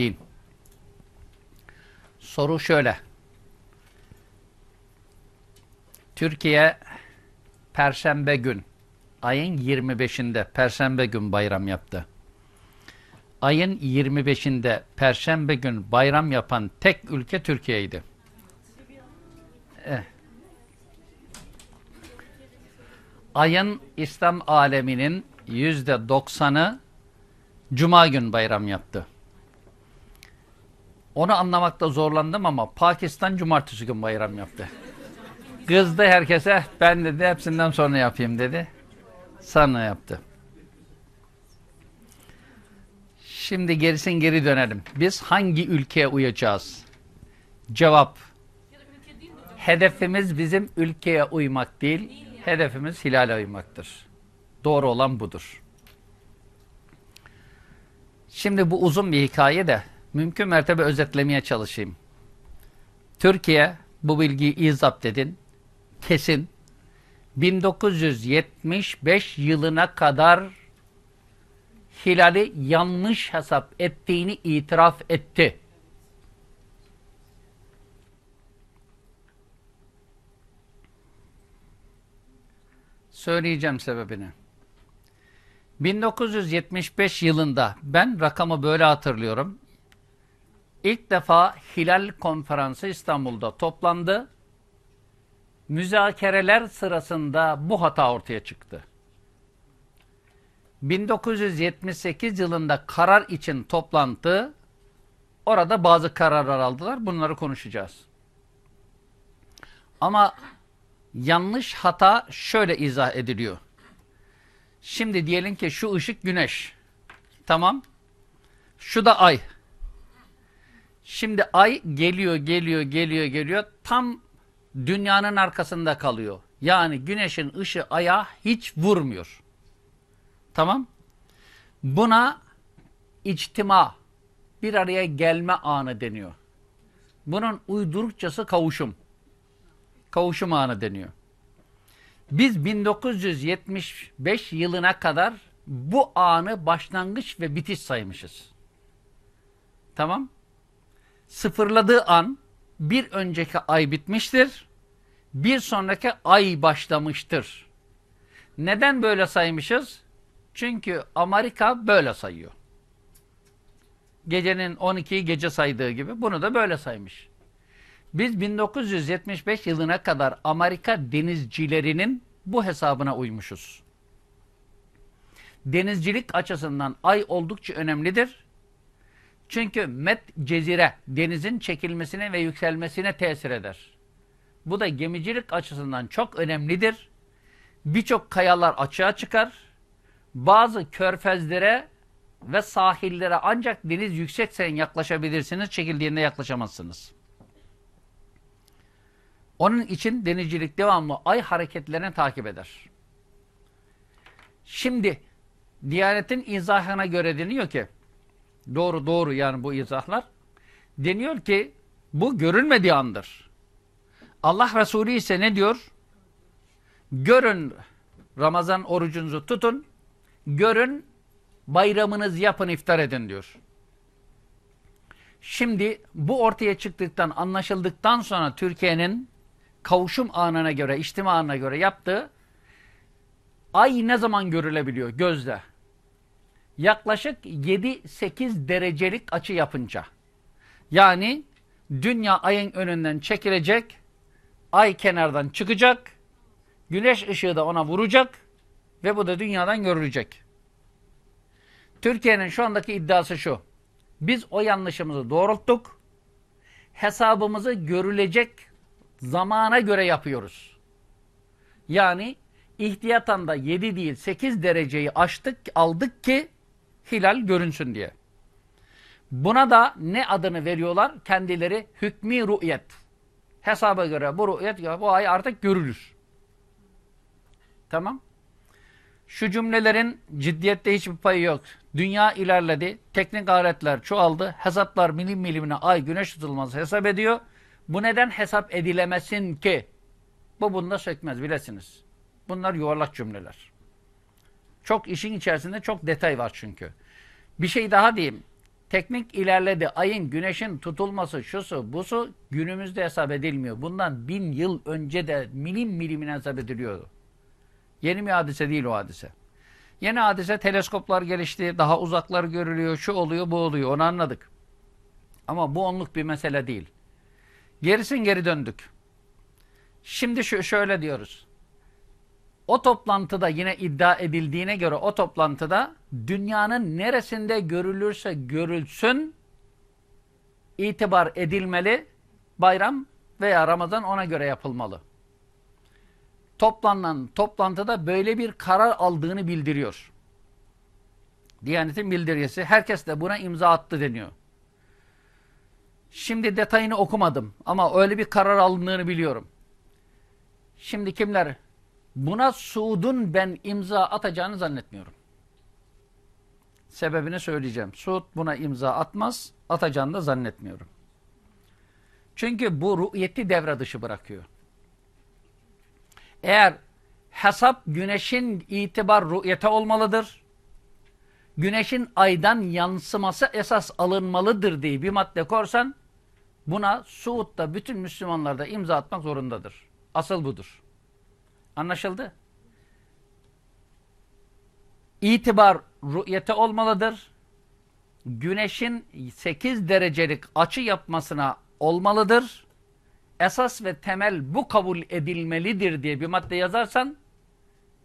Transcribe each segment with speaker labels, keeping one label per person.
Speaker 1: ettiğin. Soru şöyle. Türkiye Perşembe gün ayın 25'inde Perşembe gün bayram yaptı. Ayın 25'inde Perşembe gün bayram yapan tek ülke Türkiye'ydi. Eh. Ayın İslam aleminin yüzde doksanı Cuma gün bayram yaptı. Onu anlamakta zorlandım ama Pakistan cumartesi gün bayram yaptı. Kızdı herkese ben dedi hepsinden sonra yapayım dedi. Sonra yaptı. Şimdi gerisin geri dönelim. Biz hangi ülkeye uyacağız? Cevap. Hedefimiz bizim ülkeye uymak değil, hedefimiz hilale uymaktır. Doğru olan budur. Şimdi bu uzun bir hikaye de mümkün mertebe özetlemeye çalışayım. Türkiye bu bilgiyi izapt edin. Kesin 1975 yılına kadar hilali yanlış hesap ettiğini itiraf etti. Söyleyeceğim sebebini. 1975 yılında ben rakamı böyle hatırlıyorum. İlk defa Hilal Konferansı İstanbul'da toplandı. Müzakereler sırasında bu hata ortaya çıktı. 1978 yılında karar için toplantı, orada bazı kararlar aldılar. Bunları konuşacağız. Ama yanlış hata şöyle izah ediliyor. Şimdi diyelim ki şu ışık güneş. Tamam. Şu da ay. Şimdi ay geliyor, geliyor, geliyor, geliyor. Tam dünyanın arkasında kalıyor. Yani güneşin ışığı aya hiç vurmuyor. Tamam. Buna içtima, bir araya gelme anı deniyor. Bunun uydurukçası kavuşum. Kavuşum anı deniyor. Biz 1975 yılına kadar bu anı başlangıç ve bitiş saymışız. Tamam. Sıfırladığı an bir önceki ay bitmiştir. Bir sonraki ay başlamıştır. Neden böyle saymışız? Çünkü Amerika böyle sayıyor. Gecenin 12'yi gece saydığı gibi bunu da böyle saymış. Biz 1975 yılına kadar Amerika denizcilerinin bu hesabına uymuşuz. Denizcilik açısından ay oldukça önemlidir. Çünkü met cezire denizin çekilmesine ve yükselmesine tesir eder. Bu da gemicilik açısından çok önemlidir. Birçok kayalar açığa çıkar. Bazı körfezlere ve sahillere ancak deniz yüksekse yaklaşabilirsiniz, çekildiğinde yaklaşamazsınız. Onun için denizcilik devamlı ay hareketlerini takip eder. Şimdi Diyanetin izahına göre deniyor ki doğru doğru yani bu izahlar deniyor ki bu görünmediği andır. Allah Resulü ise ne diyor? Görün Ramazan orucunuzu tutun, görün bayramınızı yapın iftar edin diyor. Şimdi bu ortaya çıktıktan anlaşıldıktan sonra Türkiye'nin kavuşum anına göre, içtima anına göre yaptığı ay ne zaman görülebiliyor gözle? Yaklaşık 7-8 derecelik açı yapınca. Yani dünya ayın önünden çekilecek, ay kenardan çıkacak, güneş ışığı da ona vuracak ve bu da dünyadan görülecek. Türkiye'nin şu andaki iddiası şu. Biz o yanlışımızı doğrulttuk. Hesabımızı görülecek zamana göre yapıyoruz. Yani ihtiyatan da 7 değil 8 dereceyi aştık, aldık ki hilal görünsün diye. Buna da ne adını veriyorlar? Kendileri hükmi ru'yet. Hesaba göre bu ru'yet bu ay artık görülür. Tamam. Şu cümlelerin ciddiyette hiçbir payı yok. Dünya ilerledi, teknik aletler çoğaldı, hesaplar milim milimine ay güneş tutulması hesap ediyor. Bu neden hesap edilemesin ki? Bu bunda sökmez bilesiniz. Bunlar yuvarlak cümleler. Çok işin içerisinde çok detay var çünkü. Bir şey daha diyeyim. Teknik ilerledi. Ayın, güneşin tutulması, şusu, busu günümüzde hesap edilmiyor. Bundan bin yıl önce de milim milimine hesap ediliyordu. Yeni bir hadise değil o hadise. Yeni hadise teleskoplar gelişti, daha uzaklar görülüyor, şu oluyor, bu oluyor. Onu anladık. Ama bu onluk bir mesele değil. Gerisin geri döndük. Şimdi şu şöyle diyoruz. O toplantıda yine iddia edildiğine göre o toplantıda dünyanın neresinde görülürse görülsün itibar edilmeli. Bayram veya Ramazan ona göre yapılmalı. Toplanan toplantıda böyle bir karar aldığını bildiriyor. Diyanetin bildirgesi. Herkes de buna imza attı deniyor. Şimdi detayını okumadım ama öyle bir karar alındığını biliyorum. Şimdi kimler Buna Suud'un ben imza atacağını zannetmiyorum. Sebebini söyleyeceğim. Suud buna imza atmaz, atacağını da zannetmiyorum. Çünkü bu ru'yeti devre dışı bırakıyor. Eğer hesap güneşin itibar ru'yete olmalıdır, güneşin aydan yansıması esas alınmalıdır diye bir madde korsan, buna Suud'da bütün Müslümanlar da imza atmak zorundadır. Asıl budur. Anlaşıldı? İtibar rü'yete olmalıdır. Güneşin 8 derecelik açı yapmasına olmalıdır. Esas ve temel bu kabul edilmelidir diye bir madde yazarsan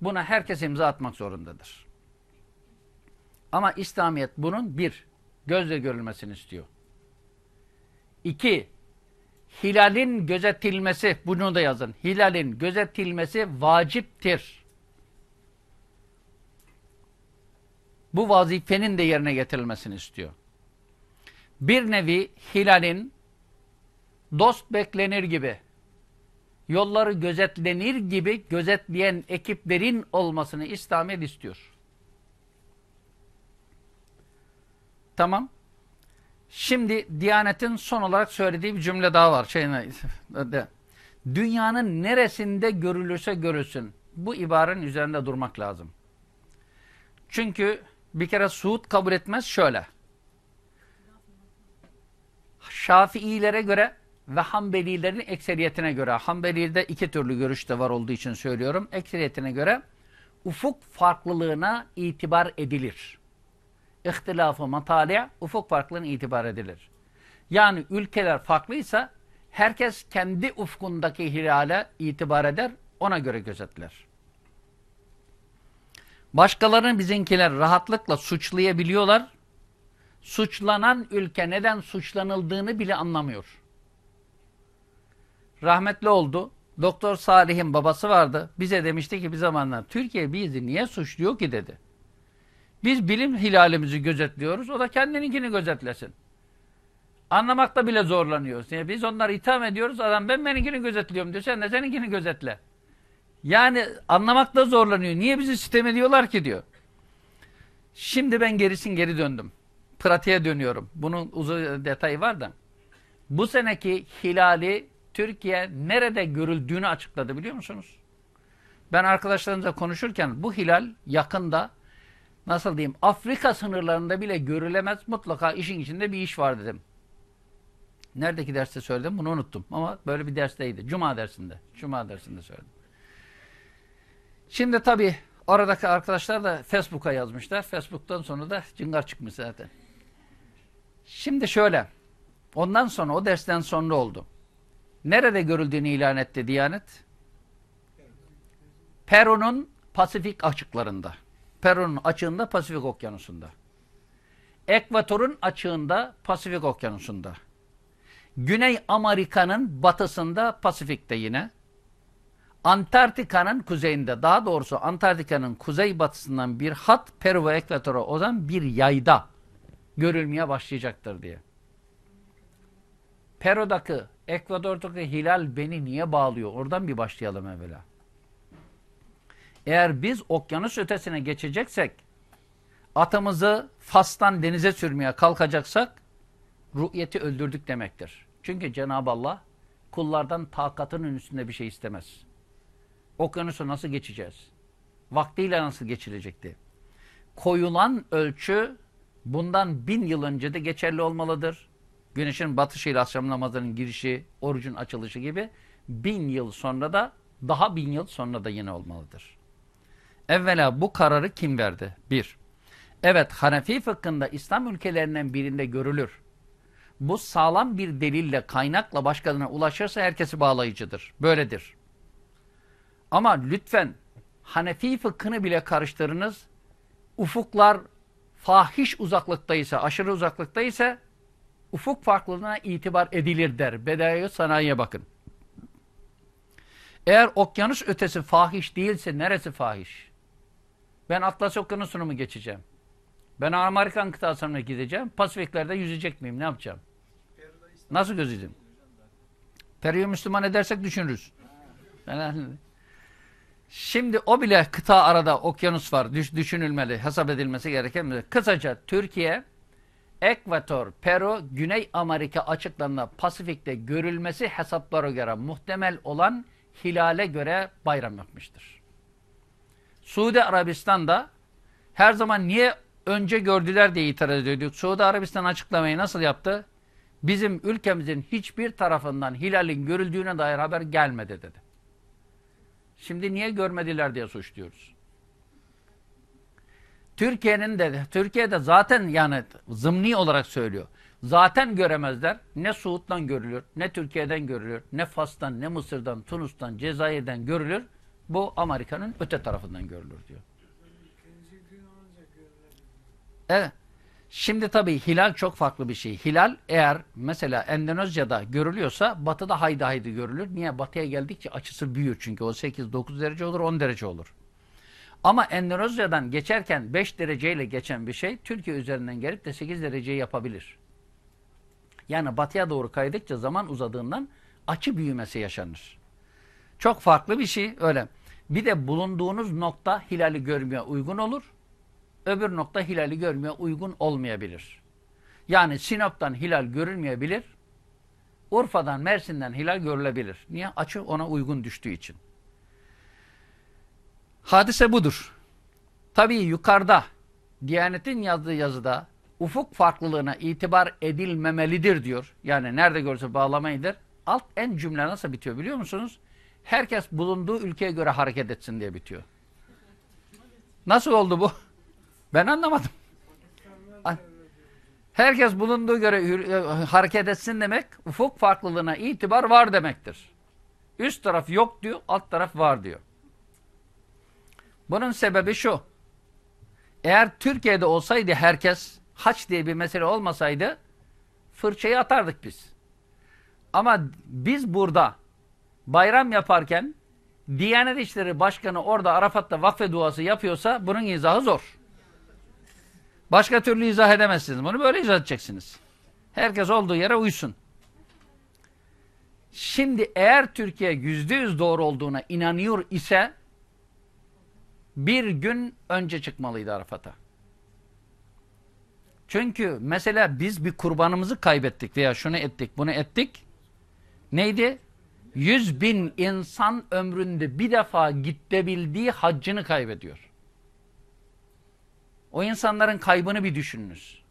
Speaker 1: buna herkes imza atmak zorundadır. Ama İslamiyet bunun bir, gözle görülmesini istiyor. İki, hilalin gözetilmesi, bunu da yazın. Hilalin gözetilmesi vaciptir. Bu vazifenin de yerine getirilmesini istiyor. Bir nevi hilalin dost beklenir gibi, yolları gözetlenir gibi gözetleyen ekiplerin olmasını İslamiyet istiyor. Tamam. Şimdi Diyanet'in son olarak söylediği bir cümle daha var. Şeyine, Dünyanın neresinde görülürse görülsün. Bu ibarenin üzerinde durmak lazım. Çünkü bir kere Suud kabul etmez şöyle. Şafiilere göre ve Hanbelilerin ekseriyetine göre, Hanbeli'de iki türlü görüş de var olduğu için söylüyorum. Ekseriyetine göre ufuk farklılığına itibar edilir ihtilafı matali ufuk farklılığına itibar edilir. Yani ülkeler farklıysa herkes kendi ufkundaki hilale itibar eder, ona göre gözetler. Başkalarını bizinkiler rahatlıkla suçlayabiliyorlar. Suçlanan ülke neden suçlanıldığını bile anlamıyor. Rahmetli oldu. Doktor Salih'in babası vardı. Bize demişti ki bir zamanlar Türkiye bizi niye suçluyor ki dedi. Biz bilim hilalimizi gözetliyoruz. O da kendininkini gözetlesin. Anlamakta bile zorlanıyoruz. Yani biz onları itham ediyoruz. Adam ben benimkini gözetliyorum diyor. Sen de seninkini gözetle. Yani anlamakta zorlanıyor. Niye bizi sistem ediyorlar ki diyor. Şimdi ben gerisin geri döndüm. Pratiğe dönüyorum. Bunun uzun detayı var da. Bu seneki hilali Türkiye nerede görüldüğünü açıkladı biliyor musunuz? Ben arkadaşlarımızla konuşurken bu hilal yakında nasıl diyeyim Afrika sınırlarında bile görülemez mutlaka işin içinde bir iş var dedim. Neredeki derste söyledim bunu unuttum ama böyle bir dersteydi. Cuma dersinde. Cuma dersinde söyledim. Şimdi tabii oradaki arkadaşlar da Facebook'a yazmışlar. Facebook'tan sonra da cıngar çıkmış zaten. Şimdi şöyle. Ondan sonra o dersten sonra oldu. Nerede görüldüğünü ilan etti Diyanet? Peru'nun Pasifik açıklarında. Peru'nun açığında Pasifik Okyanusu'nda. Ekvator'un açığında Pasifik Okyanusu'nda. Güney Amerika'nın batısında Pasifik'te yine. Antarktika'nın kuzeyinde daha doğrusu Antarktika'nın kuzey batısından bir hat Peru ve Ekvator'a ozan bir yayda görülmeye başlayacaktır diye. Peru'daki, Ekvador'daki hilal beni niye bağlıyor? Oradan bir başlayalım evvela. Eğer biz okyanus ötesine geçeceksek, atımızı Fas'tan denize sürmeye kalkacaksak, ruhiyeti öldürdük demektir. Çünkü Cenab-ı Allah kullardan takatının üstünde bir şey istemez. Okyanusu nasıl geçeceğiz? Vaktiyle nasıl geçilecekti? Koyulan ölçü bundan bin yıl önce de geçerli olmalıdır. Güneşin batışıyla akşam namazının girişi, orucun açılışı gibi bin yıl sonra da daha bin yıl sonra da yine olmalıdır. Evvela bu kararı kim verdi? Bir. Evet Hanefi fıkhında İslam ülkelerinden birinde görülür. Bu sağlam bir delille, kaynakla başkalarına ulaşırsa herkesi bağlayıcıdır. Böyledir. Ama lütfen Hanefi fıkhını bile karıştırınız. Ufuklar fahiş uzaklıktaysa, aşırı uzaklıktaysa ufuk farklılığına itibar edilir der. Bedai sanayiye bakın. Eğer okyanus ötesi fahiş değilse neresi fahiş? Ben Atlas Okyanusu'nu mu geçeceğim? Ben Amerikan kıtasına gideceğim? Pasifiklerde yüzecek miyim? Ne yapacağım? Nasıl gözeceğim? Periyo Müslüman edersek düşünürüz. Şimdi o bile kıta arada okyanus var. Düş, düşünülmeli, hesap edilmesi gereken. Kısaca Türkiye, Ekvator, Peru, Güney Amerika açıklarında Pasifik'te görülmesi hesaplara göre muhtemel olan hilale göre bayram yapmıştır. Suudi Arabistan'da her zaman niye önce gördüler diye itiraz ediyorduk. Suudi Arabistan açıklamayı nasıl yaptı? Bizim ülkemizin hiçbir tarafından hilalin görüldüğüne dair haber gelmedi dedi. Şimdi niye görmediler diye suçluyoruz. Türkiye'nin de Türkiye'de zaten yani zımni olarak söylüyor. Zaten göremezler. Ne Suud'dan görülür, ne Türkiye'den görülür, ne Fas'tan, ne Mısır'dan, Tunus'tan, Cezayir'den görülür. Bu Amerika'nın öte tarafından görülür diyor. Evet. Şimdi tabii hilal çok farklı bir şey. Hilal eğer mesela Endonezya'da görülüyorsa batıda haydi haydi görülür. Niye? Batıya geldikçe açısı büyür çünkü o 8-9 derece olur 10 derece olur. Ama Endonezya'dan geçerken 5 dereceyle geçen bir şey Türkiye üzerinden gelip de 8 dereceyi yapabilir. Yani batıya doğru kaydıkça zaman uzadığından açı büyümesi yaşanır. Çok farklı bir şey öyle. Bir de bulunduğunuz nokta hilali görmeye uygun olur. Öbür nokta hilali görmeye uygun olmayabilir. Yani Sinop'tan hilal görülmeyebilir. Urfa'dan, Mersin'den hilal görülebilir. Niye? Açı ona uygun düştüğü için. Hadise budur. Tabii yukarıda Diyanet'in yazdığı yazıda ufuk farklılığına itibar edilmemelidir diyor. Yani nerede görse bağlamayıdır. Alt en cümle nasıl bitiyor biliyor musunuz? Herkes bulunduğu ülkeye göre hareket etsin diye bitiyor. Nasıl oldu bu? Ben anlamadım. Herkes bulunduğu göre e, hareket etsin demek ufuk farklılığına itibar var demektir. Üst taraf yok diyor, alt taraf var diyor. Bunun sebebi şu. Eğer Türkiye'de olsaydı herkes haç diye bir mesele olmasaydı fırçayı atardık biz. Ama biz burada bayram yaparken Diyanet İşleri Başkanı orada Arafat'ta vakfe duası yapıyorsa bunun izahı zor. Başka türlü izah edemezsiniz. Bunu böyle izah edeceksiniz. Herkes olduğu yere uysun. Şimdi eğer Türkiye yüzde yüz doğru olduğuna inanıyor ise bir gün önce çıkmalıydı Arafat'a. Çünkü mesela biz bir kurbanımızı kaybettik veya şunu ettik, bunu ettik. Neydi? Yüz bin insan ömründe bir defa gidebildiği haccını kaybediyor. O insanların kaybını bir düşününüz.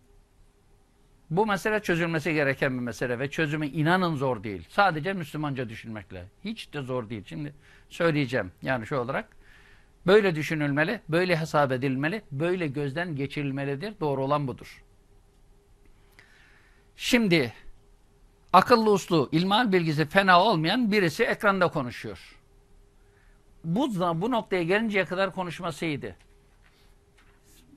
Speaker 1: Bu mesele çözülmesi gereken bir mesele ve çözümü inanın zor değil. Sadece Müslümanca düşünmekle. Hiç de zor değil. Şimdi söyleyeceğim yani şu olarak. Böyle düşünülmeli, böyle hesap edilmeli, böyle gözden geçirilmelidir. Doğru olan budur. Şimdi akıllı uslu, ilmal bilgisi fena olmayan birisi ekranda konuşuyor. Bu, bu noktaya gelinceye kadar konuşmasıydı.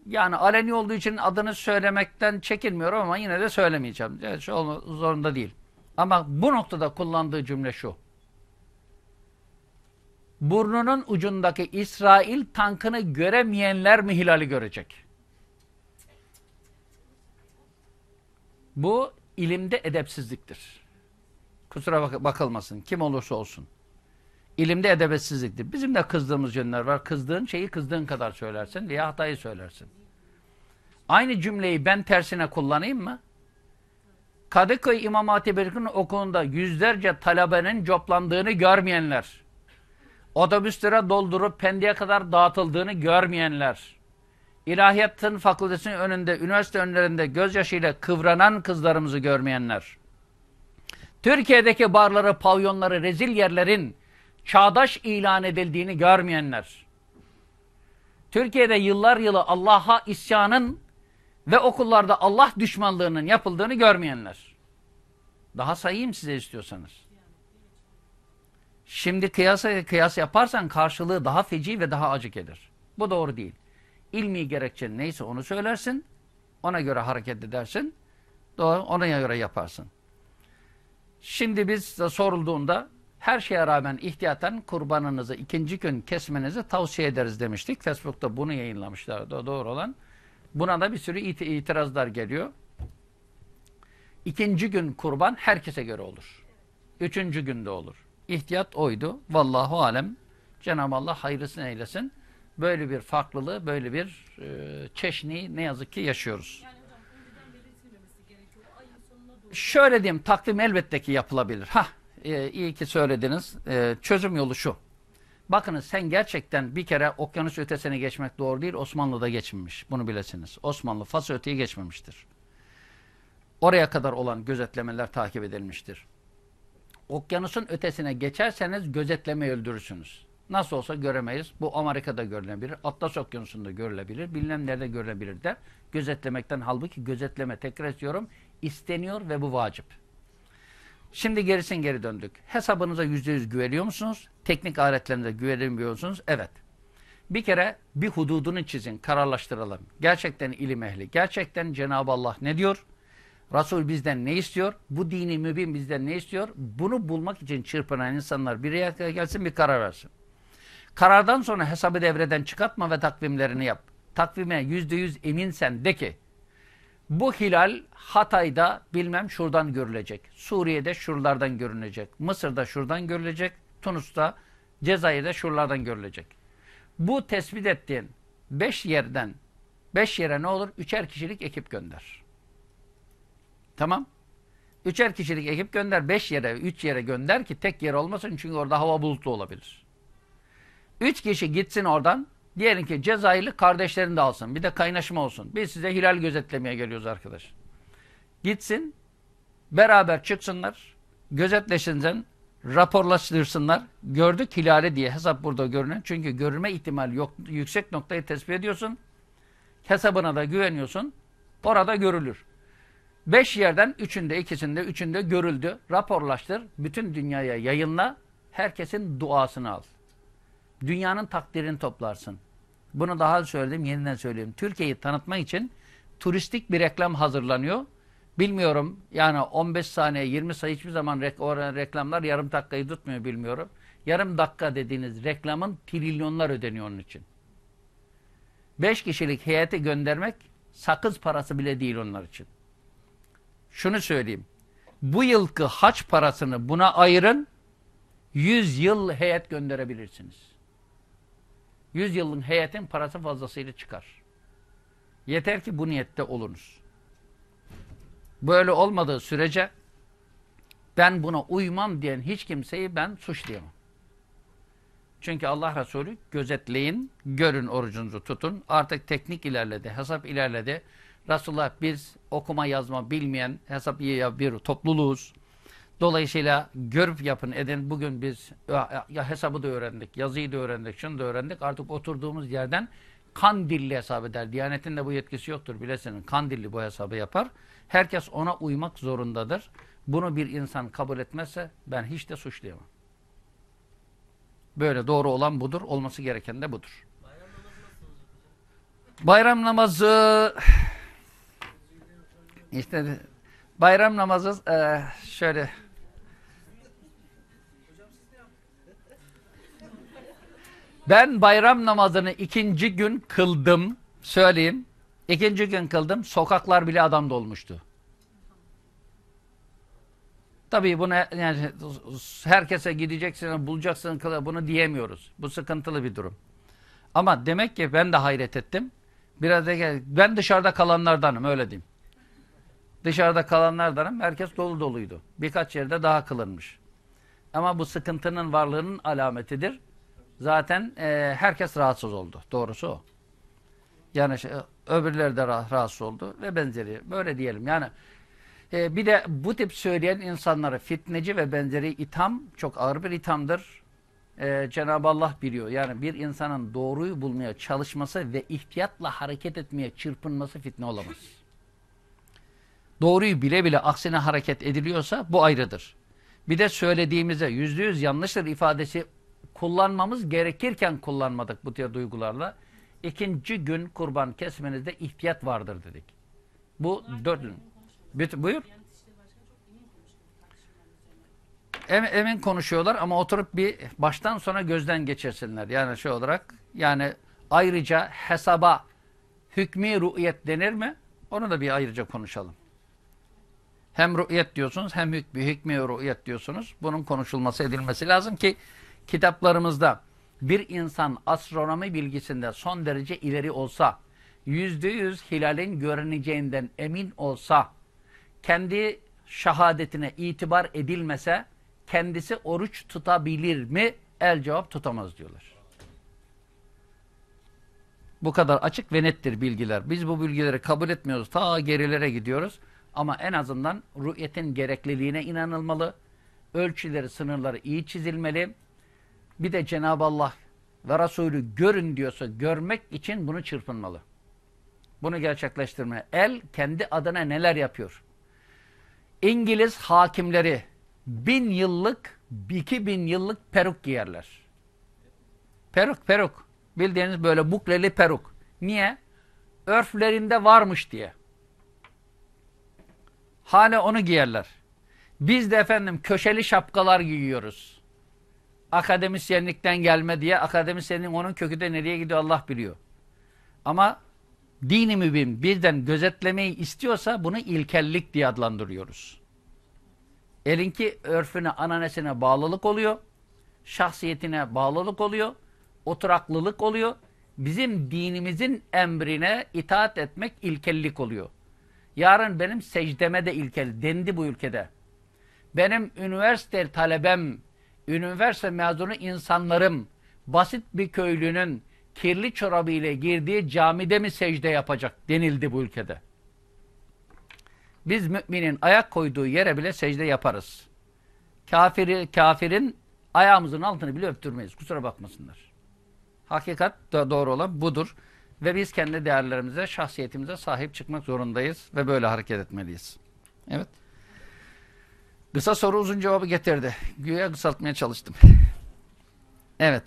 Speaker 1: Yani aleni olduğu için adını söylemekten çekinmiyorum ama yine de söylemeyeceğim. Evet, şu zorunda değil. Ama bu noktada kullandığı cümle şu. Burnunun ucundaki İsrail tankını göremeyenler mi hilali görecek? Bu ilimde edepsizliktir. Kusura bak bakılmasın. Kim olursa olsun. İlimde edebetsizliktir. Bizim de kızdığımız yönler var. Kızdığın şeyi kızdığın kadar söylersin veya hatayı söylersin. Aynı cümleyi ben tersine kullanayım mı? Kadıköy İmam Hatip okulunda yüzlerce talebenin coplandığını görmeyenler, otobüslere doldurup pendiye kadar dağıtıldığını görmeyenler, ilahiyatın fakültesinin önünde, üniversite önlerinde gözyaşıyla kıvranan kızlarımızı görmeyenler, Türkiye'deki barları, pavyonları, rezil yerlerin çağdaş ilan edildiğini görmeyenler, Türkiye'de yıllar yılı Allah'a isyanın ve okullarda Allah düşmanlığının yapıldığını görmeyenler. Daha sayayım size istiyorsanız. Şimdi kıyasa, kıyas yaparsan karşılığı daha feci ve daha acı gelir. Bu doğru değil. İlmi gerekçen neyse onu söylersin. Ona göre hareket edersin. Doğru, ona göre yaparsın. Şimdi biz sorulduğunda her şeye rağmen ihtiyaten kurbanınızı ikinci gün kesmenizi tavsiye ederiz demiştik. Facebook'ta bunu yayınlamışlar. Doğru olan. Buna da bir sürü it itirazlar geliyor. İkinci gün kurban herkese göre olur. Üçüncü günde olur. İhtiyat oydu. Vallahu alem. Cenab-ı Allah hayırlısını eylesin. Böyle bir farklılığı, böyle bir e, çeşni ne yazık ki yaşıyoruz. Yani. Şöyle diyeyim, takvim elbette ki yapılabilir. Ha, e, iyi ki söylediniz. E, çözüm yolu şu. Bakınız sen gerçekten bir kere okyanus ötesine geçmek doğru değil. Osmanlı'da geçmemiş. Bunu bilesiniz. Osmanlı Fas öteye geçmemiştir. Oraya kadar olan gözetlemeler takip edilmiştir. Okyanusun ötesine geçerseniz gözetleme öldürürsünüz. Nasıl olsa göremeyiz. Bu Amerika'da görülebilir. Atlas Okyanusu'nda görülebilir. Bilmem nerede görülebilir der. Gözetlemekten halbuki gözetleme tekrar ediyorum isteniyor ve bu vacip. Şimdi gerisin geri döndük. Hesabınıza yüzde yüz güveniyor musunuz? Teknik aletlerinize güvenmiyor musunuz? Evet. Bir kere bir hududunu çizin, kararlaştıralım. Gerçekten ilim ehli, gerçekten Cenab-ı Allah ne diyor? Resul bizden ne istiyor? Bu dini mübin bizden ne istiyor? Bunu bulmak için çırpınan insanlar bir yere gelsin bir karar versin. Karardan sonra hesabı devreden çıkartma ve takvimlerini yap. Takvime yüzde yüz eminsen de ki bu hilal Hatay'da bilmem şuradan görülecek. Suriye'de şuralardan görünecek. Mısır'da şuradan görülecek. Tunus'ta, Cezayir'de şuralardan görülecek. Bu tespit ettiğin beş yerden beş yere ne olur? Üçer kişilik ekip gönder. Tamam. Üçer kişilik ekip gönder. Beş yere, üç yere gönder ki tek yer olmasın. Çünkü orada hava bulutlu olabilir. Üç kişi gitsin oradan. Diyelim ki Cezayirli kardeşlerini de alsın. Bir de kaynaşma olsun. Biz size hilal gözetlemeye geliyoruz arkadaş. Gitsin. Beraber çıksınlar. Gözetleşinsen raporlaştırsınlar. Gördük hilali diye hesap burada görünen. Çünkü görülme ihtimali yok. Yüksek noktayı tespit ediyorsun. Hesabına da güveniyorsun. Orada görülür. Beş yerden üçünde, ikisinde, üçünde görüldü. Raporlaştır. Bütün dünyaya yayınla. Herkesin duasını al. Dünyanın takdirini toplarsın. Bunu daha söyledim, yeniden söyleyeyim. Türkiye'yi tanıtmak için turistik bir reklam hazırlanıyor. Bilmiyorum yani 15 saniye 20 saniye hiçbir zaman rek reklamlar yarım dakikayı tutmuyor bilmiyorum. Yarım dakika dediğiniz reklamın trilyonlar ödeniyor onun için. 5 kişilik heyeti göndermek sakız parası bile değil onlar için. Şunu söyleyeyim. Bu yılki haç parasını buna ayırın 100 yıl heyet gönderebilirsiniz. 100 yılın heyetin parası fazlasıyla çıkar. Yeter ki bu niyette olunuz. Böyle olmadığı sürece ben buna uymam diyen hiç kimseyi ben suçlayamam. Çünkü Allah Resulü gözetleyin, görün orucunuzu tutun. Artık teknik ilerledi, hesap ilerledi. Resulullah biz okuma yazma bilmeyen hesap bir topluluğuz. Dolayısıyla görüp yapın edin. Bugün biz ya, hesabı da öğrendik, yazıyı da öğrendik, şunu da öğrendik. Artık oturduğumuz yerden Kandilli hesap eder. Diyanetin de bu yetkisi yoktur bilesiniz. Kandilli bu hesabı yapar. Herkes ona uymak zorundadır. Bunu bir insan kabul etmezse ben hiç de suçlayamam. Böyle doğru olan budur. Olması gereken de budur. Bayram namazı işte bayram namazı e, şöyle Ben bayram namazını ikinci gün kıldım. Söyleyeyim. İkinci gün kıldım. Sokaklar bile adam dolmuştu. Tabii bunu yani herkese gideceksin, bulacaksın, bunu diyemiyoruz. Bu sıkıntılı bir durum. Ama demek ki ben de hayret ettim. Biraz da ben dışarıda kalanlardanım öyle diyeyim. Dışarıda kalanlardanım. Herkes dolu doluydu. Birkaç yerde daha kılınmış. Ama bu sıkıntının varlığının alametidir zaten e, herkes rahatsız oldu. Doğrusu o. Yani şey, öbürleri de rah- rahatsız oldu ve benzeri. Böyle diyelim. Yani e, bir de bu tip söyleyen insanları fitneci ve benzeri itham çok ağır bir ithamdır. E, Cenab-ı Allah biliyor. Yani bir insanın doğruyu bulmaya çalışması ve ihtiyatla hareket etmeye çırpınması fitne olamaz. Doğruyu bile bile aksine hareket ediliyorsa bu ayrıdır. Bir de söylediğimize yüzde yüz yanlıştır ifadesi kullanmamız gerekirken kullanmadık bu tür duygularla. İkinci gün kurban kesmenizde ihtiyat vardır dedik. Bu dört gün. Büt- Buyur. Em- Emin konuşuyorlar ama oturup bir baştan sona gözden geçirsinler. Yani şey olarak yani ayrıca hesaba hükmü ru'yet denir mi? Onu da bir ayrıca konuşalım. Hem ru'yet diyorsunuz hem hükmü, hükmü ru'yet diyorsunuz. Bunun konuşulması edilmesi lazım ki kitaplarımızda bir insan astronomi bilgisinde son derece ileri olsa, yüzde yüz hilalin görüneceğinden emin olsa, kendi şahadetine itibar edilmese, kendisi oruç tutabilir mi? El cevap tutamaz diyorlar. Bu kadar açık ve nettir bilgiler. Biz bu bilgileri kabul etmiyoruz. Ta gerilere gidiyoruz. Ama en azından rü'yetin gerekliliğine inanılmalı. Ölçüleri, sınırları iyi çizilmeli. Bir de Cenab-ı Allah ve Resulü görün diyorsa görmek için bunu çırpınmalı. Bunu gerçekleştirmeye. El kendi adına neler yapıyor? İngiliz hakimleri bin yıllık, iki bin yıllık peruk giyerler. Peruk, peruk. Bildiğiniz böyle bukleli peruk. Niye? Örflerinde varmış diye. Hala onu giyerler. Biz de efendim köşeli şapkalar giyiyoruz. Akademisyenlikten gelme diye akademisyenin onun kökü de nereye gidiyor Allah biliyor. Ama dini mübin birden gözetlemeyi istiyorsa bunu ilkellik diye adlandırıyoruz. Elinki örfüne, ananesine bağlılık oluyor. Şahsiyetine bağlılık oluyor. Oturaklılık oluyor. Bizim dinimizin emrine itaat etmek ilkellik oluyor. Yarın benim secdeme de ilkel dendi bu ülkede. Benim üniversite talebem, üniversite mezunu insanlarım, basit bir köylünün kirli çorabıyla girdiği camide mi secde yapacak denildi bu ülkede. Biz müminin ayak koyduğu yere bile secde yaparız. Kafiri, kafirin ayağımızın altını bile öptürmeyiz. Kusura bakmasınlar. Hakikat da doğru olan budur. Ve biz kendi değerlerimize, şahsiyetimize sahip çıkmak zorundayız. Ve böyle hareket etmeliyiz. Evet. Kısa soru uzun cevabı getirdi. Güya kısaltmaya çalıştım. Evet.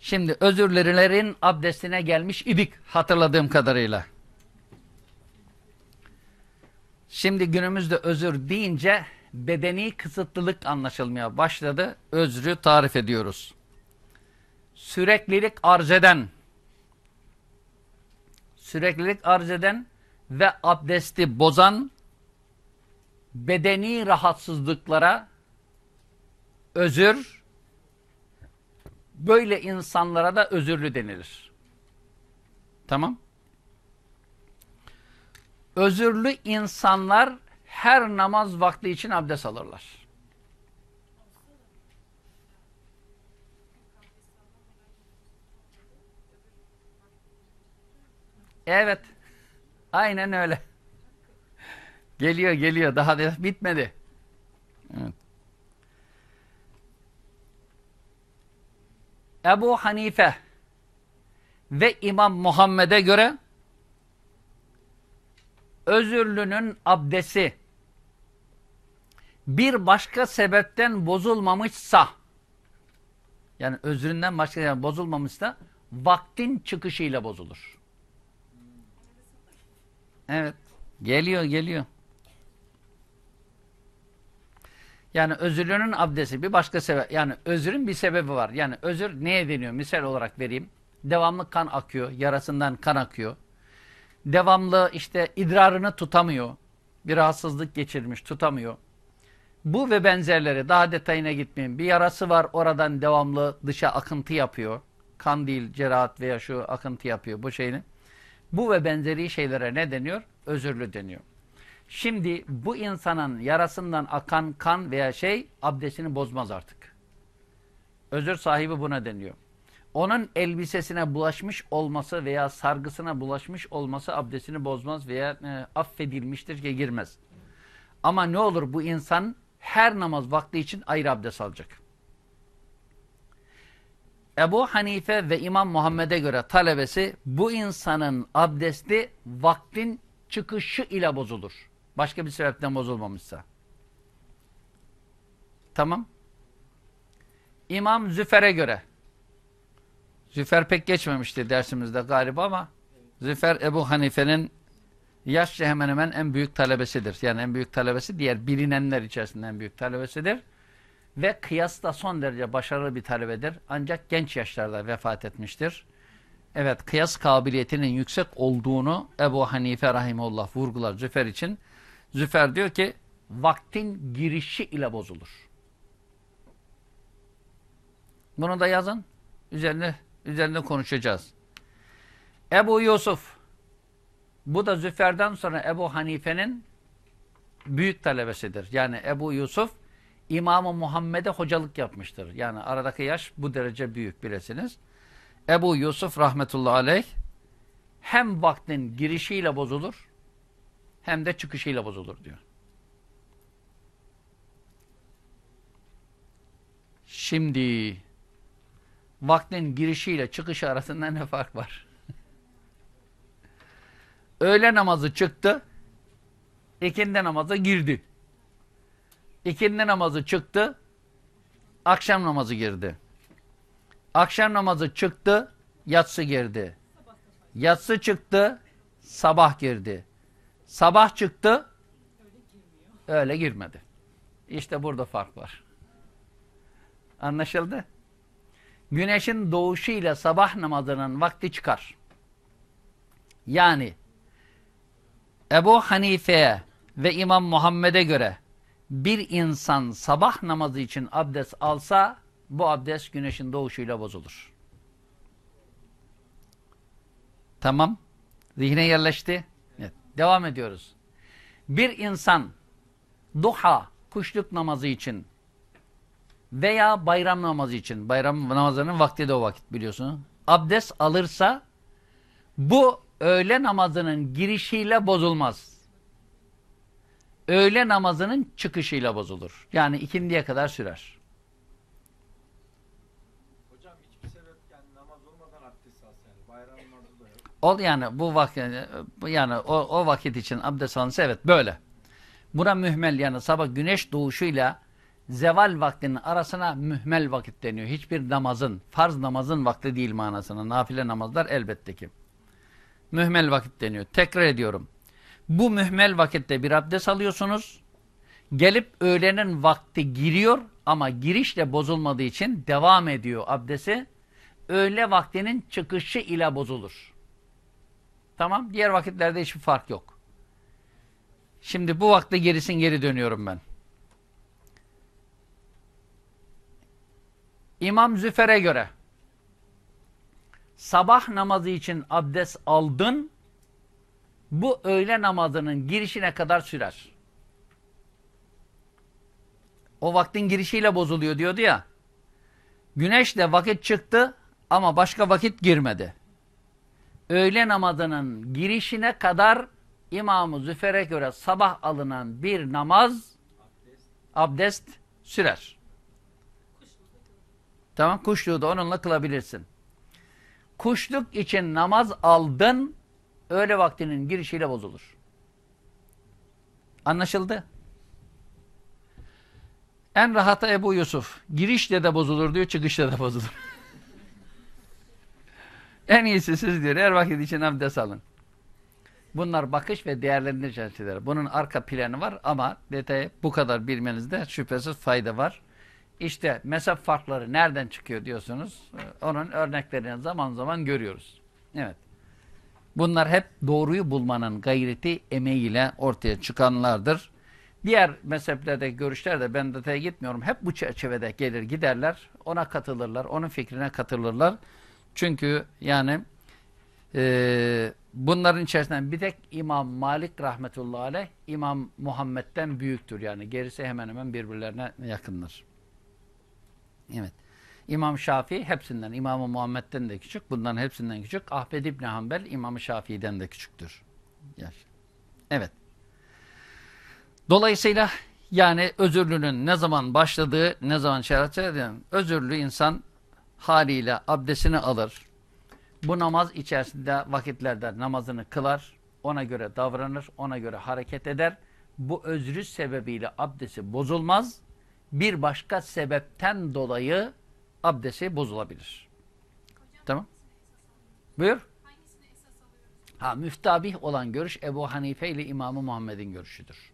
Speaker 1: Şimdi özürlerilerin abdestine gelmiş idik hatırladığım kadarıyla. Şimdi günümüzde özür deyince bedeni kısıtlılık anlaşılmaya başladı. Özrü tarif ediyoruz. Süreklilik arz eden, süreklilik arz eden ve abdesti bozan bedeni rahatsızlıklara özür, böyle insanlara da özürlü denilir. Tamam. Özürlü insanlar her namaz vakti için abdest alırlar. Evet. Aynen öyle. Geliyor geliyor. Daha da bitmedi. Evet. Ebu Hanife ve İmam Muhammed'e göre özürlünün abdesti bir başka sebepten bozulmamışsa yani özründen başka sebepten bozulmamışsa vaktin çıkışıyla bozulur. Evet. Geliyor geliyor. Yani özürlünün abdesti bir başka sebep. Yani özrün bir sebebi var. Yani özür neye deniyor? Misal olarak vereyim. Devamlı kan akıyor. Yarasından kan akıyor. Devamlı işte idrarını tutamıyor. Bir rahatsızlık geçirmiş tutamıyor. Bu ve benzerleri daha detayına gitmeyeyim. Bir yarası var oradan devamlı dışa akıntı yapıyor. Kan değil cerahat veya şu akıntı yapıyor bu şeyini. Bu ve benzeri şeylere ne deniyor? Özürlü deniyor. Şimdi bu insanın yarasından akan kan veya şey abdestini bozmaz artık. Özür sahibi buna deniyor. onun elbisesine bulaşmış olması veya sargısına bulaşmış olması abdestini bozmaz veya e, affedilmiştir ki girmez. Ama ne olur bu insan her namaz vakti için ayrı abdest alacak. Ebu Hanife ve İmam Muhammed'e göre talebesi bu insanın abdesti vaktin çıkışı ile bozulur. Başka bir sebepten bozulmamışsa. Tamam. İmam Züfer'e göre Züfer pek geçmemişti dersimizde galiba ama Züfer Ebu Hanife'nin yaşça hemen hemen en büyük talebesidir. Yani en büyük talebesi diğer bilinenler içerisinde en büyük talebesidir. Ve kıyasta son derece başarılı bir talebedir. Ancak genç yaşlarda vefat etmiştir. Evet kıyas kabiliyetinin yüksek olduğunu Ebu Hanife Rahimullah vurgular Züfer için. Züfer diyor ki vaktin girişi ile bozulur. Bunu da yazın. Üzerine üzerinde konuşacağız. Ebu Yusuf bu da Züfer'den sonra Ebu Hanife'nin büyük talebesidir. Yani Ebu Yusuf İmam-ı Muhammed'e hocalık yapmıştır. Yani aradaki yaş bu derece büyük bilesiniz. Ebu Yusuf rahmetullahi aleyh hem vaktin girişiyle bozulur hem de çıkışıyla bozulur diyor. Şimdi vaktin girişiyle çıkışı arasında ne fark var? Öğle namazı çıktı, ikindi namazı girdi. İkindi namazı çıktı, akşam namazı girdi. Akşam namazı çıktı, yatsı girdi. Yatsı çıktı, sabah girdi. Sabah çıktı, öyle girmedi. İşte burada fark var. Anlaşıldı? Güneşin doğuşu ile sabah namazının vakti çıkar. Yani Ebu Hanife'ye ve İmam Muhammed'e göre bir insan sabah namazı için abdest alsa bu abdest güneşin doğuşuyla bozulur. Tamam. Zihne yerleşti. Devam ediyoruz. Bir insan duha, kuşluk namazı için veya bayram namazı için, bayram namazının vakti de o vakit biliyorsunuz. Abdest alırsa bu öğle namazının girişiyle bozulmaz. Öğle namazının çıkışıyla bozulur. Yani ikindiye kadar sürer.
Speaker 2: Hocam hiçbir sebep yani namaz olmadan abdest alsa yani bayram namazı da yok.
Speaker 1: Ol yani bu vakit yani o, o vakit için abdest alınsa evet böyle. Buna mühmel yani sabah güneş doğuşuyla zeval vaktinin arasına mühmel vakit deniyor. Hiçbir namazın, farz namazın vakti değil manasına. Nafile namazlar elbette ki. Mühmel vakit deniyor. Tekrar ediyorum. Bu mühmel vakitte bir abdest alıyorsunuz. Gelip öğlenin vakti giriyor ama girişle bozulmadığı için devam ediyor abdesti. Öğle vaktinin çıkışı ile bozulur. Tamam. Diğer vakitlerde hiçbir fark yok. Şimdi bu vakte gerisin geri dönüyorum ben. İmam Züfer'e göre sabah namazı için abdest aldın bu öğle namazının girişine kadar sürer. O vaktin girişiyle bozuluyor diyordu ya. Güneşle vakit çıktı ama başka vakit girmedi. Öğle namazının girişine kadar İmam-ı Züfer'e göre sabah alınan bir namaz abdest sürer. Tamam kuşluğu da onunla kılabilirsin. Kuşluk için namaz aldın öğle vaktinin girişiyle bozulur. Anlaşıldı? En rahata Ebu Yusuf. Girişle de bozulur diyor, çıkışla da bozulur. En iyisi siz diyor, her vakit için abdest alın. Bunlar bakış ve değerlendirici şeyler. Bunun arka planı var ama detayı bu kadar bilmenizde şüphesiz fayda var. İşte mezhep farkları nereden çıkıyor diyorsunuz. Onun örneklerini zaman zaman görüyoruz. Evet. Bunlar hep doğruyu bulmanın gayreti, emeğiyle ortaya çıkanlardır. Diğer mezheplerde görüşler de ben detaya gitmiyorum. Hep bu çerçevede gelir giderler. Ona katılırlar. Onun fikrine katılırlar. Çünkü yani e, bunların içerisinden bir tek İmam Malik rahmetullahi aleyh İmam Muhammed'den büyüktür. Yani gerisi hemen hemen birbirlerine yakındır. Evet. İmam Şafii hepsinden, İmam-ı Muhammed'den de küçük, bundan hepsinden küçük. Ahmed İbni Hanbel İmam-ı Şafii'den de küçüktür. Evet. Dolayısıyla yani özürlünün ne zaman başladığı, ne zaman şeriat özürlü insan haliyle abdestini alır. Bu namaz içerisinde vakitlerde namazını kılar, ona göre davranır, ona göre hareket eder. Bu özrü sebebiyle abdesti bozulmaz. Bir başka sebepten dolayı abdesti bozulabilir.
Speaker 3: Hocam,
Speaker 1: Tamam. Buyur. Ha, müftabih olan görüş Ebu Hanife ile İmam-ı Muhammed'in görüşüdür.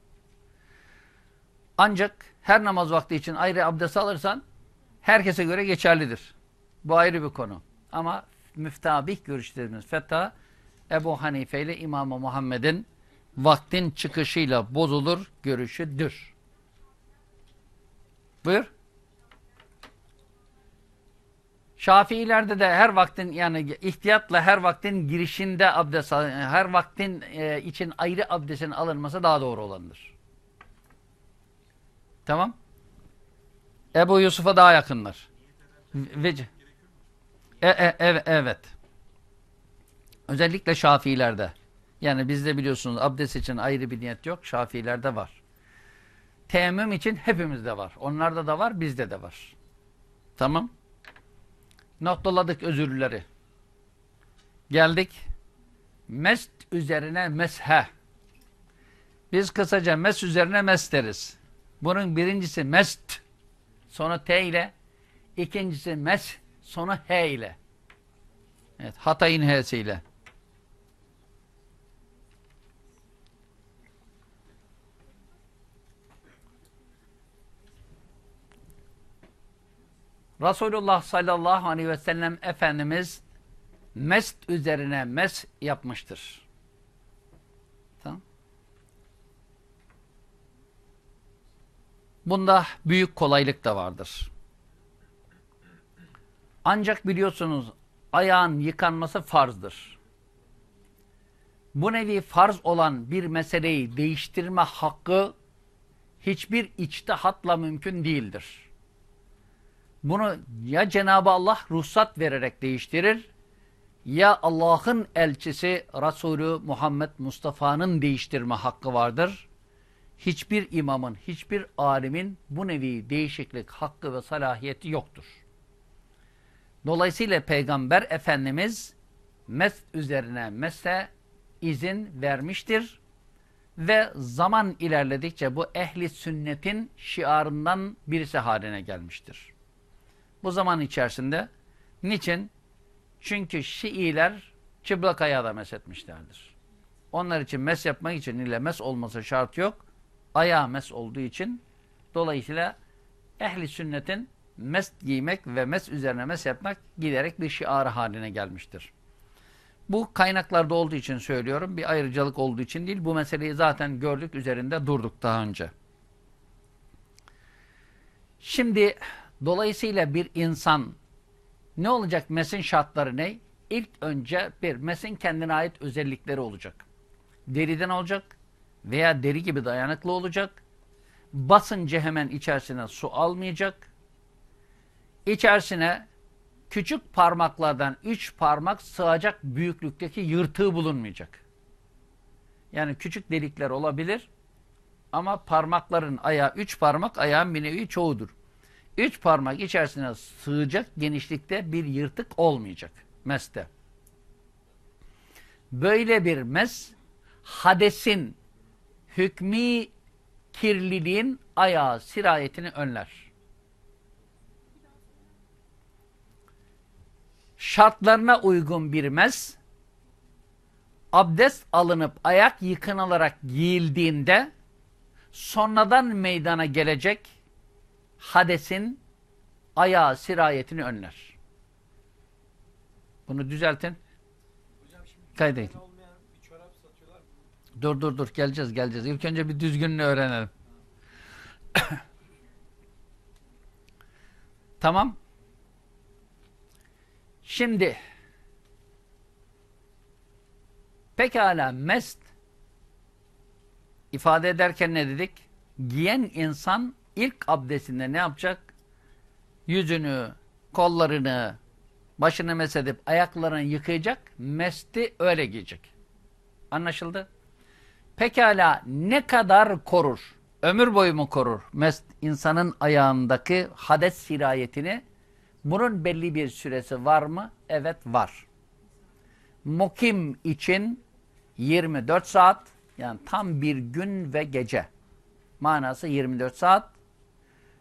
Speaker 1: Ancak her namaz vakti için ayrı abdest alırsan herkese göre geçerlidir. Bu ayrı bir konu. Ama müftabih görüş dediğimiz fetha Ebu Hanife ile İmam-ı Muhammed'in vaktin çıkışıyla bozulur görüşüdür. Buyur. Şafiilerde de her vaktin yani ihtiyatla her vaktin girişinde abdest her vaktin e, için ayrı abdestin alınması daha doğru olandır. Tamam? Ebu Yusuf'a daha yakınlar. Ve, e, e, evet, evet. Özellikle Şafiilerde. Yani bizde biliyorsunuz abdest için ayrı bir niyet yok. Şafiilerde var. Teyemmüm için hepimizde var. Onlarda da var, bizde de var. Tamam? Noktaladık özürleri. Geldik. Mest üzerine meshe. Biz kısaca mes üzerine mes deriz. Bunun birincisi mest. Sonu T ile. ikincisi mes. Sonu H ile. Evet, Hatay'ın H'siyle. Resulullah sallallahu aleyhi ve sellem Efendimiz mest üzerine mes yapmıştır. Tamam. Bunda büyük kolaylık da vardır. Ancak biliyorsunuz ayağın yıkanması farzdır. Bu nevi farz olan bir meseleyi değiştirme hakkı hiçbir içtihatla mümkün değildir. Bunu ya Cenab-ı Allah ruhsat vererek değiştirir ya Allah'ın elçisi Resulü Muhammed Mustafa'nın değiştirme hakkı vardır. Hiçbir imamın, hiçbir alimin bu nevi değişiklik hakkı ve salahiyeti yoktur. Dolayısıyla Peygamber Efendimiz mes üzerine mese izin vermiştir ve zaman ilerledikçe bu ehli sünnetin şiarından birisi haline gelmiştir. Bu zaman içerisinde niçin? Çünkü Şiiler çıplak ayağı da meshetmişlerdir. Onlar için mes yapmak için ile mes olması şart yok. Ayağı mes olduğu için dolayısıyla ehli sünnetin mes giymek ve mes üzerine mes yapmak giderek bir şiarı haline gelmiştir. Bu kaynaklarda olduğu için söylüyorum. Bir ayrıcalık olduğu için değil. Bu meseleyi zaten gördük, üzerinde durduk daha önce. Şimdi dolayısıyla bir insan ne olacak mesin şartları ne? İlk önce bir mesin kendine ait özellikleri olacak. Deriden olacak veya deri gibi dayanıklı olacak. Basınca hemen içerisine su almayacak. İçerisine küçük parmaklardan üç parmak sığacak büyüklükteki yırtığı bulunmayacak. Yani küçük delikler olabilir ama parmakların ayağı üç parmak ayağın bir nevi çoğudur. Üç parmak içerisine sığacak genişlikte bir yırtık olmayacak meste. Böyle bir mes hadesin hükmü kirliliğin ayağı sirayetini önler. Şartlarına uygun bir mes abdest alınıp ayak yıkanılarak giyildiğinde sonradan meydana gelecek hadesin ayağı sirayetini önler. Bunu düzeltin. Kaydedin. Dur dur dur geleceğiz geleceğiz. İlk önce bir düzgününü öğrenelim. tamam. Şimdi pekala mest ifade ederken ne dedik? Giyen insan ilk abdestinde ne yapacak? Yüzünü kollarını, başını mesedip ayaklarını yıkayacak, mesti öyle giyecek. Anlaşıldı? Pekala ne kadar korur? Ömür boyu mu korur? Mest insanın ayağındaki hades sirayetini bunun belli bir süresi var mı? Evet var. Mukim için 24 saat yani tam bir gün ve gece manası 24 saat.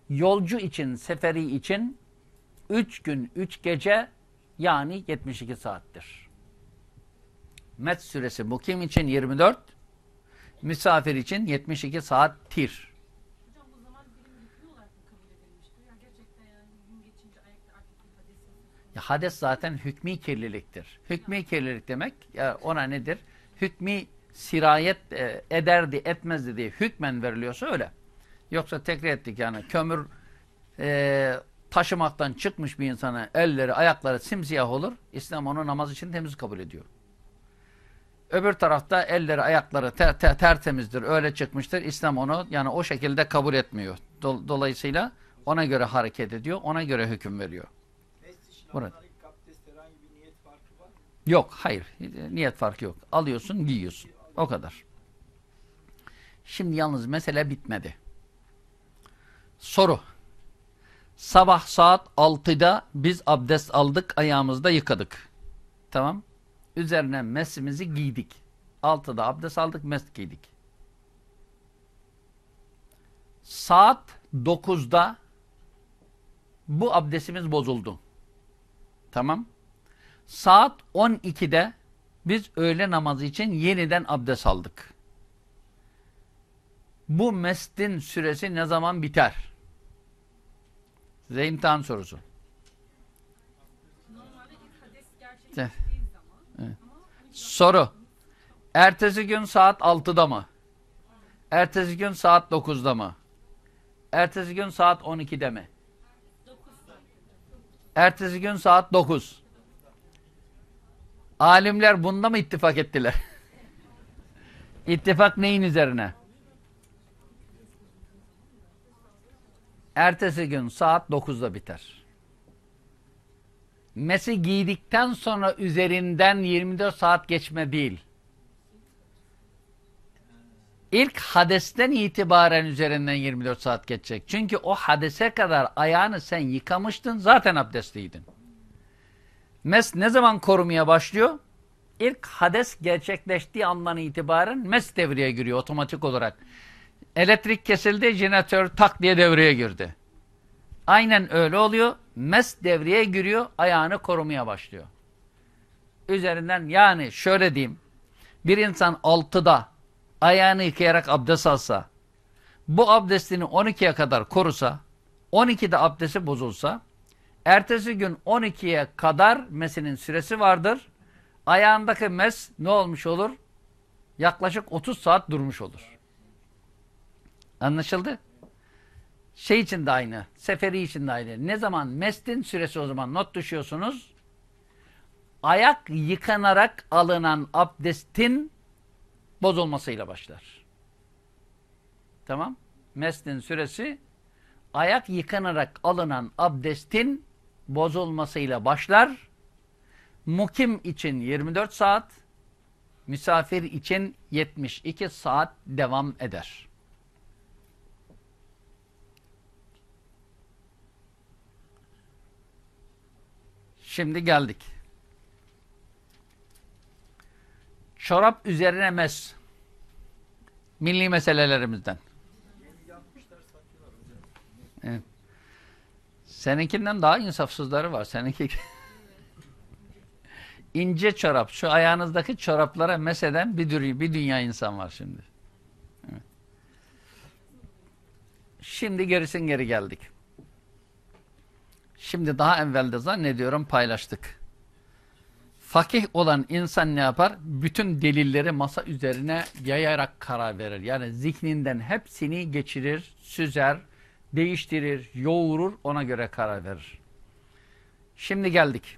Speaker 1: Yolcu için, seferi için 3 gün 3 gece yani 72 saattir. Met süresi mukim için 24, misafir için 72 saattir.
Speaker 4: Hocam bu zaman dilimi yıkıyor olarak mı kabul edilmiştir? Ya gerçekten yani gün geçince ayakta artık bir hadis
Speaker 1: Ya Hades zaten hükmü kirliliktir. Hükmü kirlilik demek ya ona nedir? Hükmü sirayet e, ederdi etmezdi diye hükmen veriliyorsa öyle. Yoksa tekrar ettik yani kömür e, taşımaktan çıkmış bir insana elleri ayakları simsiyah olur. İslam onu namaz için temiz kabul ediyor. Öbür tarafta elleri ayakları ter, ter, tertemizdir öyle çıkmıştır. İslam onu yani o şekilde kabul etmiyor. Dol- dolayısıyla ona göre hareket ediyor. Ona göre hüküm veriyor.
Speaker 2: Mı?
Speaker 1: Yok, hayır. Niyet farkı yok. Alıyorsun, giyiyorsun. O kadar. Şimdi yalnız mesele bitmedi. Soru. Sabah saat 6'da biz abdest aldık, ayağımızda yıkadık. Tamam. Üzerine mesimizi giydik. 6'da abdest aldık, mes giydik. Saat 9'da bu abdestimiz bozuldu. Tamam. Saat 12'de biz öğle namazı için yeniden abdest aldık. Bu mestin süresi ne zaman biter? Size imtihan sorusu. Evet. Evet.
Speaker 4: ama
Speaker 1: Soru. Ertesi gün saat 6'da mı? Ertesi gün saat 9'da mı? Ertesi gün saat 12'de mi?
Speaker 4: 9'da.
Speaker 1: Ertesi gün saat 9. Alimler bunda mı ittifak ettiler? İttifak neyin üzerine? Ertesi gün saat 9'da biter. Mesi giydikten sonra üzerinden 24 saat geçme değil. İlk hadesten itibaren üzerinden 24 saat geçecek. Çünkü o hadese kadar ayağını sen yıkamıştın zaten abdestliydin. Mes ne zaman korumaya başlıyor? İlk hades gerçekleştiği andan itibaren mes devreye giriyor otomatik olarak. Elektrik kesildi, jeneratör tak diye devreye girdi. Aynen öyle oluyor. Mes devreye giriyor, ayağını korumaya başlıyor. Üzerinden yani şöyle diyeyim. Bir insan 6'da ayağını yıkayarak abdest alsa, bu abdestini 12'ye kadar korusa, 12'de abdesti bozulsa, ertesi gün 12'ye kadar mesinin süresi vardır. Ayağındaki mes ne olmuş olur? Yaklaşık 30 saat durmuş olur. Anlaşıldı? Şey için de aynı, seferi için de aynı. Ne zaman mestin süresi o zaman not düşüyorsunuz. Ayak yıkanarak alınan abdestin bozulmasıyla başlar. Tamam? Mestin süresi ayak yıkanarak alınan abdestin bozulmasıyla başlar. Mukim için 24 saat, misafir için 72 saat devam eder. Şimdi geldik. Çorap üzerine mes. Milli meselelerimizden. Evet. Seninkinden daha insafsızları var. Seninki ince çorap. Şu ayağınızdaki çoraplara meseden bir, dü- bir dünya insan var şimdi. Evet. Şimdi gerisin geri geldik. Şimdi daha evvelde zannediyorum paylaştık. Fakih olan insan ne yapar? Bütün delilleri masa üzerine yayarak karar verir. Yani zihninden hepsini geçirir, süzer, değiştirir, yoğurur, ona göre karar verir. Şimdi geldik.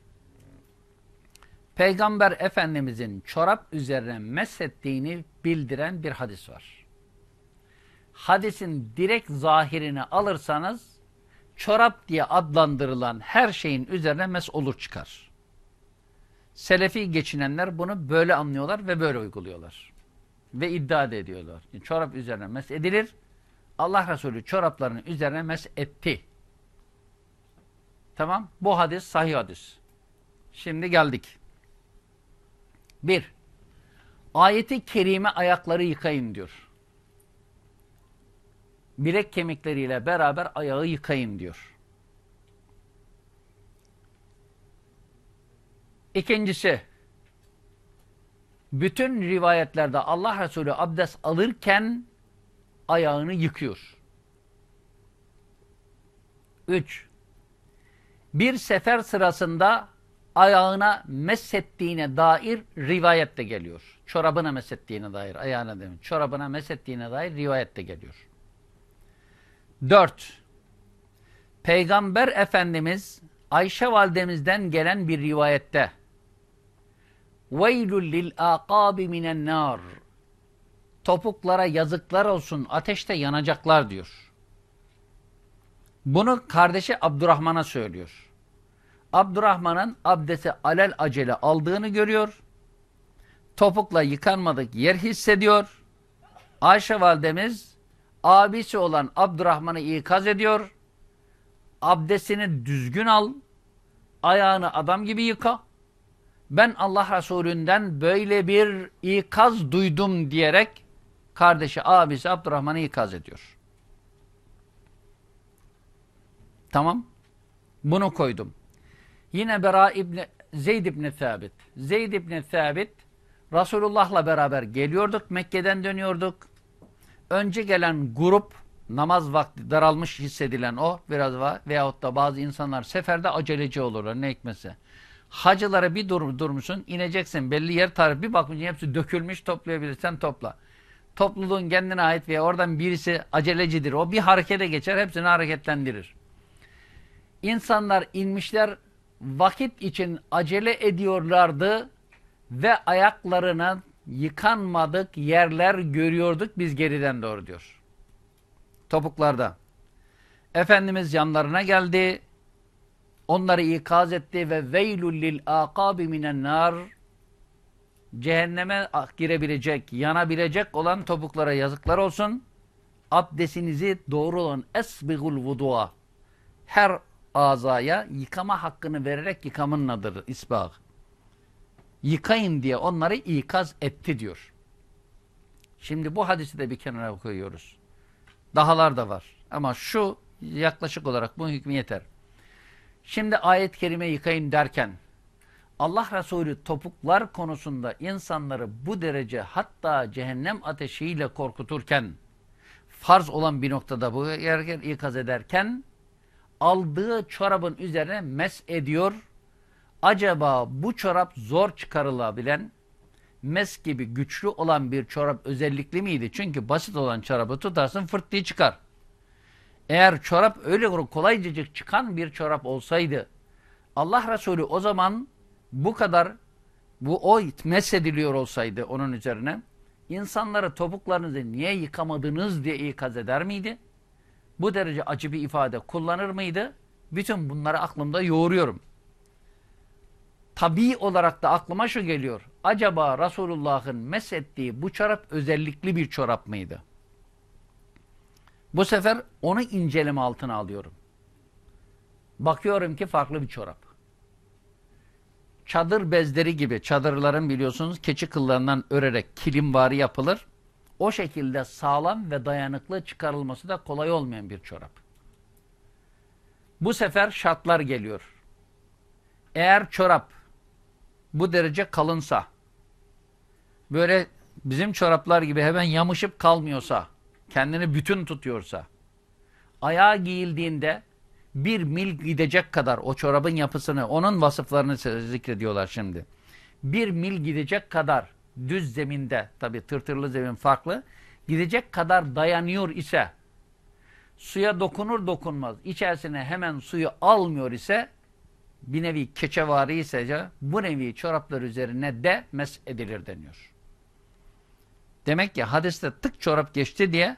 Speaker 1: Peygamber Efendimizin çorap üzerine meshettiğini bildiren bir hadis var. Hadisin direkt zahirini alırsanız çorap diye adlandırılan her şeyin üzerine mes olur çıkar. Selefi geçinenler bunu böyle anlıyorlar ve böyle uyguluyorlar. Ve iddia da ediyorlar. Yani çorap üzerine mes edilir. Allah Resulü çoraplarının üzerine mes etti. Tamam. Bu hadis sahih hadis. Şimdi geldik. Bir. Ayeti kerime ayakları yıkayın diyor. Bilek kemikleriyle beraber ayağı yıkayın diyor. İkincisi, bütün rivayetlerde Allah Resulü abdest alırken ayağını yıkıyor. Üç, bir sefer sırasında ayağına mesettiğine dair rivayet de geliyor. Çorabına mesettiğine dair, ayağına demin. Çorabına mesettiğine dair rivayet de geliyor. Dört, Peygamber Efendimiz Ayşe validemizden gelen bir rivayette وَيْلُ لِلْاَقَابِ مِنَ النَّارِ Topuklara yazıklar olsun, ateşte yanacaklar diyor. Bunu kardeşi Abdurrahman'a söylüyor. Abdurrahman'ın abdesti alel acele aldığını görüyor. Topukla yıkanmadık yer hissediyor. Ayşe validemiz abisi olan Abdurrahman'ı ikaz ediyor. Abdestini düzgün al. Ayağını adam gibi yıka. Ben Allah Resulü'nden böyle bir ikaz duydum diyerek kardeşi abisi Abdurrahman'ı ikaz ediyor. Tamam. Bunu koydum. Yine Bera İbni, Zeyd İbni Thabit. Zeyd İbni Thabit Resulullah'la beraber geliyorduk. Mekke'den dönüyorduk. Önce gelen grup namaz vakti daralmış hissedilen o biraz var. Veyahut da bazı insanlar seferde aceleci olurlar ne hikmetse. Hacılara bir dur, durmuşsun ineceksin belli yer tarif bir bakmışsın hepsi dökülmüş toplayabilirsen topla. Topluluğun kendine ait veya oradan birisi acelecidir. O bir harekete geçer hepsini hareketlendirir. İnsanlar inmişler vakit için acele ediyorlardı ve ayaklarına yıkanmadık yerler görüyorduk biz geriden doğru diyor. Topuklarda. Efendimiz yanlarına geldi. Onları ikaz etti ve veylul lil akabi minen nar cehenneme girebilecek, yanabilecek olan topuklara yazıklar olsun. Abdestinizi doğru olan esbigul vudu'a her azaya yıkama hakkını vererek yıkamın adıdır isbag. Yıkayın diye onları ikaz etti diyor. Şimdi bu hadisi de bir kenara koyuyoruz. Dahalar da var. Ama şu yaklaşık olarak bu hükmü yeter. Şimdi ayet-i kerime yıkayın derken Allah Resulü topuklar konusunda insanları bu derece hatta cehennem ateşiyle korkuturken farz olan bir noktada bu yerken ikaz ederken aldığı çorabın üzerine mes ediyor. Acaba bu çorap zor çıkarılabilen mes gibi güçlü olan bir çorap özellikli miydi? Çünkü basit olan çorabı tutarsın fırt diye çıkar. Eğer çorap öyle kolaycacık çıkan bir çorap olsaydı Allah Resulü o zaman bu kadar bu o mesediliyor olsaydı onun üzerine insanlara topuklarınızı niye yıkamadınız diye ikaz eder miydi? Bu derece acı bir ifade kullanır mıydı? Bütün bunları aklımda yoğuruyorum. Tabii olarak da aklıma şu geliyor. Acaba Resulullah'ın mesettiği bu çorap özellikli bir çorap mıydı? Bu sefer onu inceleme altına alıyorum. Bakıyorum ki farklı bir çorap. Çadır bezleri gibi çadırların biliyorsunuz keçi kıllarından örerek kilimvari yapılır. O şekilde sağlam ve dayanıklı çıkarılması da kolay olmayan bir çorap. Bu sefer şartlar geliyor. Eğer çorap bu derece kalınsa, böyle bizim çoraplar gibi hemen yamışıp kalmıyorsa, kendini bütün tutuyorsa, ayağa giyildiğinde bir mil gidecek kadar o çorabın yapısını, onun vasıflarını zikrediyorlar şimdi. Bir mil gidecek kadar düz zeminde, tabi tırtırlı zemin farklı, gidecek kadar dayanıyor ise, suya dokunur dokunmaz, içerisine hemen suyu almıyor ise, bir nevi keçevari ise bu nevi çoraplar üzerine de mes edilir deniyor. Demek ki hadiste tık çorap geçti diye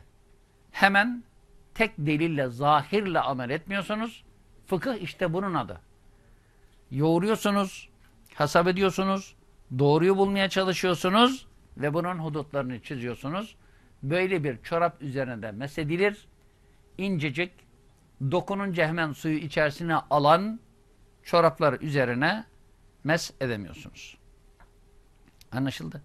Speaker 1: hemen tek delille, zahirle amel etmiyorsunuz. Fıkıh işte bunun adı. Yoğuruyorsunuz, hesap ediyorsunuz, doğruyu bulmaya çalışıyorsunuz ve bunun hudutlarını çiziyorsunuz. Böyle bir çorap üzerinde mesedilir. incecik, dokununca hemen suyu içerisine alan çoraplar üzerine mes edemiyorsunuz. Anlaşıldı?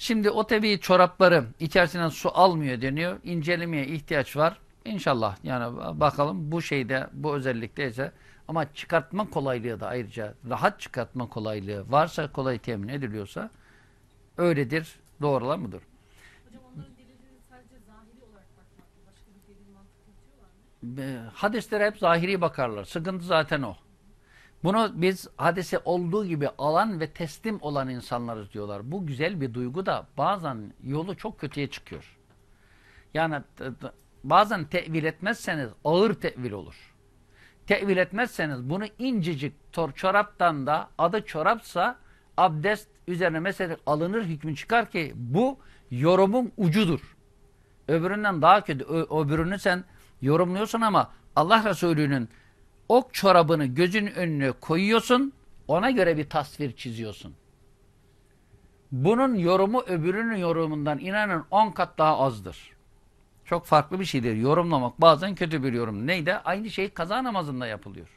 Speaker 1: Şimdi o tabii çorapları içerisine su almıyor deniyor. İncelemeye ihtiyaç var. İnşallah yani bakalım bu şeyde bu özellikteyse ama çıkartma kolaylığı da ayrıca rahat çıkartma kolaylığı varsa kolay temin ediliyorsa öyledir. Doğrular mıdır? Hadislere hep zahiri bakarlar. Sıkıntı zaten o. Bunu biz hadise olduğu gibi alan ve teslim olan insanlarız diyorlar. Bu güzel bir duygu da bazen yolu çok kötüye çıkıyor. Yani bazen tevil etmezseniz ağır tevil olur. Tevil etmezseniz bunu incecik çoraptan da adı çorapsa abdest üzerine mesela alınır hükmü çıkar ki bu yorumun ucudur. Öbüründen daha kötü. Öbürünü sen yorumluyorsun ama Allah Resulü'nün ok çorabını gözün önüne koyuyorsun, ona göre bir tasvir çiziyorsun. Bunun yorumu öbürünün yorumundan inanın 10 kat daha azdır. Çok farklı bir şeydir. Yorumlamak bazen kötü bir yorum. Neydi? Aynı şey kaza namazında yapılıyor.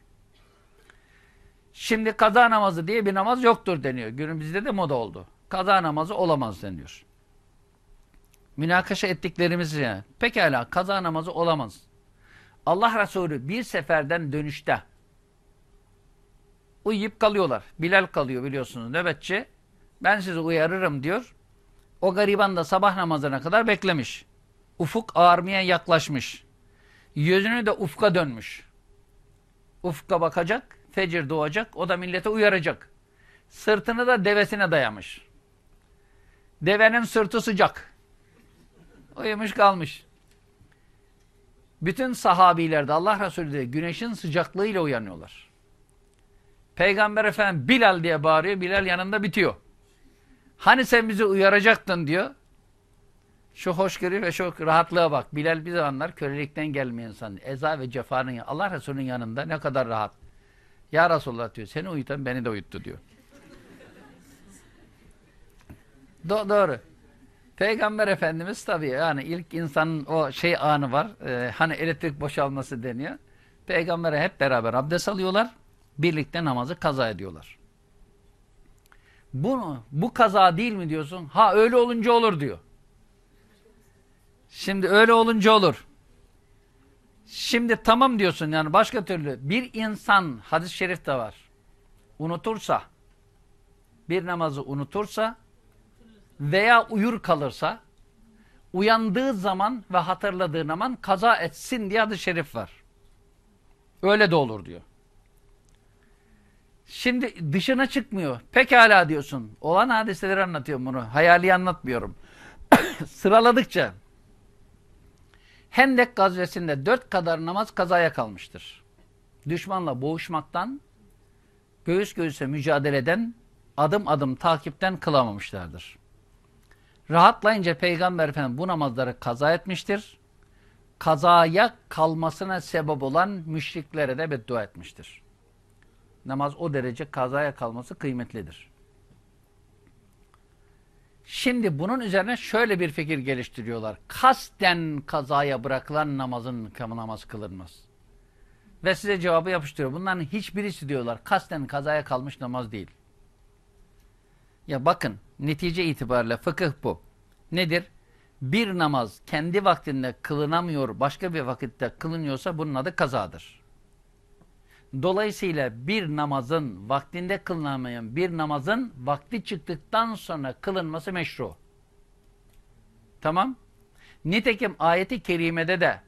Speaker 1: Şimdi kaza namazı diye bir namaz yoktur deniyor. Günümüzde de moda oldu. Kaza namazı olamaz deniyor. Münakaşa ettiklerimiz yani. Pekala kaza namazı olamaz. Allah Resulü bir seferden dönüşte uyuyup kalıyorlar. Bilal kalıyor biliyorsunuz nöbetçi. Ben sizi uyarırım diyor. O gariban da sabah namazına kadar beklemiş. Ufuk ağarmaya yaklaşmış. Yüzünü de ufka dönmüş. Ufka bakacak, fecir doğacak, o da millete uyaracak. Sırtını da devesine dayamış. Devenin sırtı sıcak. Uyumuş kalmış. Bütün sahabiler de Allah Resulü de güneşin sıcaklığıyla uyanıyorlar. Peygamber Efendim Bilal diye bağırıyor. Bilal yanında bitiyor. Hani sen bizi uyaracaktın diyor. Şu hoşgörü ve şu rahatlığa bak. Bilal bir zamanlar kölelikten gelmeyen insan. Eza ve cefanın Allah Resulü'nün yanında ne kadar rahat. Ya Resulullah diyor. Seni uyutan beni de uyuttu diyor. Do doğru. Peygamber Efendimiz tabii yani ilk insanın o şey anı var. E, hani elektrik boşalması deniyor. Peygamber'e hep beraber abdest alıyorlar. Birlikte namazı kaza ediyorlar. Bunu, bu kaza değil mi diyorsun? Ha öyle olunca olur diyor. Şimdi öyle olunca olur. Şimdi tamam diyorsun yani başka türlü. Bir insan hadis-i şerif de var. Unutursa, bir namazı unutursa veya uyur kalırsa uyandığı zaman ve hatırladığı zaman kaza etsin diye adı şerif var. Öyle de olur diyor. Şimdi dışına çıkmıyor. Pekala diyorsun. Olan hadiseleri anlatıyorum bunu. Hayali anlatmıyorum. Sıraladıkça Hendek gazvesinde dört kadar namaz kazaya kalmıştır. Düşmanla boğuşmaktan göğüs göğüse mücadeleden adım adım takipten kılamamışlardır. Rahatlayınca Peygamber Efendimiz bu namazları kaza etmiştir. Kazaya kalmasına sebep olan müşriklere de beddua etmiştir. Namaz o derece kazaya kalması kıymetlidir. Şimdi bunun üzerine şöyle bir fikir geliştiriyorlar. Kasten kazaya bırakılan namazın namaz kılınmaz. Ve size cevabı yapıştırıyor. Bunların hiçbirisi diyorlar kasten kazaya kalmış namaz değil. Ya bakın netice itibariyle fıkıh bu. Nedir? Bir namaz kendi vaktinde kılınamıyor, başka bir vakitte kılınıyorsa bunun adı kazadır. Dolayısıyla bir namazın vaktinde kılınamayan bir namazın vakti çıktıktan sonra kılınması meşru. Tamam. Nitekim ayeti kerimede de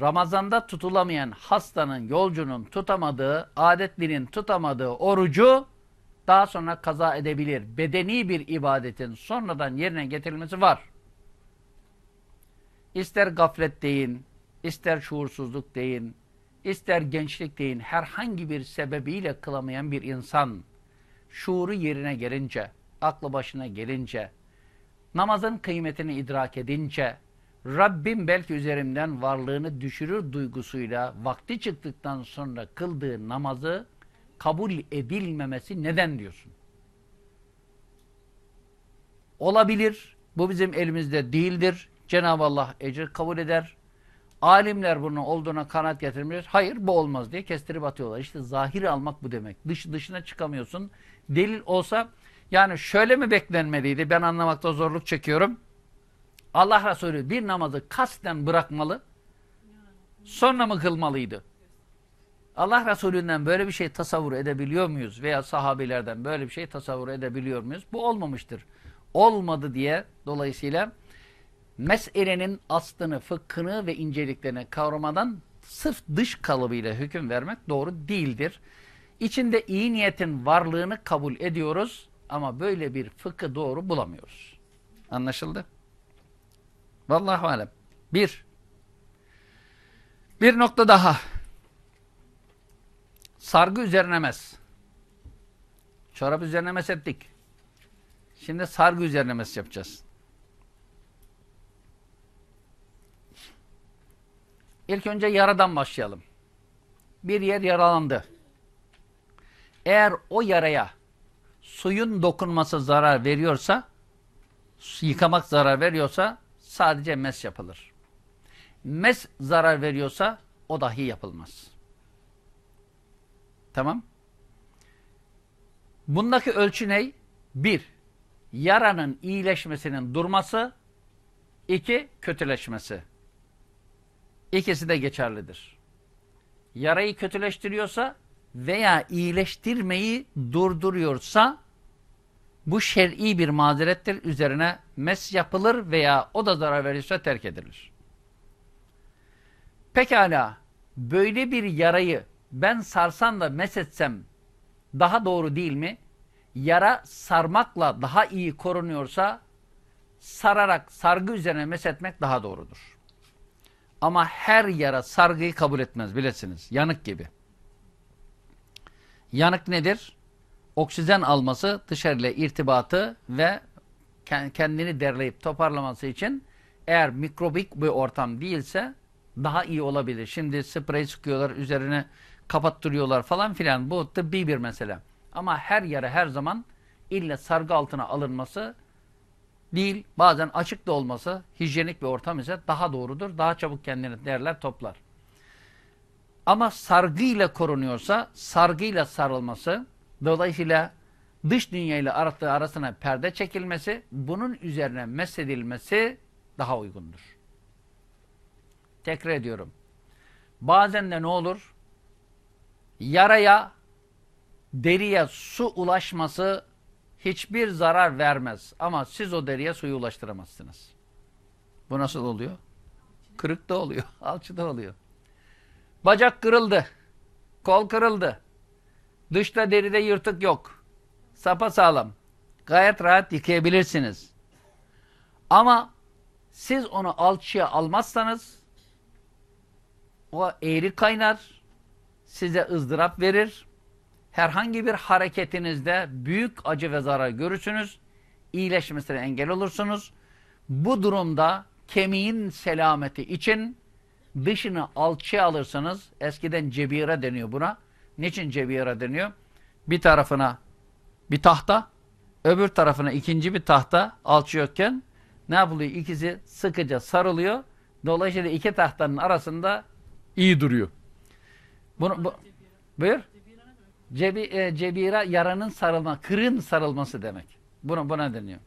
Speaker 1: Ramazanda tutulamayan hastanın, yolcunun tutamadığı, adetlinin tutamadığı orucu daha sonra kaza edebilir. Bedeni bir ibadetin sonradan yerine getirilmesi var. İster gaflet deyin, ister şuursuzluk deyin, ister gençlik deyin, herhangi bir sebebiyle kılamayan bir insan, şuuru yerine gelince, aklı başına gelince, namazın kıymetini idrak edince, Rabbim belki üzerimden varlığını düşürür duygusuyla vakti çıktıktan sonra kıldığı namazı kabul edilmemesi neden diyorsun? Olabilir. Bu bizim elimizde değildir. Cenab-ı Allah ecir kabul eder. Alimler bunun olduğuna kanaat getirmiş. Hayır bu olmaz diye kestirip atıyorlar. İşte zahir almak bu demek. Dış dışına çıkamıyorsun. Delil olsa yani şöyle mi beklenmeliydi? Ben anlamakta zorluk çekiyorum. Allah Resulü bir namazı kasten bırakmalı. Sonra mı kılmalıydı? Allah Resulü'nden böyle bir şey tasavvur edebiliyor muyuz? Veya sahabelerden böyle bir şey tasavvur edebiliyor muyuz? Bu olmamıştır. Olmadı diye dolayısıyla meselenin aslını, fıkhını ve inceliklerini kavramadan sırf dış kalıbıyla hüküm vermek doğru değildir. İçinde iyi niyetin varlığını kabul ediyoruz ama böyle bir fıkı doğru bulamıyoruz. Anlaşıldı? Vallahi alem. Bir. Bir nokta daha. Sargı üzerine mes. Çorap üzerine mes ettik. Şimdi sargı üzerine mes yapacağız. İlk önce yaradan başlayalım. Bir yer yaralandı. Eğer o yaraya suyun dokunması zarar veriyorsa, yıkamak zarar veriyorsa sadece mes yapılır. Mes zarar veriyorsa o dahi yapılmaz. Tamam. Bundaki ölçü ne? Bir, yaranın iyileşmesinin durması. iki kötüleşmesi. İkisi de geçerlidir. Yarayı kötüleştiriyorsa veya iyileştirmeyi durduruyorsa bu şer'i bir mazerettir. Üzerine mes yapılır veya o da zarar verirse terk edilir. Pekala böyle bir yarayı ben sarsan da mes etsem daha doğru değil mi? Yara sarmakla daha iyi korunuyorsa sararak sargı üzerine mes etmek daha doğrudur. Ama her yara sargıyı kabul etmez bilesiniz. Yanık gibi. Yanık nedir? Oksijen alması, dışarıyla irtibatı ve kendini derleyip toparlaması için eğer mikrobik bir ortam değilse daha iyi olabilir. Şimdi sprey sıkıyorlar, üzerine kapattırıyorlar falan filan. Bu tıbbi bir mesele. Ama her yere her zaman illa sargı altına alınması değil. Bazen açık da olması, hijyenik bir ortam ise daha doğrudur. Daha çabuk kendini derler, toplar. Ama sargıyla korunuyorsa, sargıyla sarılması, dolayısıyla dış dünyayla arattığı arasına perde çekilmesi, bunun üzerine mesedilmesi daha uygundur. Tekrar ediyorum. Bazen de ne olur? Yaraya, deriye su ulaşması hiçbir zarar vermez. Ama siz o deriye suyu ulaştıramazsınız. Bu nasıl oluyor? Kırık da oluyor, alçı da oluyor. Bacak kırıldı, kol kırıldı. Dışta deride yırtık yok. Sapa sağlam. Gayet rahat yıkayabilirsiniz. Ama siz onu alçıya almazsanız o eğri kaynar, size ızdırap verir. Herhangi bir hareketinizde büyük acı ve zarar görürsünüz. İyileşmesine engel olursunuz. Bu durumda kemiğin selameti için dışını alçıya alırsanız, eskiden cebire deniyor buna. Niçin cebire deniyor? Bir tarafına bir tahta, öbür tarafına ikinci bir tahta alçıyorken ne yapılıyor? İkisi sıkıca sarılıyor. Dolayısıyla iki tahtanın arasında iyi duruyor. Bunu, bu, buyur. Cebi, e, cebira yaranın sarılma, kırın sarılması demek. Buna, buna deniyor.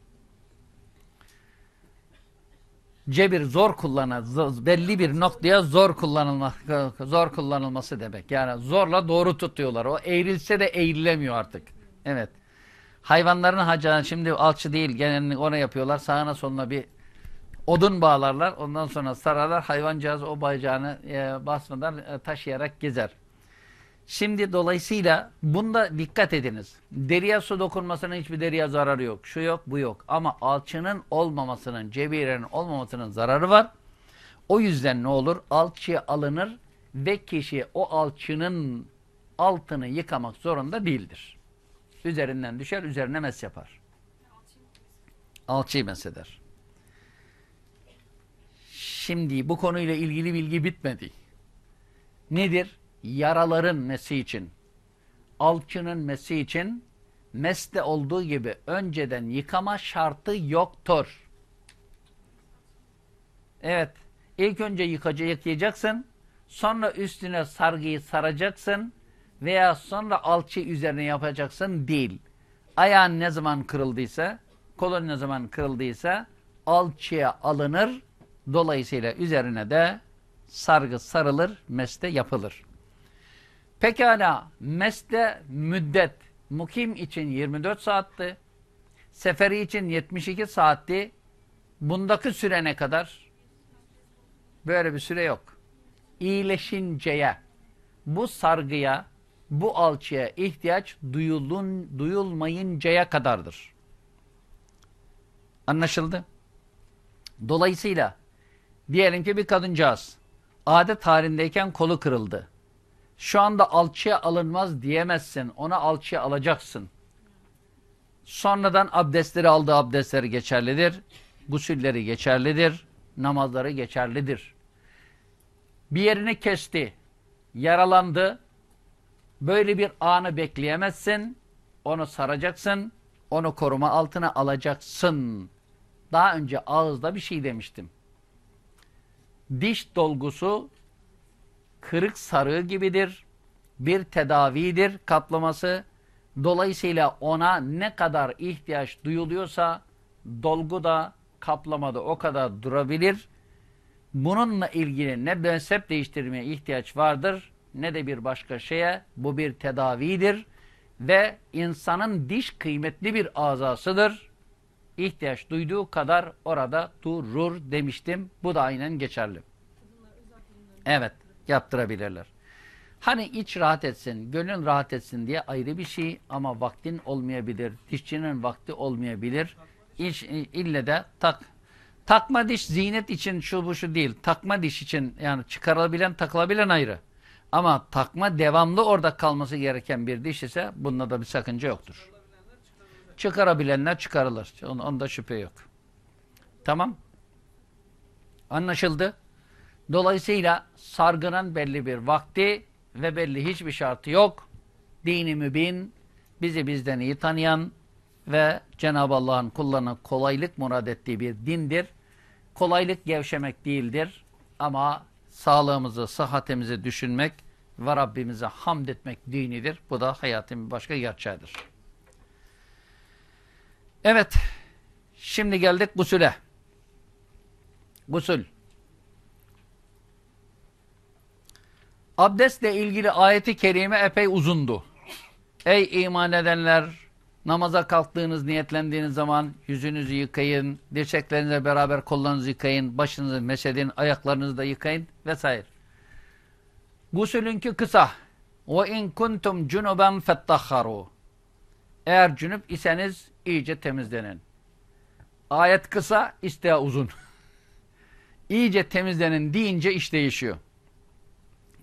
Speaker 1: Cebir zor kullanan, belli bir noktaya zor kullanılma, zor kullanılması demek. Yani zorla doğru tutuyorlar. O eğrilse de eğrilemiyor artık. Evet. Hayvanların hacı şimdi alçı değil genelini ona yapıyorlar. Sağına soluna bir odun bağlarlar. Ondan sonra sararlar. Hayvancağız o bayacağını e, basmadan e, taşıyarak gezer. Şimdi dolayısıyla bunda dikkat ediniz. Deriye su dokunmasının hiçbir deriye zararı yok. Şu yok, bu yok. Ama alçının olmamasının, cebirenin olmamasının zararı var. O yüzden ne olur? Alçıya alınır ve kişi o alçının altını yıkamak zorunda değildir. Üzerinden düşer, üzerine mes yapar. Alçıyı mes eder. Şimdi bu konuyla ilgili bilgi bitmedi. Nedir? Yaraların mesi için, alçının mesi için meste olduğu gibi önceden yıkama şartı yoktur. Evet, ilk önce yıkacı yıkayacaksın, sonra üstüne sargıyı saracaksın veya sonra alçı üzerine yapacaksın değil. Ayağın ne zaman kırıldıysa, kolun ne zaman kırıldıysa alçıya alınır, dolayısıyla üzerine de sargı sarılır, meste yapılır. Pekala, meste müddet, mukim için 24 saatti, seferi için 72 saatti, bundaki süre ne kadar? Böyle bir süre yok. İyileşinceye, bu sargıya, bu alçıya ihtiyaç duyulun, duyulmayıncaya kadardır. Anlaşıldı? Dolayısıyla diyelim ki bir kadıncağız adet halindeyken kolu kırıldı. Şu anda alçıya alınmaz diyemezsin. Ona alçıya alacaksın. Sonradan abdestleri aldığı abdestleri geçerlidir. Gusülleri geçerlidir. Namazları geçerlidir. Bir yerini kesti. Yaralandı. Böyle bir anı bekleyemezsin. Onu saracaksın. Onu koruma altına alacaksın. Daha önce ağızda bir şey demiştim. Diş dolgusu kırık sarığı gibidir. Bir tedavidir kaplaması. Dolayısıyla ona ne kadar ihtiyaç duyuluyorsa dolgu da kaplamada o kadar durabilir. Bununla ilgili ne mezhep değiştirmeye ihtiyaç vardır ne de bir başka şeye. Bu bir tedavidir ve insanın diş kıymetli bir azasıdır. İhtiyaç duyduğu kadar orada durur demiştim. Bu da aynen geçerli. Evet, yaptırabilirler. Hani iç rahat etsin, gönül rahat etsin diye ayrı bir şey ama vaktin olmayabilir. Dişçinin vakti olmayabilir. İç, ille de tak. Takma diş zinet için şu bu şu değil. Takma diş için yani çıkarılabilen takılabilen ayrı. Ama takma devamlı orada kalması gereken bir diş ise bunda da bir sakınca yoktur. Çıkarabilenler çıkarılır. Onda şüphe yok. Tamam. Anlaşıldı. Dolayısıyla sargının belli bir vakti ve belli hiçbir şartı yok. Dini mübin, bizi bizden iyi tanıyan ve Cenab-ı Allah'ın kullarına kolaylık murad ettiği bir dindir. Kolaylık gevşemek değildir ama sağlığımızı, sıhhatimizi düşünmek ve Rabbimize hamd etmek dinidir. Bu da hayatın başka gerçeğidir. Evet, şimdi geldik gusüle. Gusül. Abdestle ilgili ayeti kerime epey uzundu. Ey iman edenler! Namaza kalktığınız, niyetlendiğiniz zaman yüzünüzü yıkayın, dirseklerinizle beraber kollarınızı yıkayın, başınızı mesedin, ayaklarınızı da yıkayın vesaire. Gusülünkü kısa. وَاِنْ كُنْتُمْ جُنُبًا فَاتَّخَّرُوا Eğer cünüp iseniz iyice temizlenin. Ayet kısa, istia uzun. iyice temizlenin deyince iş değişiyor.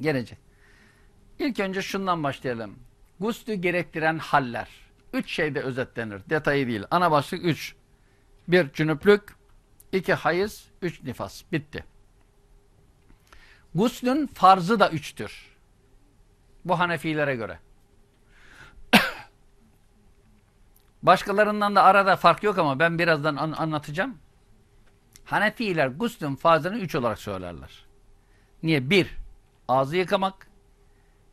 Speaker 1: Gelecek. İlk önce şundan başlayalım. Guslü gerektiren haller. Üç şeyde özetlenir. Detayı değil. Ana başlık üç. Bir cünüplük, iki hayız, üç nifas. Bitti. Guslün farzı da üçtür. Bu Hanefilere göre. Başkalarından da arada fark yok ama ben birazdan an anlatacağım. Hanefiler guslün farzını üç olarak söylerler. Niye? Bir, ağzı yıkamak.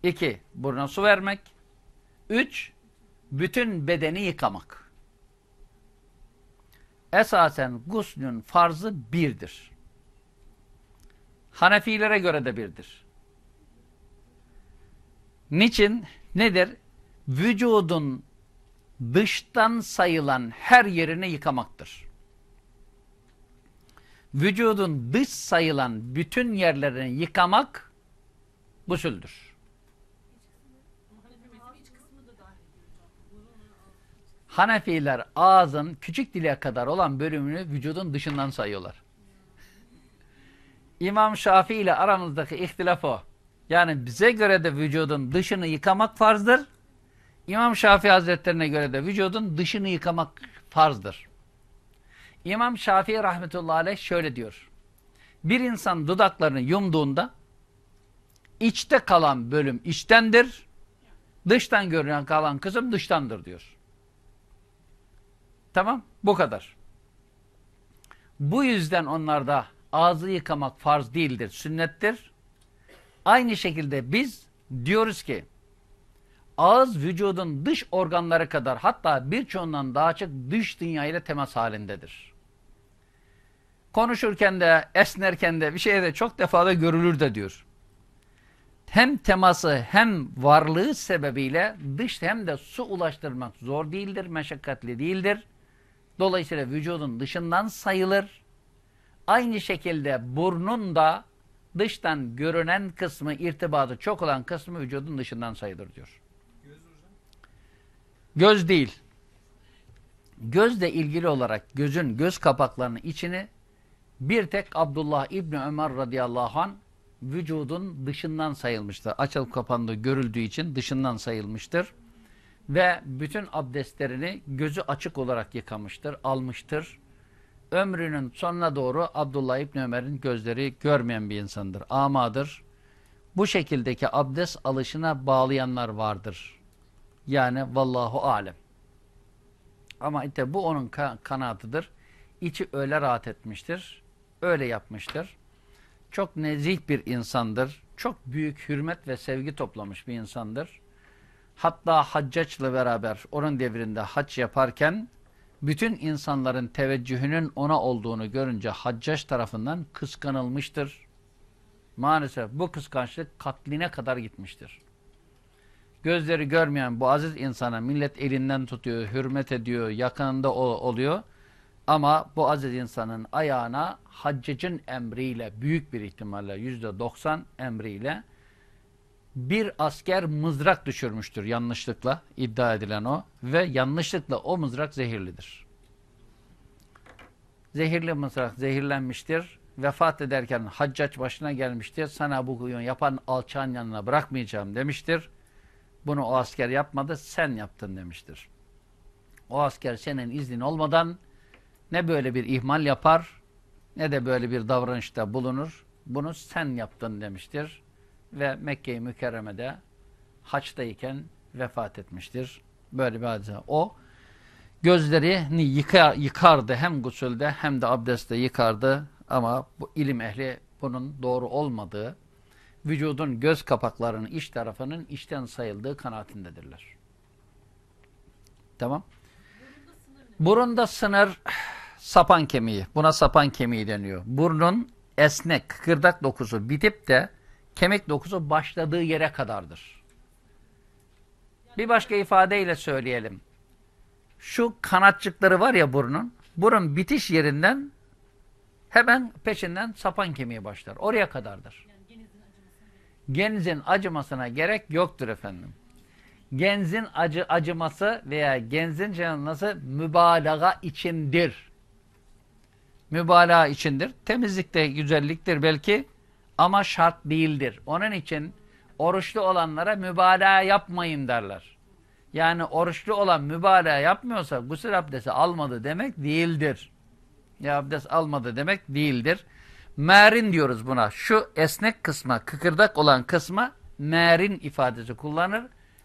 Speaker 1: iki, buruna su vermek. Üç, bütün bedeni yıkamak. Esasen guslün farzı birdir. Hanefilere göre de birdir. Niçin? Nedir? Vücudun dıştan sayılan her yerini yıkamaktır. Vücudun dış sayılan bütün yerlerini yıkamak gusüldür. Hanefiler ağzın küçük dile kadar olan bölümünü vücudun dışından sayıyorlar. İmam Şafii ile aramızdaki ihtilaf o. Yani bize göre de vücudun dışını yıkamak farzdır. İmam Şafii Hazretlerine göre de vücudun dışını yıkamak farzdır. İmam Şafii rahmetullahi aleyh şöyle diyor. Bir insan dudaklarını yumduğunda içte kalan bölüm içtendir, dıştan görünen kalan kısım dıştandır diyor. Tamam, bu kadar. Bu yüzden onlarda ağzı yıkamak farz değildir, sünnettir. Aynı şekilde biz diyoruz ki ağız vücudun dış organları kadar hatta birçoğundan daha çok dış dünya ile temas halindedir. Konuşurken de esnerken de bir şeye de çok defa da görülür de diyor. Hem teması hem varlığı sebebiyle dış hem de su ulaştırmak zor değildir, meşakkatli değildir. Dolayısıyla vücudun dışından sayılır. Aynı şekilde burnun da dıştan görünen kısmı, irtibatı çok olan kısmı vücudun dışından sayılır diyor. Göz değil. Gözle ilgili olarak gözün göz kapaklarının içini bir tek Abdullah İbni Ömer radıyallahu an vücudun dışından sayılmıştır. Açılıp kapandığı görüldüğü için dışından sayılmıştır. Ve bütün abdestlerini gözü açık olarak yıkamıştır, almıştır. Ömrünün sonuna doğru Abdullah İbni Ömer'in gözleri görmeyen bir insandır, amadır. Bu şekildeki abdest alışına bağlayanlar vardır. Yani vallahu alem. Ama işte bu onun ka kanaatıdır. İçi öyle rahat etmiştir. Öyle yapmıştır. Çok nezih bir insandır. Çok büyük hürmet ve sevgi toplamış bir insandır. Hatta haccaçla beraber onun devrinde hac yaparken bütün insanların teveccühünün ona olduğunu görünce haccaç tarafından kıskanılmıştır. Maalesef bu kıskançlık katline kadar gitmiştir. Gözleri görmeyen bu aziz insana millet elinden tutuyor, hürmet ediyor, yakınında oluyor. Ama bu aziz insanın ayağına haccacın emriyle, büyük bir ihtimalle yüzde doksan emriyle bir asker mızrak düşürmüştür yanlışlıkla iddia edilen o ve yanlışlıkla o mızrak zehirlidir. Zehirli mızrak zehirlenmiştir. Vefat ederken haccaç başına gelmiştir. Sana bu yapan alçağın yanına bırakmayacağım demiştir. Bunu o asker yapmadı, sen yaptın demiştir. O asker senin iznin olmadan ne böyle bir ihmal yapar, ne de böyle bir davranışta bulunur. Bunu sen yaptın demiştir. Ve Mekke-i Mükerreme'de haçtayken vefat etmiştir. Böyle bir hadise. O gözlerini yıkar, yıkardı hem gusülde hem de abdestte yıkardı. Ama bu ilim ehli bunun doğru olmadığı, vücudun göz kapaklarının iç tarafının içten sayıldığı kanaatindedirler. Tamam. Burunda sınır sapan kemiği. Buna sapan kemiği deniyor. Burnun esnek, kıkırdak dokusu bitip de kemik dokusu başladığı yere kadardır. Bir başka ifadeyle söyleyelim. Şu kanatçıkları var ya burnun, burun bitiş yerinden hemen peşinden sapan kemiği başlar. Oraya kadardır. Genzin acımasına gerek yoktur efendim. Genzin acı acıması veya genzin canlısı mübalağa içindir. Mübalağa içindir. Temizlikte güzelliktir belki ama şart değildir. Onun için oruçlu olanlara mübalağa yapmayın derler. Yani oruçlu olan mübalağa yapmıyorsa gusül abdesti almadı demek değildir. Ya abdest almadı demek değildir. Merin diyoruz buna. Şu esnek kısma, kıkırdak olan kısma merin ifadesi kullanır.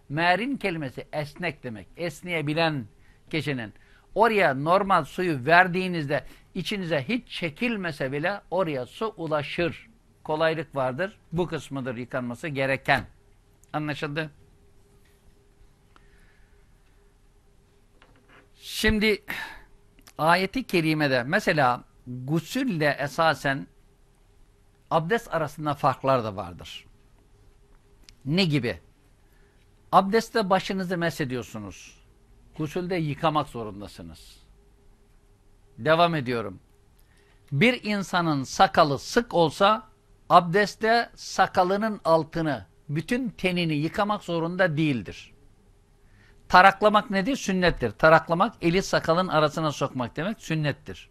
Speaker 1: Merin kelimesi esnek demek. Esneyebilen kişinin. Oraya normal suyu verdiğinizde içinize hiç çekilmese bile oraya su ulaşır. Kolaylık vardır. Bu kısmıdır yıkanması gereken. Anlaşıldı? Şimdi ayeti kerimede mesela gusülle esasen abdest arasında farklar da vardır. Ne gibi? Abdestte başınızı mesediyorsunuz. Gusülde yıkamak zorundasınız. Devam ediyorum. Bir insanın sakalı sık olsa abdestte sakalının altını, bütün tenini yıkamak zorunda değildir. Taraklamak nedir? Sünnettir. Taraklamak eli sakalın arasına sokmak demek sünnettir.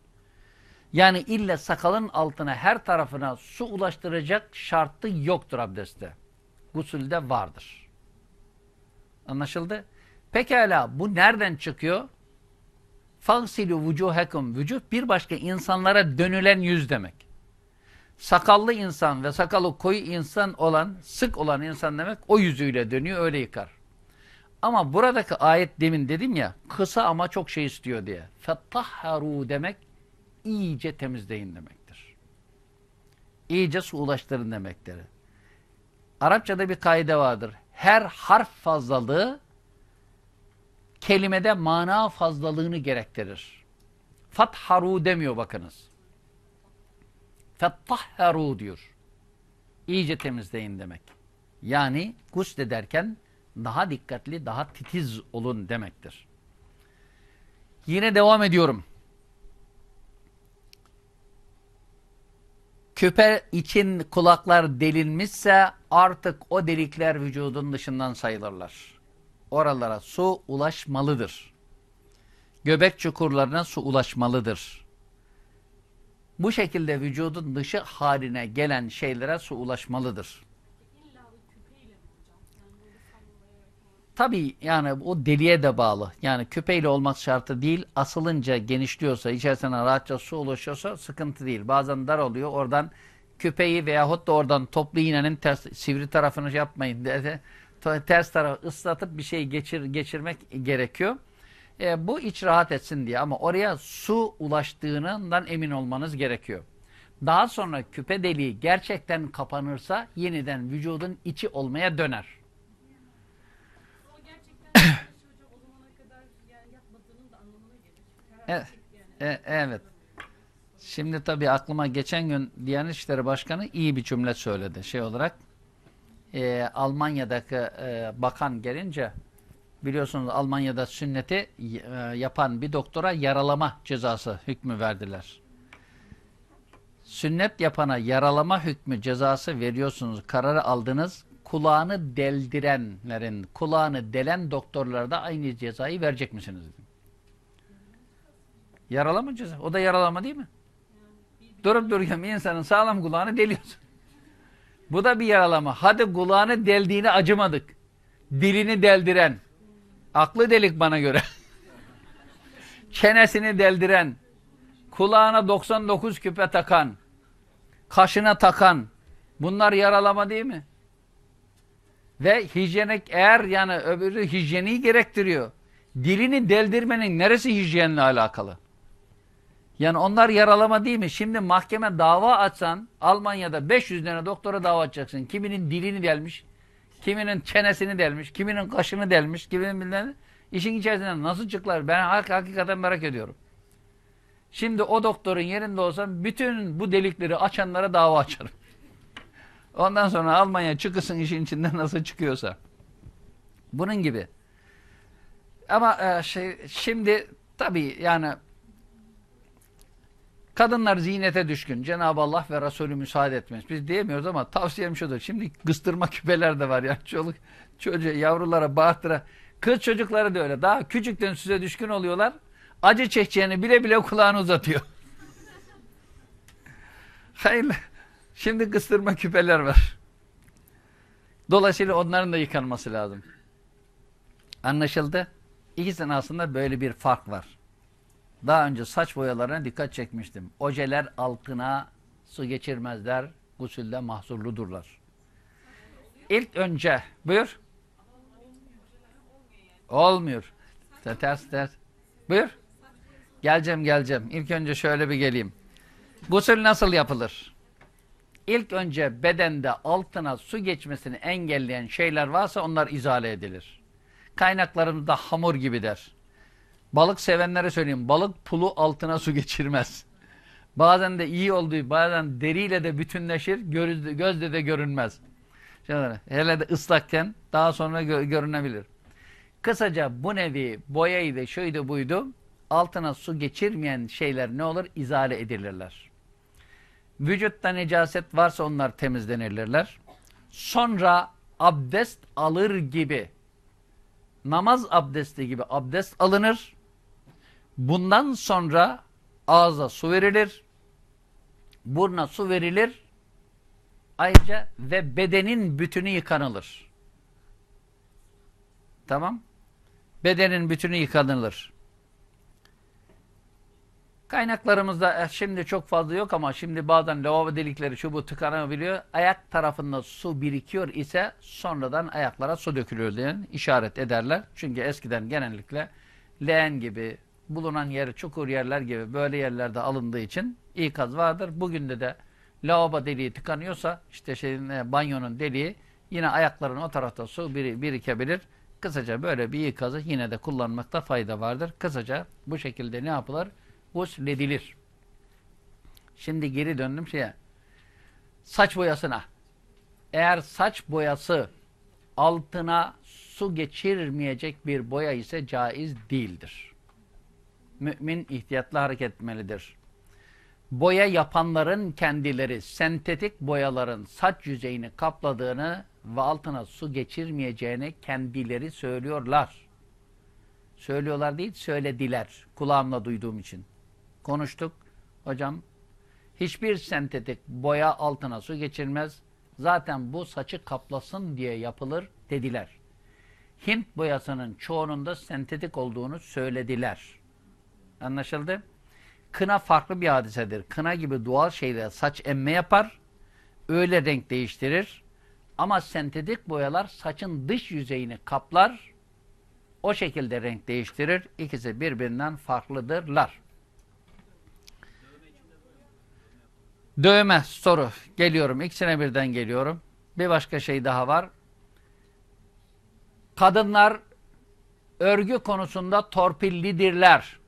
Speaker 1: Yani ille sakalın altına her tarafına su ulaştıracak şartı yoktur abdestte. Gusülde vardır. Anlaşıldı? Pekala bu nereden çıkıyor? Fagsilu vucuhekum vücut bir başka insanlara dönülen yüz demek. Sakallı insan ve sakalı koyu insan olan, sık olan insan demek o yüzüyle dönüyor, öyle yıkar. Ama buradaki ayet demin dedim ya, kısa ama çok şey istiyor diye. Fettahharu demek, iyice temizleyin demektir. İyice su ulaştırın demektir. Arapçada bir kaide vardır. Her harf fazlalığı kelimede mana fazlalığını gerektirir. Fatharu demiyor bakınız. Fettahharu diyor. İyice temizleyin demek. Yani guslederken daha dikkatli, daha titiz olun demektir. Yine devam ediyorum. Küpe için kulaklar delinmişse artık o delikler vücudun dışından sayılırlar. Oralara su ulaşmalıdır. Göbek çukurlarına su ulaşmalıdır. Bu şekilde vücudun dışı haline gelen şeylere su ulaşmalıdır. Tabii yani o deliğe de bağlı. Yani küpeyle olmak şartı değil. Asılınca genişliyorsa, içerisine rahatça su ulaşıyorsa sıkıntı değil. Bazen dar oluyor. Oradan küpeyi veyahut da oradan toplu iğnenin ters, sivri tarafını yapmayın dedi. Ters tarafı ıslatıp bir şey geçir, geçirmek gerekiyor. E, bu iç rahat etsin diye ama oraya su ulaştığından emin olmanız gerekiyor. Daha sonra küpe deliği gerçekten kapanırsa yeniden vücudun içi olmaya döner.
Speaker 4: Yani
Speaker 1: Evet. E, evet. Şimdi tabii aklıma geçen gün Diyanet İşleri Başkanı iyi bir cümle söyledi. Şey olarak e, Almanya'daki e, bakan gelince biliyorsunuz Almanya'da sünneti e, yapan bir doktora yaralama cezası hükmü verdiler. Sünnet yapana yaralama hükmü cezası veriyorsunuz. Kararı aldınız. Kulağını deldirenlerin, kulağını delen doktorlara da aynı cezayı verecek misiniz? dedim. Yaralama ceza. O da yaralama değil mi? Durup dururken bir insanın sağlam kulağını deliyorsun. Bu da bir yaralama. Hadi kulağını deldiğini acımadık. Dilini deldiren. Aklı delik bana göre. Çenesini deldiren. Kulağına 99 küpe takan. Kaşına takan. Bunlar yaralama değil mi? Ve hijyenik eğer yani öbürü hijyeni gerektiriyor. Dilini deldirmenin neresi hijyenle alakalı? Yani onlar yaralama değil mi? Şimdi mahkeme dava açsan Almanya'da 500 tane doktora dava açacaksın. Kiminin dilini delmiş, kiminin çenesini delmiş, kiminin kaşını delmiş, kiminin bilmem İşin içerisinden nasıl çıklar? Ben hak, hakikaten merak ediyorum. Şimdi o doktorun yerinde olsam bütün bu delikleri açanlara dava açarım. Ondan sonra Almanya çıkısın işin içinden nasıl çıkıyorsa. Bunun gibi. Ama e, şey, şimdi tabii yani kadınlar ziynete düşkün. Cenab-ı Allah ve Resulü müsaade etmez. Biz diyemiyoruz ama tavsiyem şudur. Şimdi kıstırma küpeler de var ya. Çoluk, çocuğa, yavrulara bağırtıra. Kız çocukları da öyle. Daha küçükten size düşkün oluyorlar. Acı çekeceğini bile bile kulağını uzatıyor. Hayırlı. Şimdi kıstırma küpeler var. Dolayısıyla onların da yıkanması lazım. Anlaşıldı? İkisinin aslında böyle bir fark var. Daha önce saç boyalarına dikkat çekmiştim. Ojeler altına su geçirmezler. Gusülde mahzurludurlar. İlk önce, buyur. Olmuyor. Ters ters. Buyur. Geleceğim geleceğim. İlk önce şöyle bir geleyim. Gusül nasıl yapılır? İlk önce bedende altına su geçmesini engelleyen şeyler varsa onlar izale edilir. Kaynaklarımızda hamur gibi der. Balık sevenlere söyleyeyim. Balık pulu altına su geçirmez. Bazen de iyi olduğu, bazen deriyle de bütünleşir, gözde, gözde de görünmez. Hele de ıslakken daha sonra gö görünebilir. Kısaca bu nevi boyaydı, şuydu buydu, altına su geçirmeyen şeyler ne olur? İzale edilirler. Vücutta necaset varsa onlar temizlenirler. Sonra abdest alır gibi, namaz abdesti gibi abdest alınır. Bundan sonra ağza su verilir, burna su verilir, ayrıca ve bedenin bütünü yıkanılır. Tamam? Bedenin bütünü yıkanılır. Kaynaklarımızda eh, şimdi çok fazla yok ama şimdi bazen lavabo delikleri şu bu tıkanabiliyor. Ayak tarafında su birikiyor ise sonradan ayaklara su dökülüyor diye işaret ederler. Çünkü eskiden genellikle leğen gibi bulunan yer, çukur yerler gibi böyle yerlerde alındığı için ikaz vardır. Bugün de de lavabo deliği tıkanıyorsa işte şeyin e, banyonun deliği yine ayakların o tarafta su biri, birikebilir. Kısaca böyle bir ikazı yine de kullanmakta fayda vardır. Kısaca bu şekilde ne yapılır? Gusledilir. Şimdi geri döndüm şeye. Saç boyasına. Eğer saç boyası altına su geçirmeyecek bir boya ise caiz değildir. Mümin ihtiyatlı hareket etmelidir. Boya yapanların kendileri sentetik boyaların saç yüzeyini kapladığını ve altına su geçirmeyeceğini kendileri söylüyorlar. Söylüyorlar değil, söylediler. Kulağımla duyduğum için. Konuştuk. Hocam hiçbir sentetik boya altına su geçirmez. Zaten bu saçı kaplasın diye yapılır dediler. Hint boyasının çoğunun da sentetik olduğunu söylediler. Anlaşıldı? Kına farklı bir hadisedir. Kına gibi doğal şeyler saç emme yapar. Öyle renk değiştirir. Ama sentetik boyalar saçın dış yüzeyini kaplar. O şekilde renk değiştirir. İkisi birbirinden farklıdırlar. Dövme soru. Geliyorum. İkisine birden geliyorum. Bir başka şey daha var. Kadınlar örgü konusunda torpillidirler.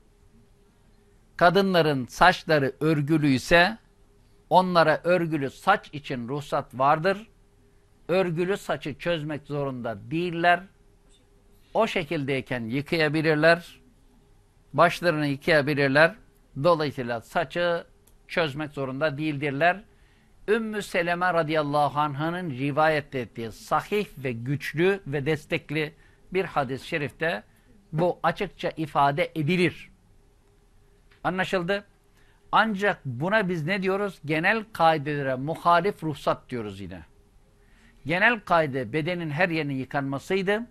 Speaker 1: Kadınların saçları örgülü ise onlara örgülü saç için ruhsat vardır. Örgülü saçı çözmek zorunda değiller. O şekildeyken yıkayabilirler. Başlarını yıkayabilirler. Dolayısıyla saçı çözmek zorunda değildirler. Ümmü Seleme radıyallahu anh'ın rivayet ettiği sahih ve güçlü ve destekli bir hadis-i şerifte bu açıkça ifade edilir. Anlaşıldı? Ancak buna biz ne diyoruz? Genel kaidelere muhalif ruhsat diyoruz yine. Genel kaide bedenin her yerinin yıkanmasıydı.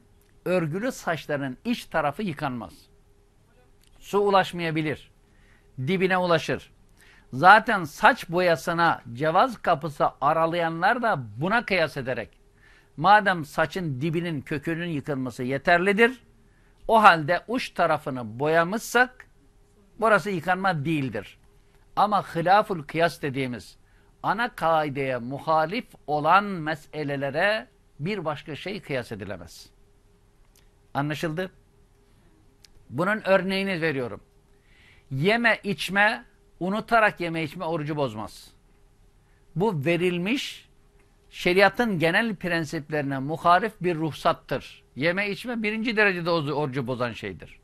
Speaker 1: Örgülü saçların iç tarafı yıkanmaz. Su ulaşmayabilir. Dibine ulaşır. Zaten saç boyasına cevaz kapısı aralayanlar da buna kıyas ederek madem saçın dibinin kökünün yıkılması yeterlidir o halde uç tarafını boyamışsak burası yıkanma değildir. Ama hilaful kıyas dediğimiz ana kaideye muhalif olan meselelere bir başka şey kıyas edilemez. Anlaşıldı? Bunun örneğini veriyorum. Yeme içme unutarak yeme içme orucu bozmaz. Bu verilmiş şeriatın genel prensiplerine muharif bir ruhsattır. Yeme içme birinci derecede orucu bozan şeydir.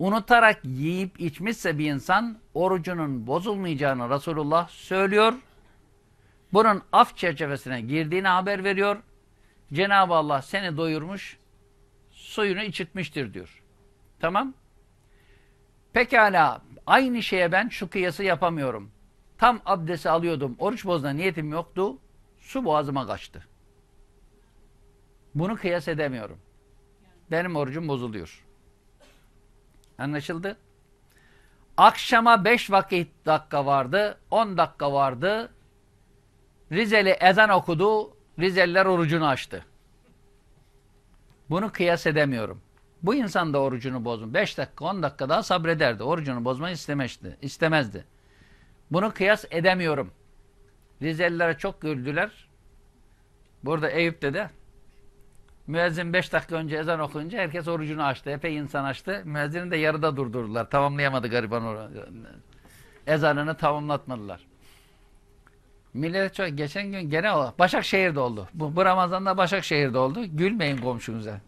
Speaker 1: Unutarak yiyip içmişse bir insan orucunun bozulmayacağını Resulullah söylüyor. Bunun af çerçevesine girdiğini haber veriyor. Cenab-ı Allah seni doyurmuş, suyunu içitmiştir diyor. Tamam. Pekala aynı şeye ben şu kıyası yapamıyorum. Tam abdesti alıyordum. Oruç bozma niyetim yoktu. Su boğazıma kaçtı. Bunu kıyas edemiyorum. Benim orucum bozuluyor. Anlaşıldı? Akşama 5 vakit dakika vardı. 10 dakika vardı. Rizeli ezan okudu. Rizeliler orucunu açtı. Bunu kıyas edemiyorum. Bu insan da orucunu bozun. 5 dakika 10 dakika daha sabrederdi. Orucunu bozmayı istemezdi. istemezdi. Bunu kıyas edemiyorum. Rizelilere çok güldüler. Burada Eyüp'te de müezzin 5 dakika önce ezan okuyunca herkes orucunu açtı. Epey insan açtı. Müezzini de yarıda durdurdular. Tamamlayamadı gariban ezanını tamamlatmadılar. Millet çok geçen gün gene o Başakşehir'de oldu. Bu, bu Ramazan'da Başakşehir'de oldu. Gülmeyin komşunuza.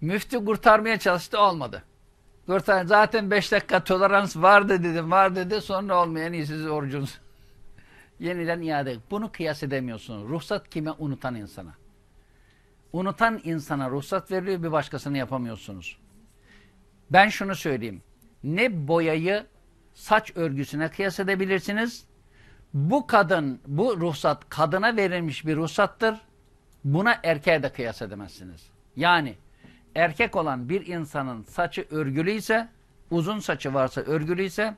Speaker 1: Müftü kurtarmaya çalıştı olmadı. Kurtar zaten 5 dakika tolerans vardı dedim var dedi sonra olmayan iyi siz orucunuz. Yeniden iade. Bunu kıyas edemiyorsunuz. Ruhsat kime? Unutan insana. Unutan insana ruhsat veriliyor bir başkasını yapamıyorsunuz. Ben şunu söyleyeyim. Ne boyayı saç örgüsüne kıyas edebilirsiniz. Bu kadın, bu ruhsat kadına verilmiş bir ruhsattır. Buna erkeğe de kıyas edemezsiniz. Yani erkek olan bir insanın saçı örgülü ise, uzun saçı varsa örgülü ise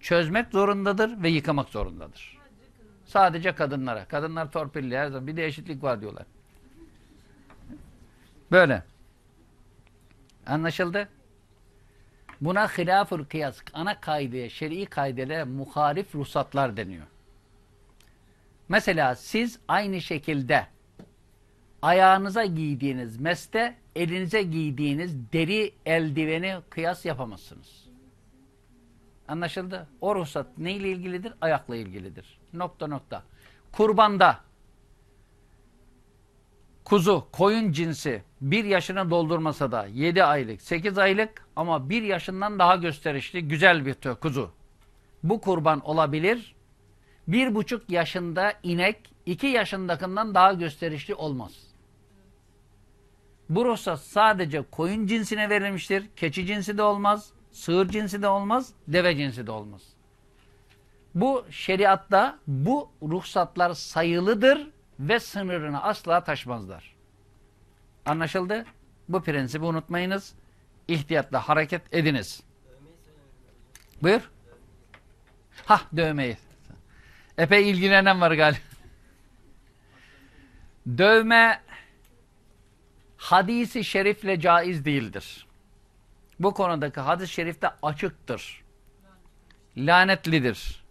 Speaker 1: çözmek zorundadır ve yıkamak zorundadır. Sadece kadınlara. Kadınlar torpilli her zaman. Bir de eşitlik var diyorlar. Böyle. Anlaşıldı? Buna hilaful kıyas, ana kaideye, şer'i kaidelere muhalif ruhsatlar deniyor. Mesela siz aynı şekilde ayağınıza giydiğiniz meste, elinize giydiğiniz deri eldiveni kıyas yapamazsınız. Anlaşıldı? O ruhsat neyle ilgilidir? Ayakla ilgilidir. Nokta nokta. Kurbanda kuzu, koyun cinsi bir yaşını doldurmasa da 7 aylık, 8 aylık ama bir yaşından daha gösterişli güzel bir kuzu. Bu kurban olabilir. Bir buçuk yaşında inek iki yaşındakinden daha gösterişli olmaz. Bu ruhsat sadece koyun cinsine verilmiştir. Keçi cinsi de olmaz, sığır cinsi de olmaz, deve cinsi de olmaz. Bu şeriatta bu ruhsatlar sayılıdır ve sınırını asla taşmazlar. Anlaşıldı? Bu prensibi unutmayınız. İhtiyatla hareket ediniz. Buyur. Ha dövmeyi. Epey ilgilenen var galiba. Dövme hadisi şerifle caiz değildir. Bu konudaki hadis-i şerifte açıktır. Lanetlidir.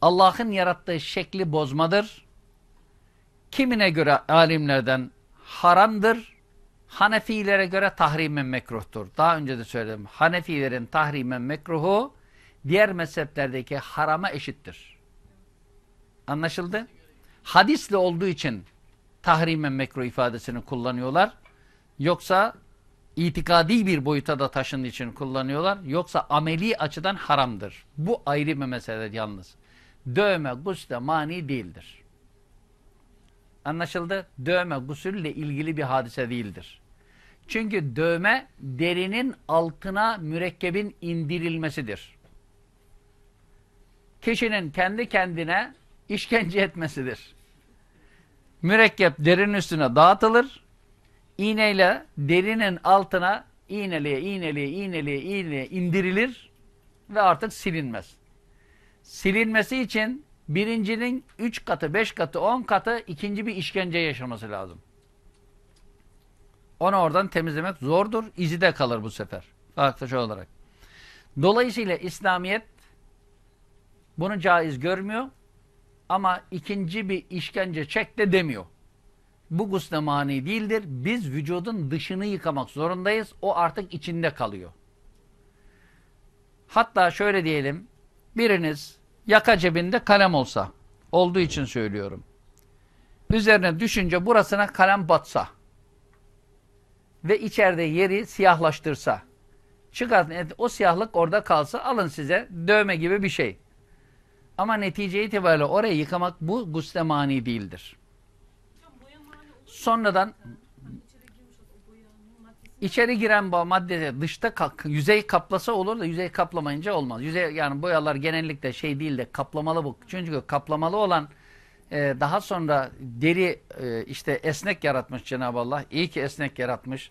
Speaker 1: Allah'ın yarattığı şekli bozmadır. Kimine göre alimlerden haramdır. Hanefilere göre tahrimen mekruhtur. Daha önce de söyledim. Hanefilerin tahrimen mekruhu diğer mezheplerdeki harama eşittir. Anlaşıldı? Hadisle olduğu için tahrimen mekruh ifadesini kullanıyorlar. Yoksa itikadi bir boyuta da taşındığı için kullanıyorlar. Yoksa ameli açıdan haramdır. Bu ayrı bir mesele yalnız. Dövme gusle mani değildir. Anlaşıldı? Dövme gusülle ilgili bir hadise değildir. Çünkü dövme derinin altına mürekkebin indirilmesidir. Kişinin kendi kendine işkence etmesidir. Mürekkep derinin üstüne dağıtılır. İğneyle derinin altına iğneliğe, iğneliğe, iğneliğe, iğneliğe indirilir ve artık silinmez. Silinmesi için birincinin üç katı, beş katı, on katı ikinci bir işkence yaşaması lazım. Onu oradan temizlemek zordur. İzi de kalır bu sefer. Farklı olarak. Dolayısıyla İslamiyet bunu caiz görmüyor. Ama ikinci bir işkence çek de demiyor. Bu gusle mani değildir. Biz vücudun dışını yıkamak zorundayız. O artık içinde kalıyor. Hatta şöyle diyelim. Biriniz yaka cebinde kalem olsa. Olduğu için söylüyorum. Üzerine düşünce burasına kalem batsa. Ve içeride yeri siyahlaştırsa. Çıkartın o siyahlık orada kalsa alın size dövme gibi bir şey. Ama netice itibariyle orayı yıkamak bu gusle mani değildir.
Speaker 4: Hocam boya mani olur.
Speaker 1: Sonradan
Speaker 4: İçeri
Speaker 1: giren bu madde dışta yüzey kaplasa olur da yüzey kaplamayınca olmaz. Yüzey yani boyalar genellikle şey değil de kaplamalı bu. Çünkü kaplamalı olan e, daha sonra deri e, işte esnek yaratmış Cenab-ı Allah. İyi ki esnek yaratmış.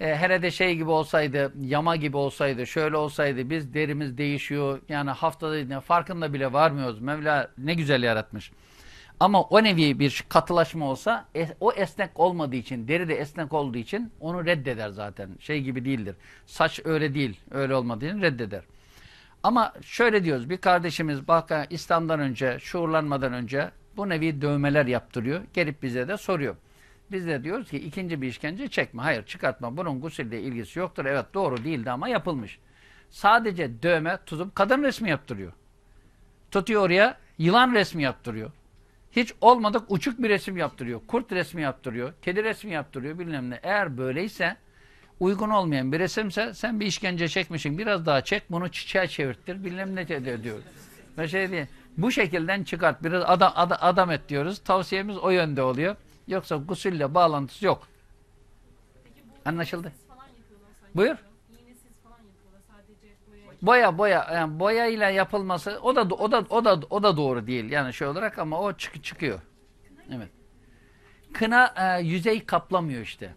Speaker 1: E, hele de şey gibi olsaydı, yama gibi olsaydı, şöyle olsaydı biz derimiz değişiyor. Yani haftada farkında bile varmıyoruz. Mevla ne güzel yaratmış. Ama o nevi bir katılaşma olsa e, o esnek olmadığı için, deri de esnek olduğu için onu reddeder zaten. Şey gibi değildir. Saç öyle değil, öyle olmadığı için reddeder. Ama şöyle diyoruz, bir kardeşimiz bak İslam'dan önce, şuurlanmadan önce bu nevi dövmeler yaptırıyor. Gelip bize de soruyor. Biz de diyoruz ki ikinci bir işkence çekme. Hayır çıkartma. Bunun gusülle ilgisi yoktur. Evet doğru değildi ama yapılmış. Sadece dövme tutup kadın resmi yaptırıyor. Tutuyor oraya yılan resmi yaptırıyor. Hiç olmadık uçuk bir resim yaptırıyor. Kurt resmi yaptırıyor. Kedi resmi yaptırıyor bilmem ne. Eğer böyleyse uygun olmayan bir resimse sen bir işkence çekmişsin. Biraz daha çek bunu çiçeğe çevirttir. Bilmem ne diyor. Ve şey diye, bu şekilden çıkart. Biraz adam, adam, adam et diyoruz. Tavsiyemiz o yönde oluyor. Yoksa gusülle bağlantısı yok. Anlaşıldı. Buyur.
Speaker 4: İğnesiz falan yapıyorlar sadece boya.
Speaker 1: Boya yani boya ile yapılması o da o da o da o da doğru değil yani şey olarak ama o çık çıkıyor. Evet. Kına e, yüzey kaplamıyor işte.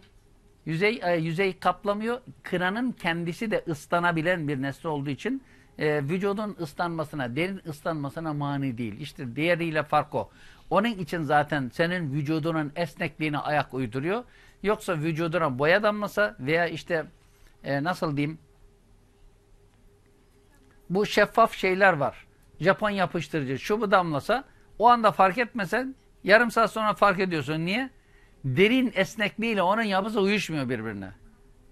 Speaker 1: Yüzey e, yüzey kaplamıyor. Kınanın kendisi de ıslanabilen bir nesne olduğu için e, vücudun ıslanmasına, derin ıslanmasına mani değil. İşte diğeriyle fark o. Onun için zaten senin vücudunun esnekliğine ayak uyduruyor. Yoksa vücuduna boya damlasa veya işte e, nasıl diyeyim bu şeffaf şeyler var. Japon yapıştırıcı şu bu damlasa o anda fark etmesen yarım saat sonra fark ediyorsun. Niye? Derin esnekliğiyle onun yapısı uyuşmuyor birbirine.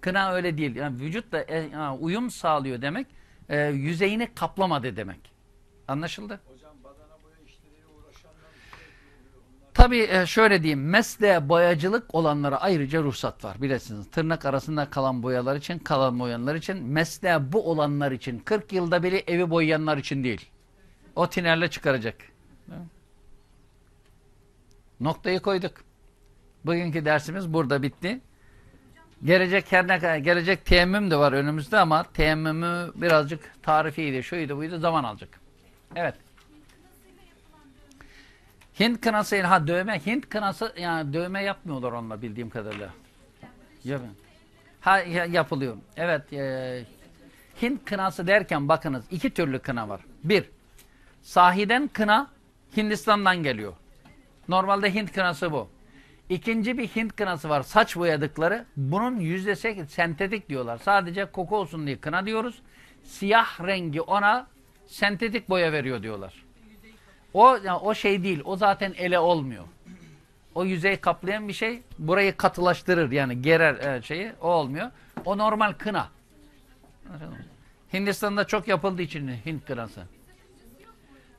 Speaker 1: Kına öyle değil. Yani vücutla e, yani uyum sağlıyor demek. e, yüzeyini kaplamadı demek. Anlaşıldı?
Speaker 2: Hocam badana boya işleriyle uğraşanlar
Speaker 1: Tabii e, şöyle diyeyim. Mesleğe boyacılık olanlara ayrıca ruhsat var. Bilirsiniz. Tırnak arasında kalan boyalar için, kalan boyanlar için, mesleğe bu olanlar için, 40 yılda biri evi boyayanlar için değil. O tinerle çıkaracak. Noktayı koyduk. Bugünkü dersimiz burada bitti. Gelecek her ne kadar gelecek teyemmüm de var önümüzde ama teyemmümü birazcık tarifiydi, şuydu buydu zaman alacak. Evet. Hint kınası ha dövme Hint kınası yani dövme yapmıyorlar onunla bildiğim kadarıyla. Yap- Ha ya- yapılıyor. Evet. E, Hint kınası derken bakınız iki türlü kına var. Bir, sahiden kına Hindistan'dan geliyor. Normalde Hint kınası bu. İkinci bir Hint kınası var. Saç boyadıkları. Bunun yüzde sekiz sentetik diyorlar. Sadece koku olsun diye kına diyoruz. Siyah rengi ona sentetik boya veriyor diyorlar. O yani o şey değil. O zaten ele olmuyor. O yüzeyi kaplayan bir şey burayı katılaştırır yani gerer e, şeyi. O olmuyor. O normal kına. Hindistan'da çok yapıldığı için Hint kınası.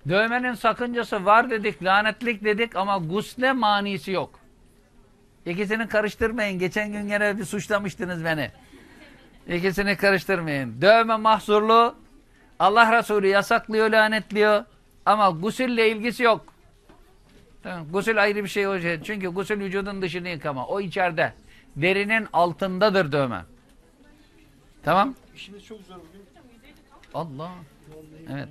Speaker 1: Dövmenin sakıncası var dedik, lanetlik dedik ama gusle manisi yok. İkisini karıştırmayın. Geçen gün gene bir suçlamıştınız beni. İkisini karıştırmayın. Dövme mahzurlu. Allah Resulü yasaklıyor, lanetliyor. Ama gusülle ilgisi yok. Tamam, gusül ayrı bir şey o şey. Çünkü gusül vücudun dışını yıkama. O içeride. Derinin altındadır dövme. Tamam?
Speaker 5: İşimiz çok zor bugün.
Speaker 1: Allah. Evet.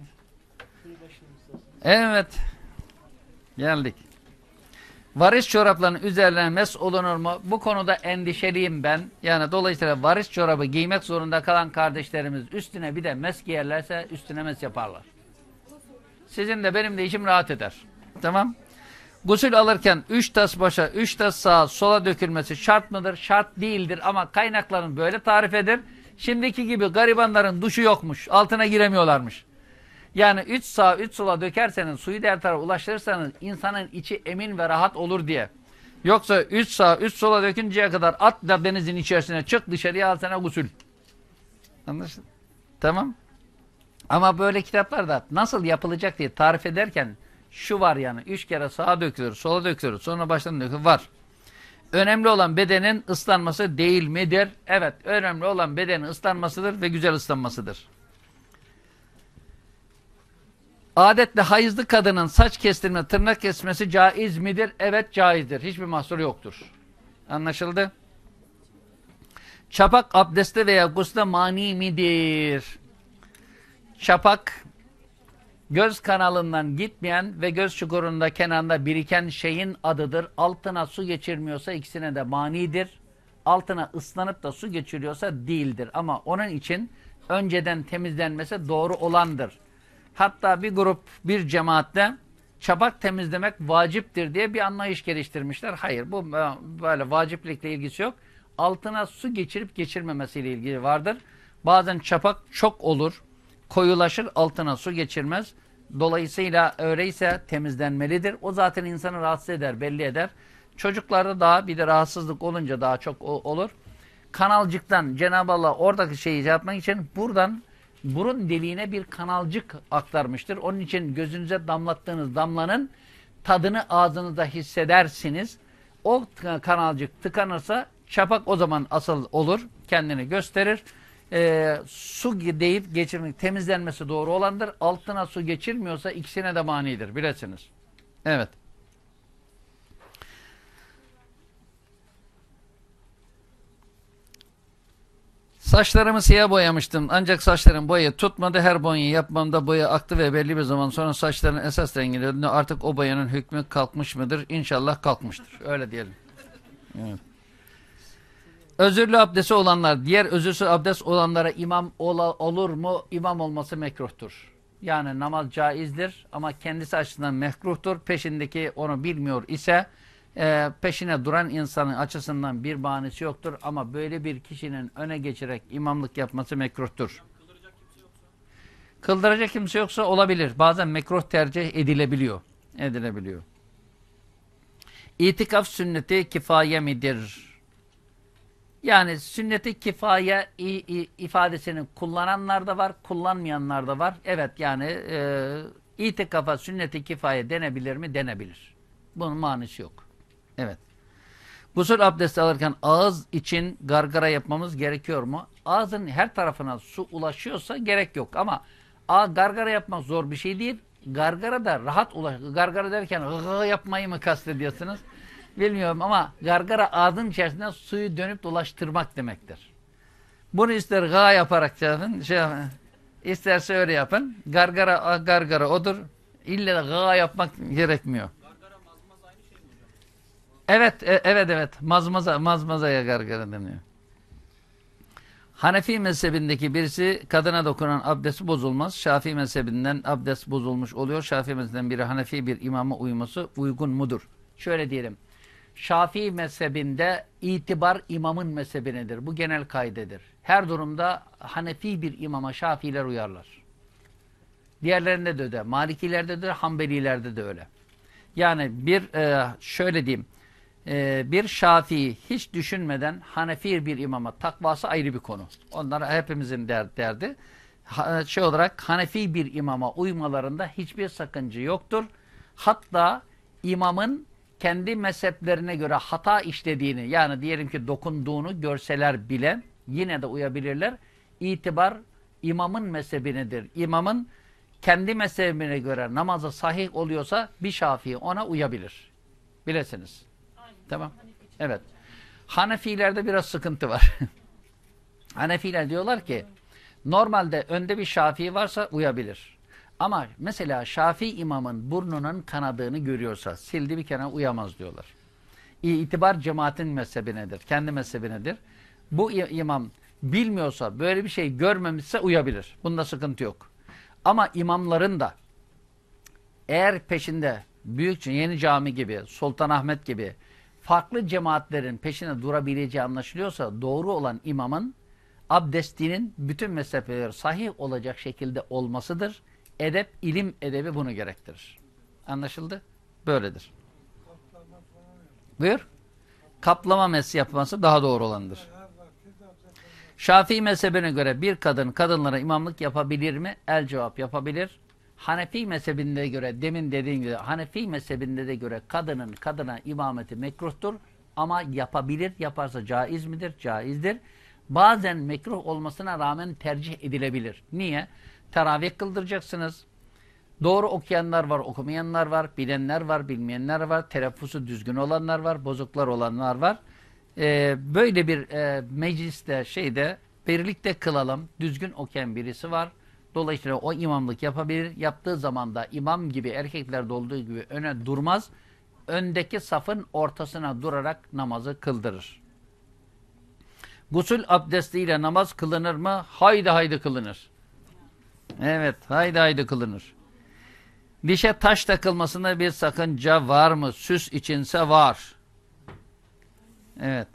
Speaker 1: Evet. Geldik. Varis çoraplarının üzerine mes olunur mu? Bu konuda endişeliyim ben. Yani dolayısıyla varis çorabı giymek zorunda kalan kardeşlerimiz üstüne bir de mes giyerlerse üstüne mes yaparlar. Sizin de benim de işim rahat eder. Tamam. Gusül alırken 3 tas başa 3 tas sağa sola dökülmesi şart mıdır? Şart değildir ama kaynakların böyle tarif eder. Şimdiki gibi garibanların duşu yokmuş. Altına giremiyorlarmış. Yani 3 sağa 3 sola dökerseniz suyu diğer tarafa ulaştırırsanız insanın içi emin ve rahat olur diye. Yoksa 3 sağa 3 sola dökünceye kadar at da denizin içerisine çık dışarıya al sana gusül. Anlaşıldı? Tamam. Ama böyle kitaplarda nasıl yapılacak diye tarif ederken şu var yani. Üç kere sağa dökülür, sola dökülür, sonra baştan dökülür. Var. Önemli olan bedenin ıslanması değil midir? Evet. Önemli olan bedenin ıslanmasıdır ve güzel ıslanmasıdır. Adetle hayızlı kadının saç kestirme, tırnak kesmesi caiz midir? Evet caizdir. Hiçbir mahsur yoktur. Anlaşıldı? Çapak abdeste veya gusle mani midir? Çapak göz kanalından gitmeyen ve göz çukurunda kenarında biriken şeyin adıdır. Altına su geçirmiyorsa ikisine de manidir. Altına ıslanıp da su geçiriyorsa değildir. Ama onun için önceden temizlenmesi doğru olandır. Hatta bir grup, bir cemaatte çapak temizlemek vaciptir diye bir anlayış geliştirmişler. Hayır bu böyle vaciplikle ilgisi yok. Altına su geçirip geçirmemesiyle ilgili vardır. Bazen çapak çok olur, koyulaşır, altına su geçirmez. Dolayısıyla öyleyse temizlenmelidir. O zaten insanı rahatsız eder, belli eder. Çocuklarda daha bir de rahatsızlık olunca daha çok olur. Kanalcıktan Cenab-ı Allah oradaki şeyi yapmak için buradan burun deliğine bir kanalcık aktarmıştır. Onun için gözünüze damlattığınız damlanın tadını ağzınızda hissedersiniz. O kanalcık tıkanırsa çapak o zaman asıl olur. Kendini gösterir. Ee, su deyip geçirmek, temizlenmesi doğru olandır. Altına su geçirmiyorsa ikisine de manidir. Bilesiniz. Evet. Saçlarımı siyah boyamıştım ancak saçlarım boya tutmadı. Her boyayı yapmamda boya aktı ve belli bir zaman sonra saçların esas rengine döndü. Artık o boyanın hükmü kalkmış mıdır? İnşallah kalkmıştır. Öyle diyelim. Evet. Özürlü abdesti olanlar, diğer özürsüz abdest olanlara imam ola- olur mu? İmam olması mekruhtur. Yani namaz caizdir ama kendisi açısından mekruhtur. Peşindeki onu bilmiyor ise e, peşine duran insanın açısından bir bahanesi yoktur. Ama böyle bir kişinin öne geçerek imamlık yapması mekruhtur. Kıldıracak kimse yoksa olabilir. Bazen mekruh tercih edilebiliyor. Edilebiliyor. İtikaf sünneti kifaye midir? Yani sünneti kifaye ifadesini kullananlar da var, kullanmayanlar da var. Evet yani e, itikafa sünneti kifaye denebilir mi? Denebilir. Bunun manisi yok. Evet. Gusül abdesti alırken ağız için gargara yapmamız gerekiyor mu? Ağzın her tarafına su ulaşıyorsa gerek yok ama a, gargara yapmak zor bir şey değil. Gargara da rahat ulaş. Gargara derken yapmayı mı kastediyorsunuz? Bilmiyorum ama gargara ağzın içerisinde suyu dönüp dolaştırmak demektir. Bunu ister gı yaparak yapın, şey yapın. Öyle yapın. Gargara gargara odur. İlle de gı yapmak gerekmiyor. Evet, e- evet, evet. Mazmaza, mazmazaya gargara deniyor. Hanefi mezhebindeki birisi kadına dokunan abdesti bozulmaz. Şafii mezhebinden abdest bozulmuş oluyor. Şafii mezhebinden biri Hanefi bir imama uyması uygun mudur? Şöyle diyelim. Şafii mezhebinde itibar imamın mezhebinedir. Bu genel kaidedir. Her durumda Hanefi bir imama Şafiiler uyarlar. Diğerlerinde de öyle. Malikilerde de Hanbelilerde de öyle. Yani bir e, şöyle diyeyim. E, bir Şafii hiç düşünmeden Hanefi bir imama takvası ayrı bir konu. Onlar hepimizin der, derdi. Şey olarak Hanefi bir imama uymalarında hiçbir sakınca yoktur. Hatta imamın kendi mezheplerine göre hata işlediğini yani diyelim ki dokunduğunu görseler bile yine de uyabilirler. İtibar imamın mezhebinedir. İmamın kendi mezhebine göre namazı sahih oluyorsa bir şafii ona uyabilir. Bilesiniz. Tamam. Evet. Hanefilerde biraz sıkıntı var. Hanefiler diyorlar ki normalde önde bir şafii varsa uyabilir. Ama mesela Şafii imamın burnunun kanadığını görüyorsa sildi bir kenara uyamaz diyorlar. İtibar cemaatin mezhebinedir. Kendi mezhebinedir. Bu imam bilmiyorsa böyle bir şey görmemişse uyabilir. Bunda sıkıntı yok. Ama imamların da eğer peşinde büyük yeni cami gibi, Sultanahmet gibi farklı cemaatlerin peşine durabileceği anlaşılıyorsa doğru olan imamın abdestinin bütün mezhepleri sahih olacak şekilde olmasıdır. Edep, ilim edebi bunu gerektirir. Anlaşıldı? Böyledir. Buyur. Kaplama mesi yapması daha doğru olandır. Şafii mezhebine göre bir kadın kadınlara imamlık yapabilir mi? El cevap yapabilir. Hanefi mezhebinde göre demin dediğim gibi Hanefi mezhebinde de göre kadının kadına imameti mekruhtur ama yapabilir. Yaparsa caiz midir? Caizdir. Bazen mekruh olmasına rağmen tercih edilebilir. Niye? Teravih kıldıracaksınız. Doğru okuyanlar var, okumayanlar var, bilenler var, bilmeyenler var, telaffuzu düzgün olanlar var, bozuklar olanlar var. Ee, böyle bir e, mecliste, şeyde, birlikte kılalım, düzgün okuyan birisi var. Dolayısıyla o imamlık yapabilir. Yaptığı zaman da imam gibi, erkeklerde olduğu gibi öne durmaz. Öndeki safın ortasına durarak namazı kıldırır. Gusül abdestiyle namaz kılınır mı? Haydi haydi kılınır. Evet, haydi haydi kılınır. Dişe taş takılmasında bir sakınca var mı? Süs içinse var. Evet.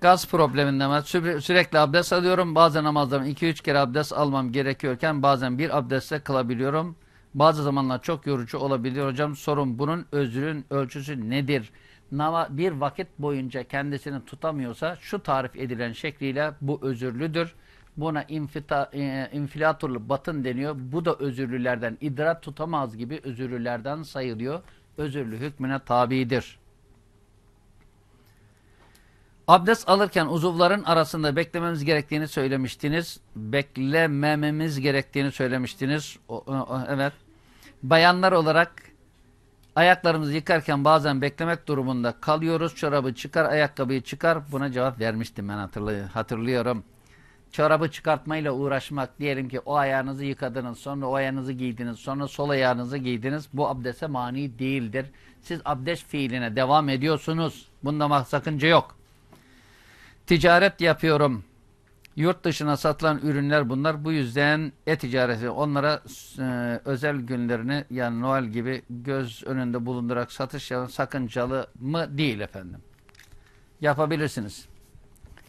Speaker 1: Gaz probleminden sürekli abdest alıyorum. Bazen namazlarım 2-3 kere abdest almam gerekiyorken bazen bir abdestle kılabiliyorum. Bazı zamanlar çok yorucu olabiliyor hocam. Sorun bunun özrün ölçüsü nedir? Bir vakit boyunca kendisini tutamıyorsa şu tarif edilen şekliyle bu özürlüdür. Buna infita, e, infilaturlu batın deniyor. Bu da özürlülerden idrak tutamaz gibi özürlülerden sayılıyor. Özürlü hükmüne tabidir. Abdest alırken uzuvların arasında beklememiz gerektiğini söylemiştiniz. Beklemememiz gerektiğini söylemiştiniz. O, o, evet. Bayanlar olarak ayaklarımızı yıkarken bazen beklemek durumunda kalıyoruz. Çorabı çıkar, ayakkabıyı çıkar. Buna cevap vermiştim ben hatırlıyorum. çorabı çıkartmayla uğraşmak diyelim ki o ayağınızı yıkadınız sonra o ayağınızı giydiniz sonra sol ayağınızı giydiniz bu abdeste mani değildir. Siz abdest fiiline devam ediyorsunuz. Bunda sakınca yok. Ticaret yapıyorum. Yurt dışına satılan ürünler bunlar. Bu yüzden e-ticareti onlara e, özel günlerini yani Noel gibi göz önünde bulundurarak satış sakıncalı mı? Değil efendim. Yapabilirsiniz.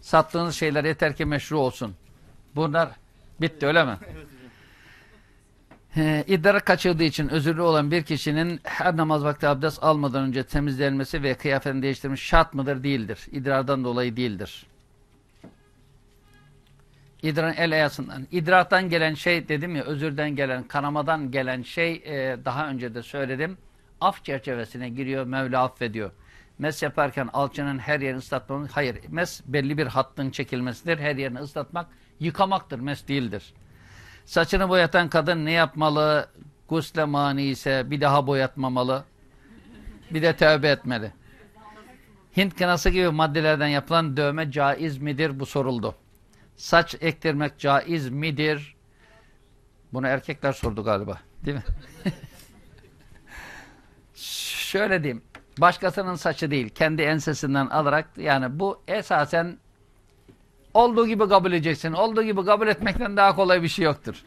Speaker 1: Sattığınız şeyler yeter ki meşru olsun. Bunlar bitti öyle mi? Ee, idrak kaçırdığı için özürlü olan bir kişinin her namaz vakti abdest almadan önce temizlenmesi ve kıyafetini değiştirmesi şart mıdır? Değildir. İdrardan dolayı değildir. İdrar el ayasından. İdrardan gelen şey dedim ya özürden gelen, kanamadan gelen şey e, daha önce de söyledim. Af çerçevesine giriyor. Mevla affediyor. Mes yaparken alçının her yerini ıslatmamız. Hayır. Mes belli bir hattın çekilmesidir. Her yerini ıslatmak yıkamaktır. Mes değildir. Saçını boyatan kadın ne yapmalı? Gusle mani ise bir daha boyatmamalı. Bir de tövbe etmeli. Hint kınası gibi maddelerden yapılan dövme caiz midir? Bu soruldu. Saç ektirmek caiz midir? Bunu erkekler sordu galiba. Değil mi? Şöyle diyeyim. Başkasının saçı değil. Kendi ensesinden alarak yani bu esasen olduğu gibi kabul edeceksin. Olduğu gibi kabul etmekten daha kolay bir şey yoktur.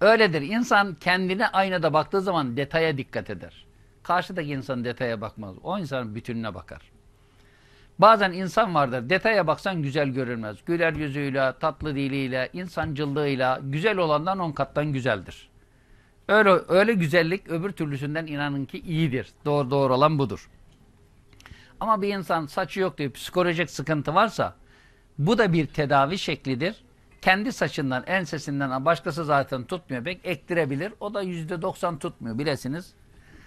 Speaker 1: Öyledir. İnsan kendine aynada baktığı zaman detaya dikkat eder. Karşıdaki insan detaya bakmaz. O insanın bütününe bakar. Bazen insan vardır. Detaya baksan güzel görünmez. Güler yüzüyle, tatlı diliyle, insancıllığıyla güzel olandan on kattan güzeldir. Öyle öyle güzellik öbür türlüsünden inanın ki iyidir. Doğru doğru olan budur. Ama bir insan saçı yok diye psikolojik sıkıntı varsa bu da bir tedavi şeklidir. Kendi saçından, ensesinden başkası zaten tutmuyor. Bek ektirebilir. O da yüzde doksan tutmuyor bilesiniz.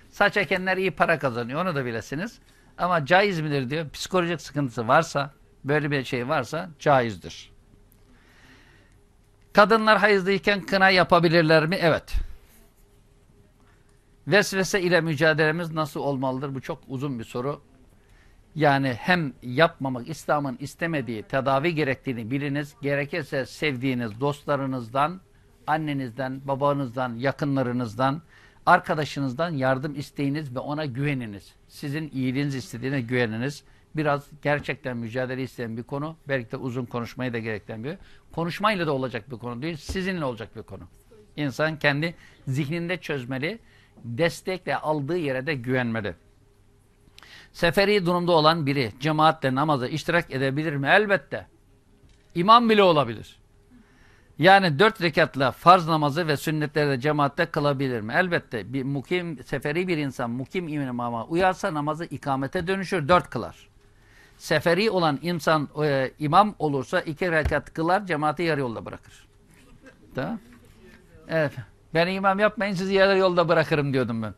Speaker 1: Saç ekenler iyi para kazanıyor. Onu da bilesiniz. Ama caiz midir diyor. Psikolojik sıkıntısı varsa, böyle bir şey varsa caizdir. Kadınlar hayızlıyken kına yapabilirler mi? Evet. Vesvese ile mücadelemiz nasıl olmalıdır? Bu çok uzun bir soru. Yani hem yapmamak, İslam'ın istemediği tedavi gerektiğini biliniz. Gerekirse sevdiğiniz dostlarınızdan, annenizden, babanızdan, yakınlarınızdan, arkadaşınızdan yardım isteyiniz ve ona güveniniz. Sizin iyiliğiniz istediğine güveniniz. Biraz gerçekten mücadele isteyen bir konu. Belki de uzun konuşmayı da gerektiren bir Konuşmayla da olacak bir konu değil, sizinle olacak bir konu. İnsan kendi zihninde çözmeli, destekle aldığı yere de güvenmeli. Seferi durumda olan biri cemaatle namaza iştirak edebilir mi? Elbette. İmam bile olabilir. Yani dört rekatla farz namazı ve sünnetleri de cemaatte kılabilir mi? Elbette. Bir mukim, seferi bir insan mukim imama uyarsa namazı ikamete dönüşür, dört kılar. Seferi olan insan e, imam olursa iki rekat kılar, cemaati yarı yolda bırakır. Tamam. Evet. Ben imam yapmayın sizi yarı yolda bırakırım diyordum ben.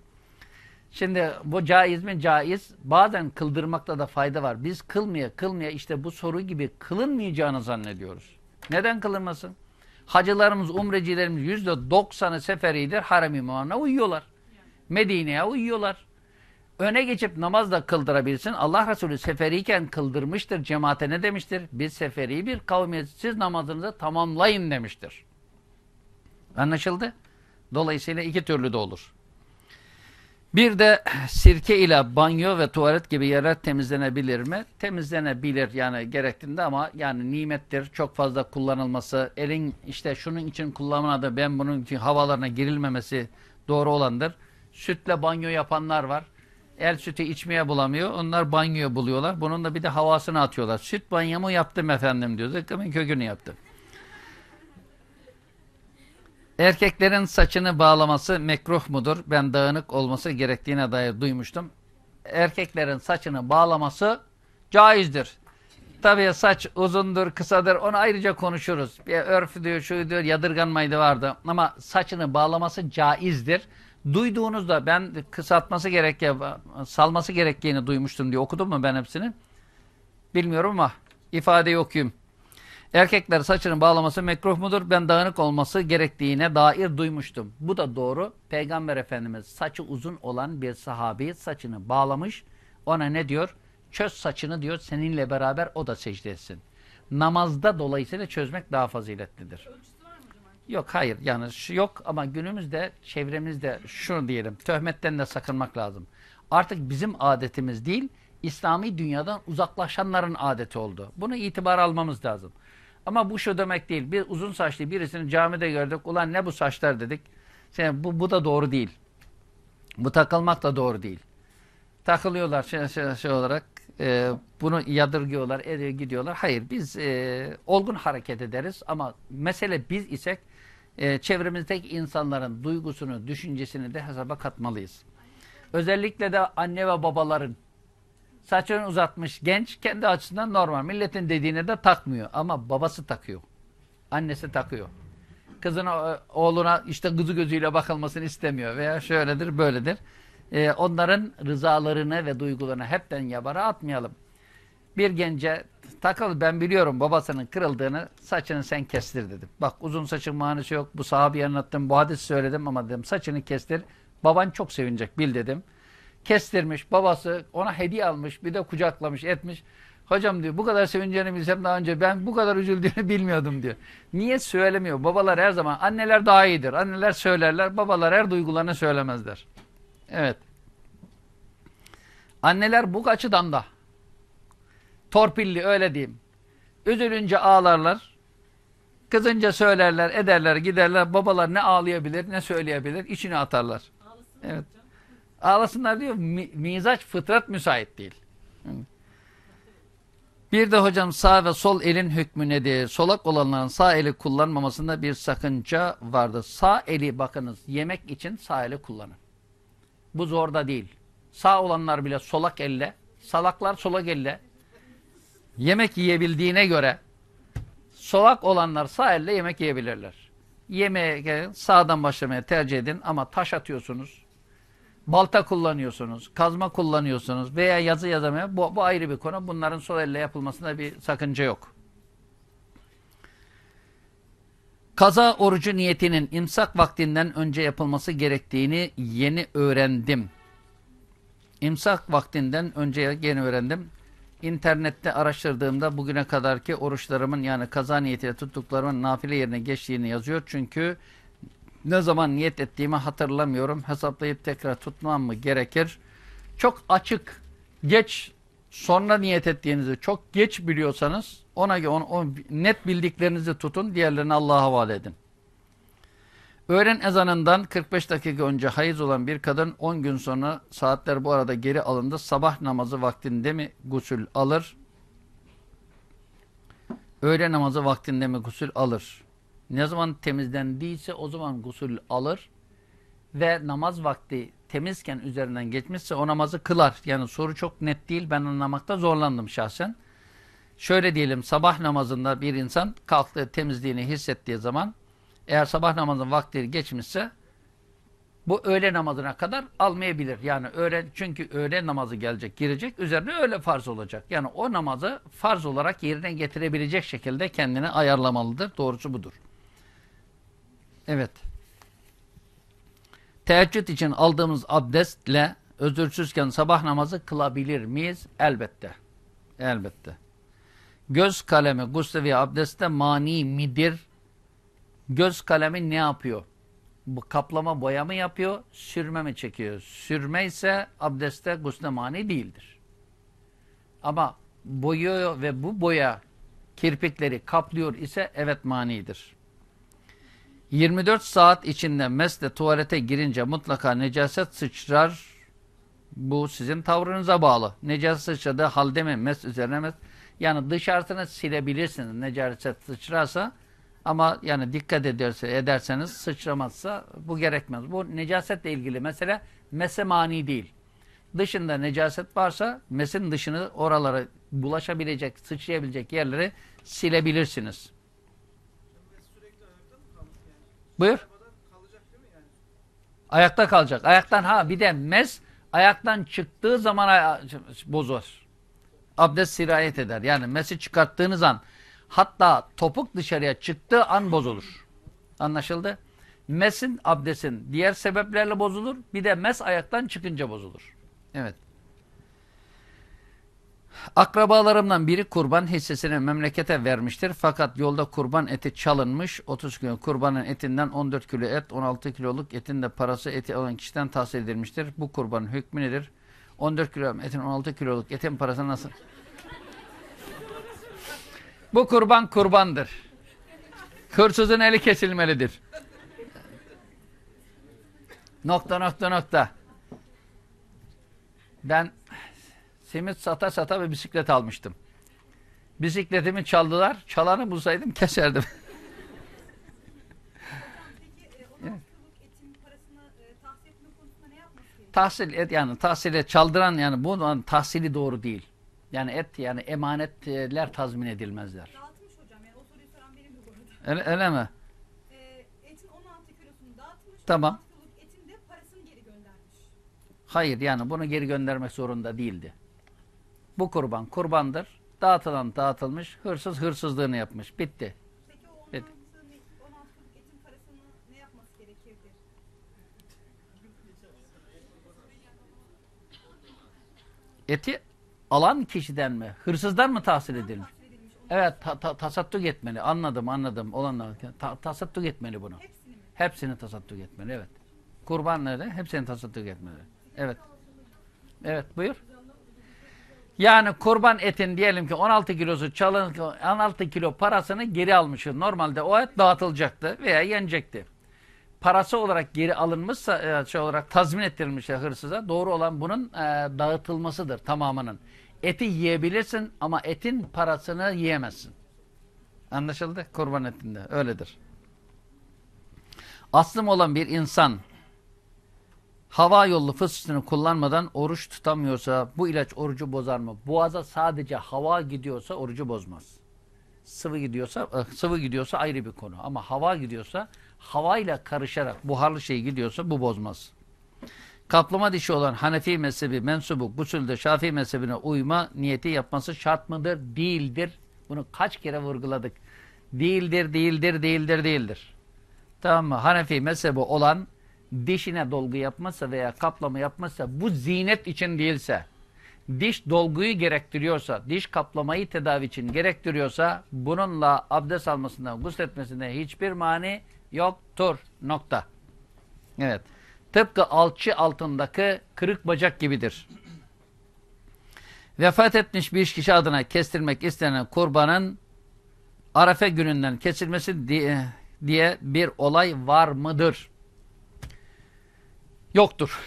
Speaker 1: Şimdi bu caiz mi? Caiz. Bazen kıldırmakta da fayda var. Biz kılmaya kılmaya işte bu soru gibi kılınmayacağını zannediyoruz. Neden kılınmasın? Hacılarımız, umrecilerimiz yüzde doksanı seferidir. Harem imamına uyuyorlar. Medine'ye uyuyorlar. Öne geçip namaz da kıldırabilsin. Allah Resulü seferiyken kıldırmıştır. Cemaate ne demiştir? Biz seferi bir kavmiyiz. Siz namazınızı tamamlayın demiştir. Anlaşıldı? Dolayısıyla iki türlü de olur. Bir de sirke ile banyo ve tuvalet gibi yerler temizlenebilir mi? Temizlenebilir yani gerektiğinde ama yani nimettir. Çok fazla kullanılması, elin işte şunun için kullanmadı, ben bunun için havalarına girilmemesi doğru olandır. Sütle banyo yapanlar var. El sütü içmeye bulamıyor. Onlar banyoya buluyorlar. Bunun da bir de havasını atıyorlar. Süt banyomu yaptım efendim diyor. Zıkkımın kökünü yaptım. Erkeklerin saçını bağlaması mekruh mudur? Ben dağınık olması gerektiğine dair duymuştum. Erkeklerin saçını bağlaması caizdir. Tabii saç uzundur, kısadır. Onu ayrıca konuşuruz. Bir örf diyor, şu diyor, yadırganmaydı vardı. Ama saçını bağlaması caizdir. Duyduğunuzda ben kısaltması gerektiğini, salması gerektiğini duymuştum diye okudum mu ben hepsini? Bilmiyorum ama ifadeyi okuyayım. Erkekler saçını bağlaması mekruh mudur? Ben dağınık olması gerektiğine dair duymuştum. Bu da doğru. Peygamber Efendimiz saçı uzun olan bir sahabi saçını bağlamış. Ona ne diyor? Çöz saçını diyor seninle beraber o da secde etsin. namazda dolayısıyla çözmek daha faziletlidir.
Speaker 4: Ölçüsü var mı hocam?
Speaker 1: Yok hayır yani şu yok ama günümüzde çevremizde şunu diyelim töhmetten de sakınmak lazım. Artık bizim adetimiz değil İslami dünyadan uzaklaşanların adeti oldu. Bunu itibar almamız lazım. Ama bu şu demek değil. Bir uzun saçlı birisini camide gördük. Ulan ne bu saçlar dedik. Şey, bu, bu da doğru değil. Bu takılmak da doğru değil. Takılıyorlar şey, şey, şey olarak e, bunu yadırgıyorlar, ediyor, gidiyorlar. Hayır biz e, olgun hareket ederiz ama mesele biz isek e, çevremizdeki insanların duygusunu, düşüncesini de hesaba katmalıyız. Özellikle de anne ve babaların saçını uzatmış genç kendi açısından normal. Milletin dediğine de takmıyor ama babası takıyor. Annesi takıyor. Kızına, oğluna işte kızı gözüyle bakılmasını istemiyor veya şöyledir, böyledir. Ee, onların rızalarını ve duygularını hepten yabara atmayalım. Bir gence takıl ben biliyorum babasının kırıldığını saçını sen kestir dedim. Bak uzun saçın manisi yok. Bu sahabeyi anlattım. Bu hadisi söyledim ama dedim saçını kestir. Baban çok sevinecek bil dedim. Kestirmiş. Babası ona hediye almış. Bir de kucaklamış etmiş. Hocam diyor bu kadar sevineceğini bilsem daha önce ben bu kadar üzüldüğünü bilmiyordum diyor. Niye söylemiyor? Babalar her zaman anneler daha iyidir. Anneler söylerler. Babalar her duygularını söylemezler. Evet. Anneler bu açıdan da torpilli öyle diyeyim. Üzülünce ağlarlar. Kızınca söylerler, ederler, giderler. Babalar ne ağlayabilir, ne söyleyebilir, içine atarlar. Evet. Ağlasınlar diyor, mi- mizaç, fıtrat müsait değil. Bir de hocam sağ ve sol elin hükmü nedir? Solak olanların sağ eli kullanmamasında bir sakınca vardır. Sağ eli bakınız yemek için sağ eli kullanın. Bu zor da değil. Sağ olanlar bile solak elle, salaklar solak elle yemek yiyebildiğine göre solak olanlar sağ elle yemek yiyebilirler. Yemeğe sağdan başlamaya tercih edin ama taş atıyorsunuz, balta kullanıyorsunuz, kazma kullanıyorsunuz veya yazı yazamaya bu, bu ayrı bir konu. Bunların sol elle yapılmasında bir sakınca yok. Kaza orucu niyetinin imsak vaktinden önce yapılması gerektiğini yeni öğrendim. İmsak vaktinden önce yeni öğrendim. İnternette araştırdığımda bugüne kadarki oruçlarımın yani kaza niyetiyle tuttuklarımın nafile yerine geçtiğini yazıyor. Çünkü ne zaman niyet ettiğimi hatırlamıyorum. Hesaplayıp tekrar tutmam mı gerekir? Çok açık, geç, sonra niyet ettiğinizi çok geç biliyorsanız ona göre onu, o net bildiklerinizi tutun. Diğerlerini Allah'a havale edin. Öğlen ezanından 45 dakika önce hayız olan bir kadın 10 gün sonra saatler bu arada geri alındı. Sabah namazı vaktinde mi gusül alır? Öğle namazı vaktinde mi gusül alır? Ne zaman temizlendiyse o zaman gusül alır ve namaz vakti temizken üzerinden geçmişse o namazı kılar. Yani soru çok net değil. Ben anlamakta zorlandım şahsen. Şöyle diyelim sabah namazında bir insan kalktığı temizliğini hissettiği zaman eğer sabah namazının vakti geçmişse bu öğle namazına kadar almayabilir. Yani öğle çünkü öğle namazı gelecek, girecek. Üzerine öğle farz olacak. Yani o namazı farz olarak yerine getirebilecek şekilde kendini ayarlamalıdır. Doğrusu budur. Evet. Teheccüd için aldığımız abdestle özürsüzken sabah namazı kılabilir miyiz? Elbette. Elbette. Göz kalemi gusle ve abdestte mani midir? Göz kalemi ne yapıyor? Bu kaplama boya mı yapıyor? Sürme mi çekiyor? Sürme ise abdestte gusle mani değildir. Ama boyuyor ve bu boya kirpikleri kaplıyor ise evet manidir. 24 saat içinde mesle tuvalete girince mutlaka necaset sıçrar. Bu sizin tavrınıza bağlı. Necaset sıçradığı halde mi mes üzerine mes. Yani dışarısını silebilirsiniz necaset sıçrarsa ama yani dikkat ederse, ederseniz sıçramazsa bu gerekmez. Bu necasetle ilgili mesele mese mani değil. Dışında necaset varsa mesin dışını oralara bulaşabilecek, sıçrayabilecek yerleri silebilirsiniz.
Speaker 2: sürekli ayakta mı kalmış yani?
Speaker 1: Buyur. Ayakta kalacak. Ayaktan ha bir de mes ayaktan çıktığı zaman bozar. Abdest sirayet eder. Yani mesi çıkarttığınız an hatta topuk dışarıya çıktığı an bozulur. Anlaşıldı? Mesin abdestin diğer sebeplerle bozulur. Bir de mes ayaktan çıkınca bozulur. Evet. Akrabalarımdan biri kurban hissesini memlekete vermiştir. Fakat yolda kurban eti çalınmış. 30 kilo kurbanın etinden 14 kilo et, 16 kiloluk etin de parası eti olan kişiden tahsil edilmiştir. Bu kurbanın hükmü nedir? 14 kilo etin 16 kiloluk etin parası nasıl? Bu kurban kurbandır. Hırsızın eli kesilmelidir. Nokta nokta nokta. Ben simit sata sata bir bisiklet almıştım. Bisikletimi çaldılar. Çalanı bulsaydım keserdim.
Speaker 6: Peki 16 kiloluk etin parasını tahsil
Speaker 1: et yani tahsile çaldıran yani bu tahsili doğru değil. Yani et yani emanetler tazmin edilmezler.
Speaker 6: Dağıtmış hocam yani o soruyu soran benim de bu arada.
Speaker 1: Öyle, öyle mi?
Speaker 6: E, etin 16 kilosunu dağıtmış.
Speaker 1: Tamam.
Speaker 6: 16 kiloluk etin de parasını geri göndermiş.
Speaker 1: Hayır yani bunu geri göndermek zorunda değildi. Bu kurban kurbandır. Dağıtılan dağıtılmış. Hırsız hırsızlığını yapmış. Bitti.
Speaker 6: Peki o 16,
Speaker 1: Evet.
Speaker 6: 16 kiloluk etin parasını ne yapması gerekirdi?
Speaker 1: Eti alan kişiden mi? Hırsızdan mı tahsil edilmiş?
Speaker 6: Tahsil edilmiş
Speaker 1: Evet ta, ta, tasadduk etmeli. Anladım anladım. Olanlar. Ta, tasadduk etmeli bunu.
Speaker 6: hepsini mi?
Speaker 1: Hepsini tasadduk etmeli evet. Kurban nerede? Hepsini tasadduk etmeli. Evet. Evet buyur. Yani kurban etin diyelim ki 16 kilosu çalın 16 kilo parasını geri almışı. Normalde o et dağıtılacaktı veya yenecekti. Parası olarak geri alınmışsa e, şey olarak tazmin ettirilmişse hırsıza doğru olan bunun e, dağıtılmasıdır tamamının. Eti yiyebilirsin ama etin parasını yiyemezsin. Anlaşıldı? Kurban etinde öyledir. Aslım olan bir insan hava yolu fıstığını kullanmadan oruç tutamıyorsa bu ilaç orucu bozar mı? Boğaza sadece hava gidiyorsa orucu bozmaz. Sıvı gidiyorsa eh, sıvı gidiyorsa ayrı bir konu ama hava gidiyorsa havayla karışarak buharlı şey gidiyorsa bu bozmaz. Kaplama dişi olan Hanefi mezhebi mensubu gusülde Şafii mezhebine uyma niyeti yapması şart mıdır? Değildir. Bunu kaç kere vurguladık. Değildir, değildir, değildir, değildir. Tamam mı? Hanefi mezhebi olan dişine dolgu yapmazsa veya kaplama yapmazsa bu zinet için değilse diş dolguyu gerektiriyorsa, diş kaplamayı tedavi için gerektiriyorsa bununla abdest almasından, gusletmesinde hiçbir mani yoktur. Nokta. Evet. Tıpkı alçı altındaki kırık bacak gibidir. Vefat etmiş bir kişi adına kestirmek istenen kurbanın Arefe gününden kesilmesi diye bir olay var mıdır? Yoktur.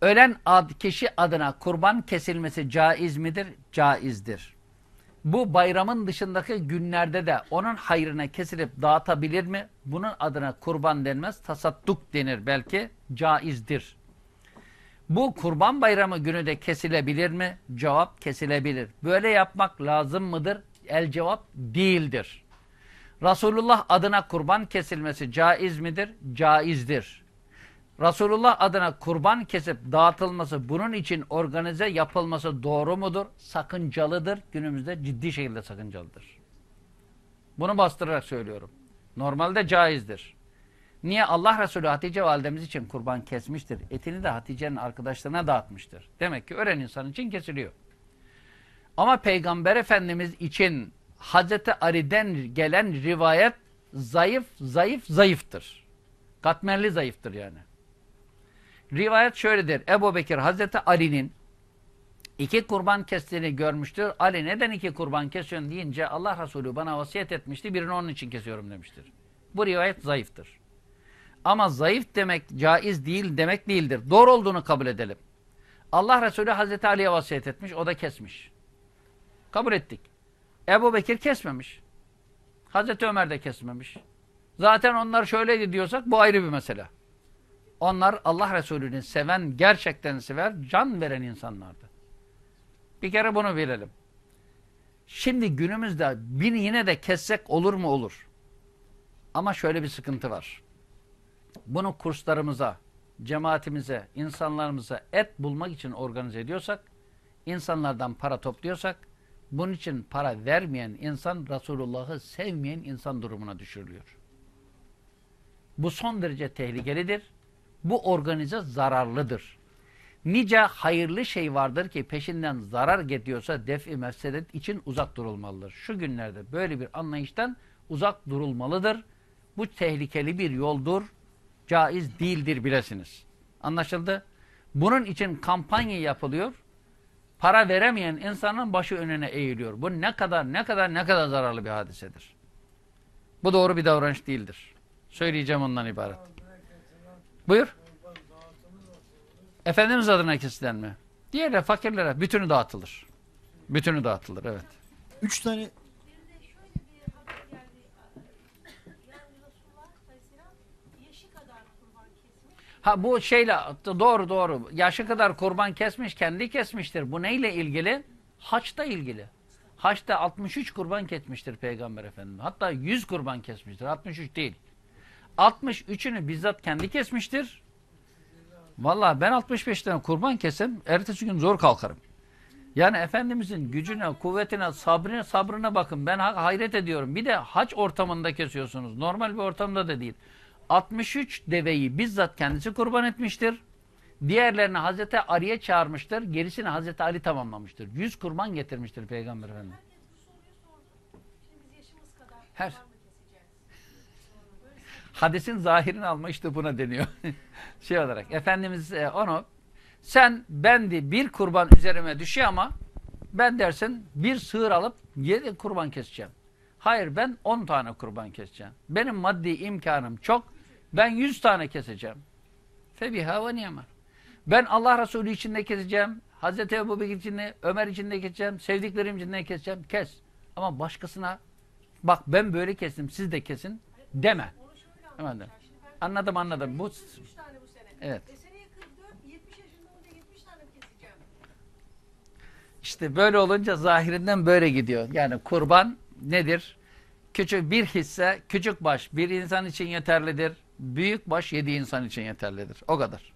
Speaker 1: Ölen ad, kişi adına kurban kesilmesi caiz midir? Caizdir. Bu bayramın dışındaki günlerde de onun hayrına kesilip dağıtabilir mi? Bunun adına kurban denmez, tasadduk denir belki, caizdir. Bu kurban bayramı günü de kesilebilir mi? Cevap kesilebilir. Böyle yapmak lazım mıdır? El cevap değildir. Resulullah adına kurban kesilmesi caiz midir? Caizdir. Resulullah adına kurban kesip dağıtılması, bunun için organize yapılması doğru mudur? Sakıncalıdır. Günümüzde ciddi şekilde sakıncalıdır. Bunu bastırarak söylüyorum. Normalde caizdir. Niye? Allah Resulü Hatice validemiz için kurban kesmiştir. Etini de Hatice'nin arkadaşlarına dağıtmıştır. Demek ki ölen insan için kesiliyor. Ama Peygamber Efendimiz için Hazreti Ali'den gelen rivayet zayıf, zayıf, zayıftır. Katmerli zayıftır yani. Rivayet şöyledir. Ebu Bekir Hazreti Ali'nin iki kurban kestiğini görmüştür. Ali neden iki kurban kesiyorsun deyince Allah Resulü bana vasiyet etmişti. Birini onun için kesiyorum demiştir. Bu rivayet zayıftır. Ama zayıf demek caiz değil demek değildir. Doğru olduğunu kabul edelim. Allah Resulü Hazreti Ali'ye vasiyet etmiş. O da kesmiş. Kabul ettik. Ebu Bekir kesmemiş. Hazreti Ömer de kesmemiş. Zaten onlar şöyleydi diyorsak bu ayrı bir mesele. Onlar Allah Resulü'nü seven, gerçekten sever, can veren insanlardı. Bir kere bunu bilelim. Şimdi günümüzde bir yine de kessek olur mu? Olur. Ama şöyle bir sıkıntı var. Bunu kurslarımıza, cemaatimize, insanlarımıza et bulmak için organize ediyorsak, insanlardan para topluyorsak, bunun için para vermeyen insan, Resulullah'ı sevmeyen insan durumuna düşürülüyor. Bu son derece tehlikelidir. Bu organize zararlıdır. Nice hayırlı şey vardır ki peşinden zarar geliyorsa def-i mefsedet için uzak durulmalıdır. Şu günlerde böyle bir anlayıştan uzak durulmalıdır. Bu tehlikeli bir yoldur. Caiz değildir bilesiniz. Anlaşıldı? Bunun için kampanya yapılıyor. Para veremeyen insanın başı önüne eğiliyor. Bu ne kadar ne kadar ne kadar zararlı bir hadisedir. Bu doğru bir davranış değildir. Söyleyeceğim ondan ibaret. Buyur. Efendimiz adına kesilen mi? Diğerler fakirlere bütünü dağıtılır. Bütünü dağıtılır evet.
Speaker 5: Üç tane.
Speaker 1: Ha bu şeyle doğru doğru. Yaşı kadar kurban kesmiş, kendi kesmiştir. Bu neyle ilgili? Haçta ilgili. Haçta 63 kurban kesmiştir Peygamber Efendimiz. Hatta 100 kurban kesmiştir. 63 değil. 63'ünü bizzat kendi kesmiştir. Vallahi ben 65 tane kurban kesem ertesi gün zor kalkarım. Yani Efendimizin gücüne, kuvvetine, sabrına, sabrına bakın. Ben ha- hayret ediyorum. Bir de haç ortamında kesiyorsunuz. Normal bir ortamda da değil. 63 deveyi bizzat kendisi kurban etmiştir. Diğerlerini Hazreti Ali'ye çağırmıştır. Gerisini Hazreti Ali tamamlamıştır. 100 kurban getirmiştir Peygamber Efendimiz.
Speaker 4: Herkes bu soruyu sordu. Şimdi biz yaşımız kadar
Speaker 1: Her-
Speaker 4: kurban mı keseceğiz?
Speaker 1: Hadisin zahirini alma işte buna deniyor. şey olarak. Efendimiz e, onu sen bendi bir kurban üzerime düşüyor ama ben dersin bir sığır alıp yedi kurban keseceğim. Hayır ben 10 tane kurban keseceğim. Benim maddi imkanım çok. Ben 100 tane keseceğim. Febiha ve ni'me. Ben Allah Resulü için de keseceğim. Hazreti Ebu Bekir için de, Ömer için de keseceğim. Sevdiklerim için de keseceğim. Kes. Ama başkasına bak ben böyle kestim siz de kesin deme.
Speaker 4: Ben
Speaker 1: Anladım anladım. Bu
Speaker 4: 3 tane bu sene.
Speaker 1: Evet.
Speaker 4: E seneye 44, 70 yaşında olunca 70 tane mi keseceğim?
Speaker 1: işte böyle olunca zahirinden böyle gidiyor. Yani kurban nedir? Küçük bir hisse, küçük baş bir insan için yeterlidir. Büyük baş yedi insan için yeterlidir. O kadar.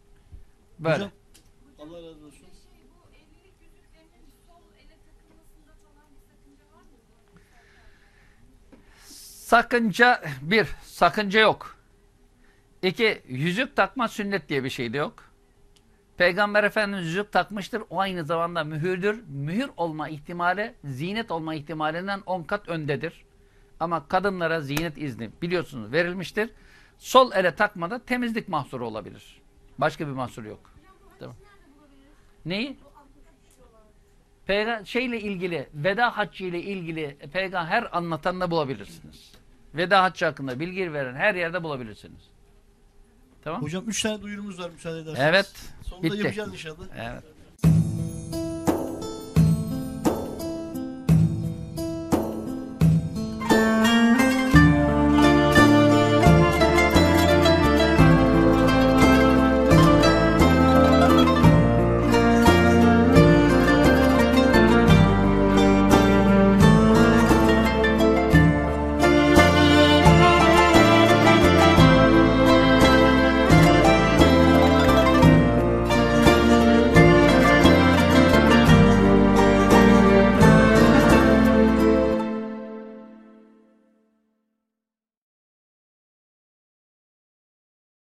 Speaker 1: Böyle.
Speaker 5: Allah razı olsun.
Speaker 1: Sakınca bir, sakınca yok. İki, yüzük takma sünnet diye bir şey de yok. Peygamber Efendimiz yüzük takmıştır. O aynı zamanda mühürdür. Mühür olma ihtimali, zinet olma ihtimalinden 10 kat öndedir. Ama kadınlara zinet izni biliyorsunuz verilmiştir. Sol ele takmada temizlik mahsuru olabilir. Başka bir mahsur yok. Tamam. Neyi? Peyga şeyle ilgili, veda haccı ile ilgili peygamber her anlatanda bulabilirsiniz. Veda haccı hakkında bilgi veren her yerde bulabilirsiniz. Tamam?
Speaker 5: Hocam üç tane duyurumuz var müsaade ederseniz.
Speaker 1: Evet.
Speaker 5: Sonunda
Speaker 1: bitti.
Speaker 5: yapacağız inşallah.
Speaker 1: Evet.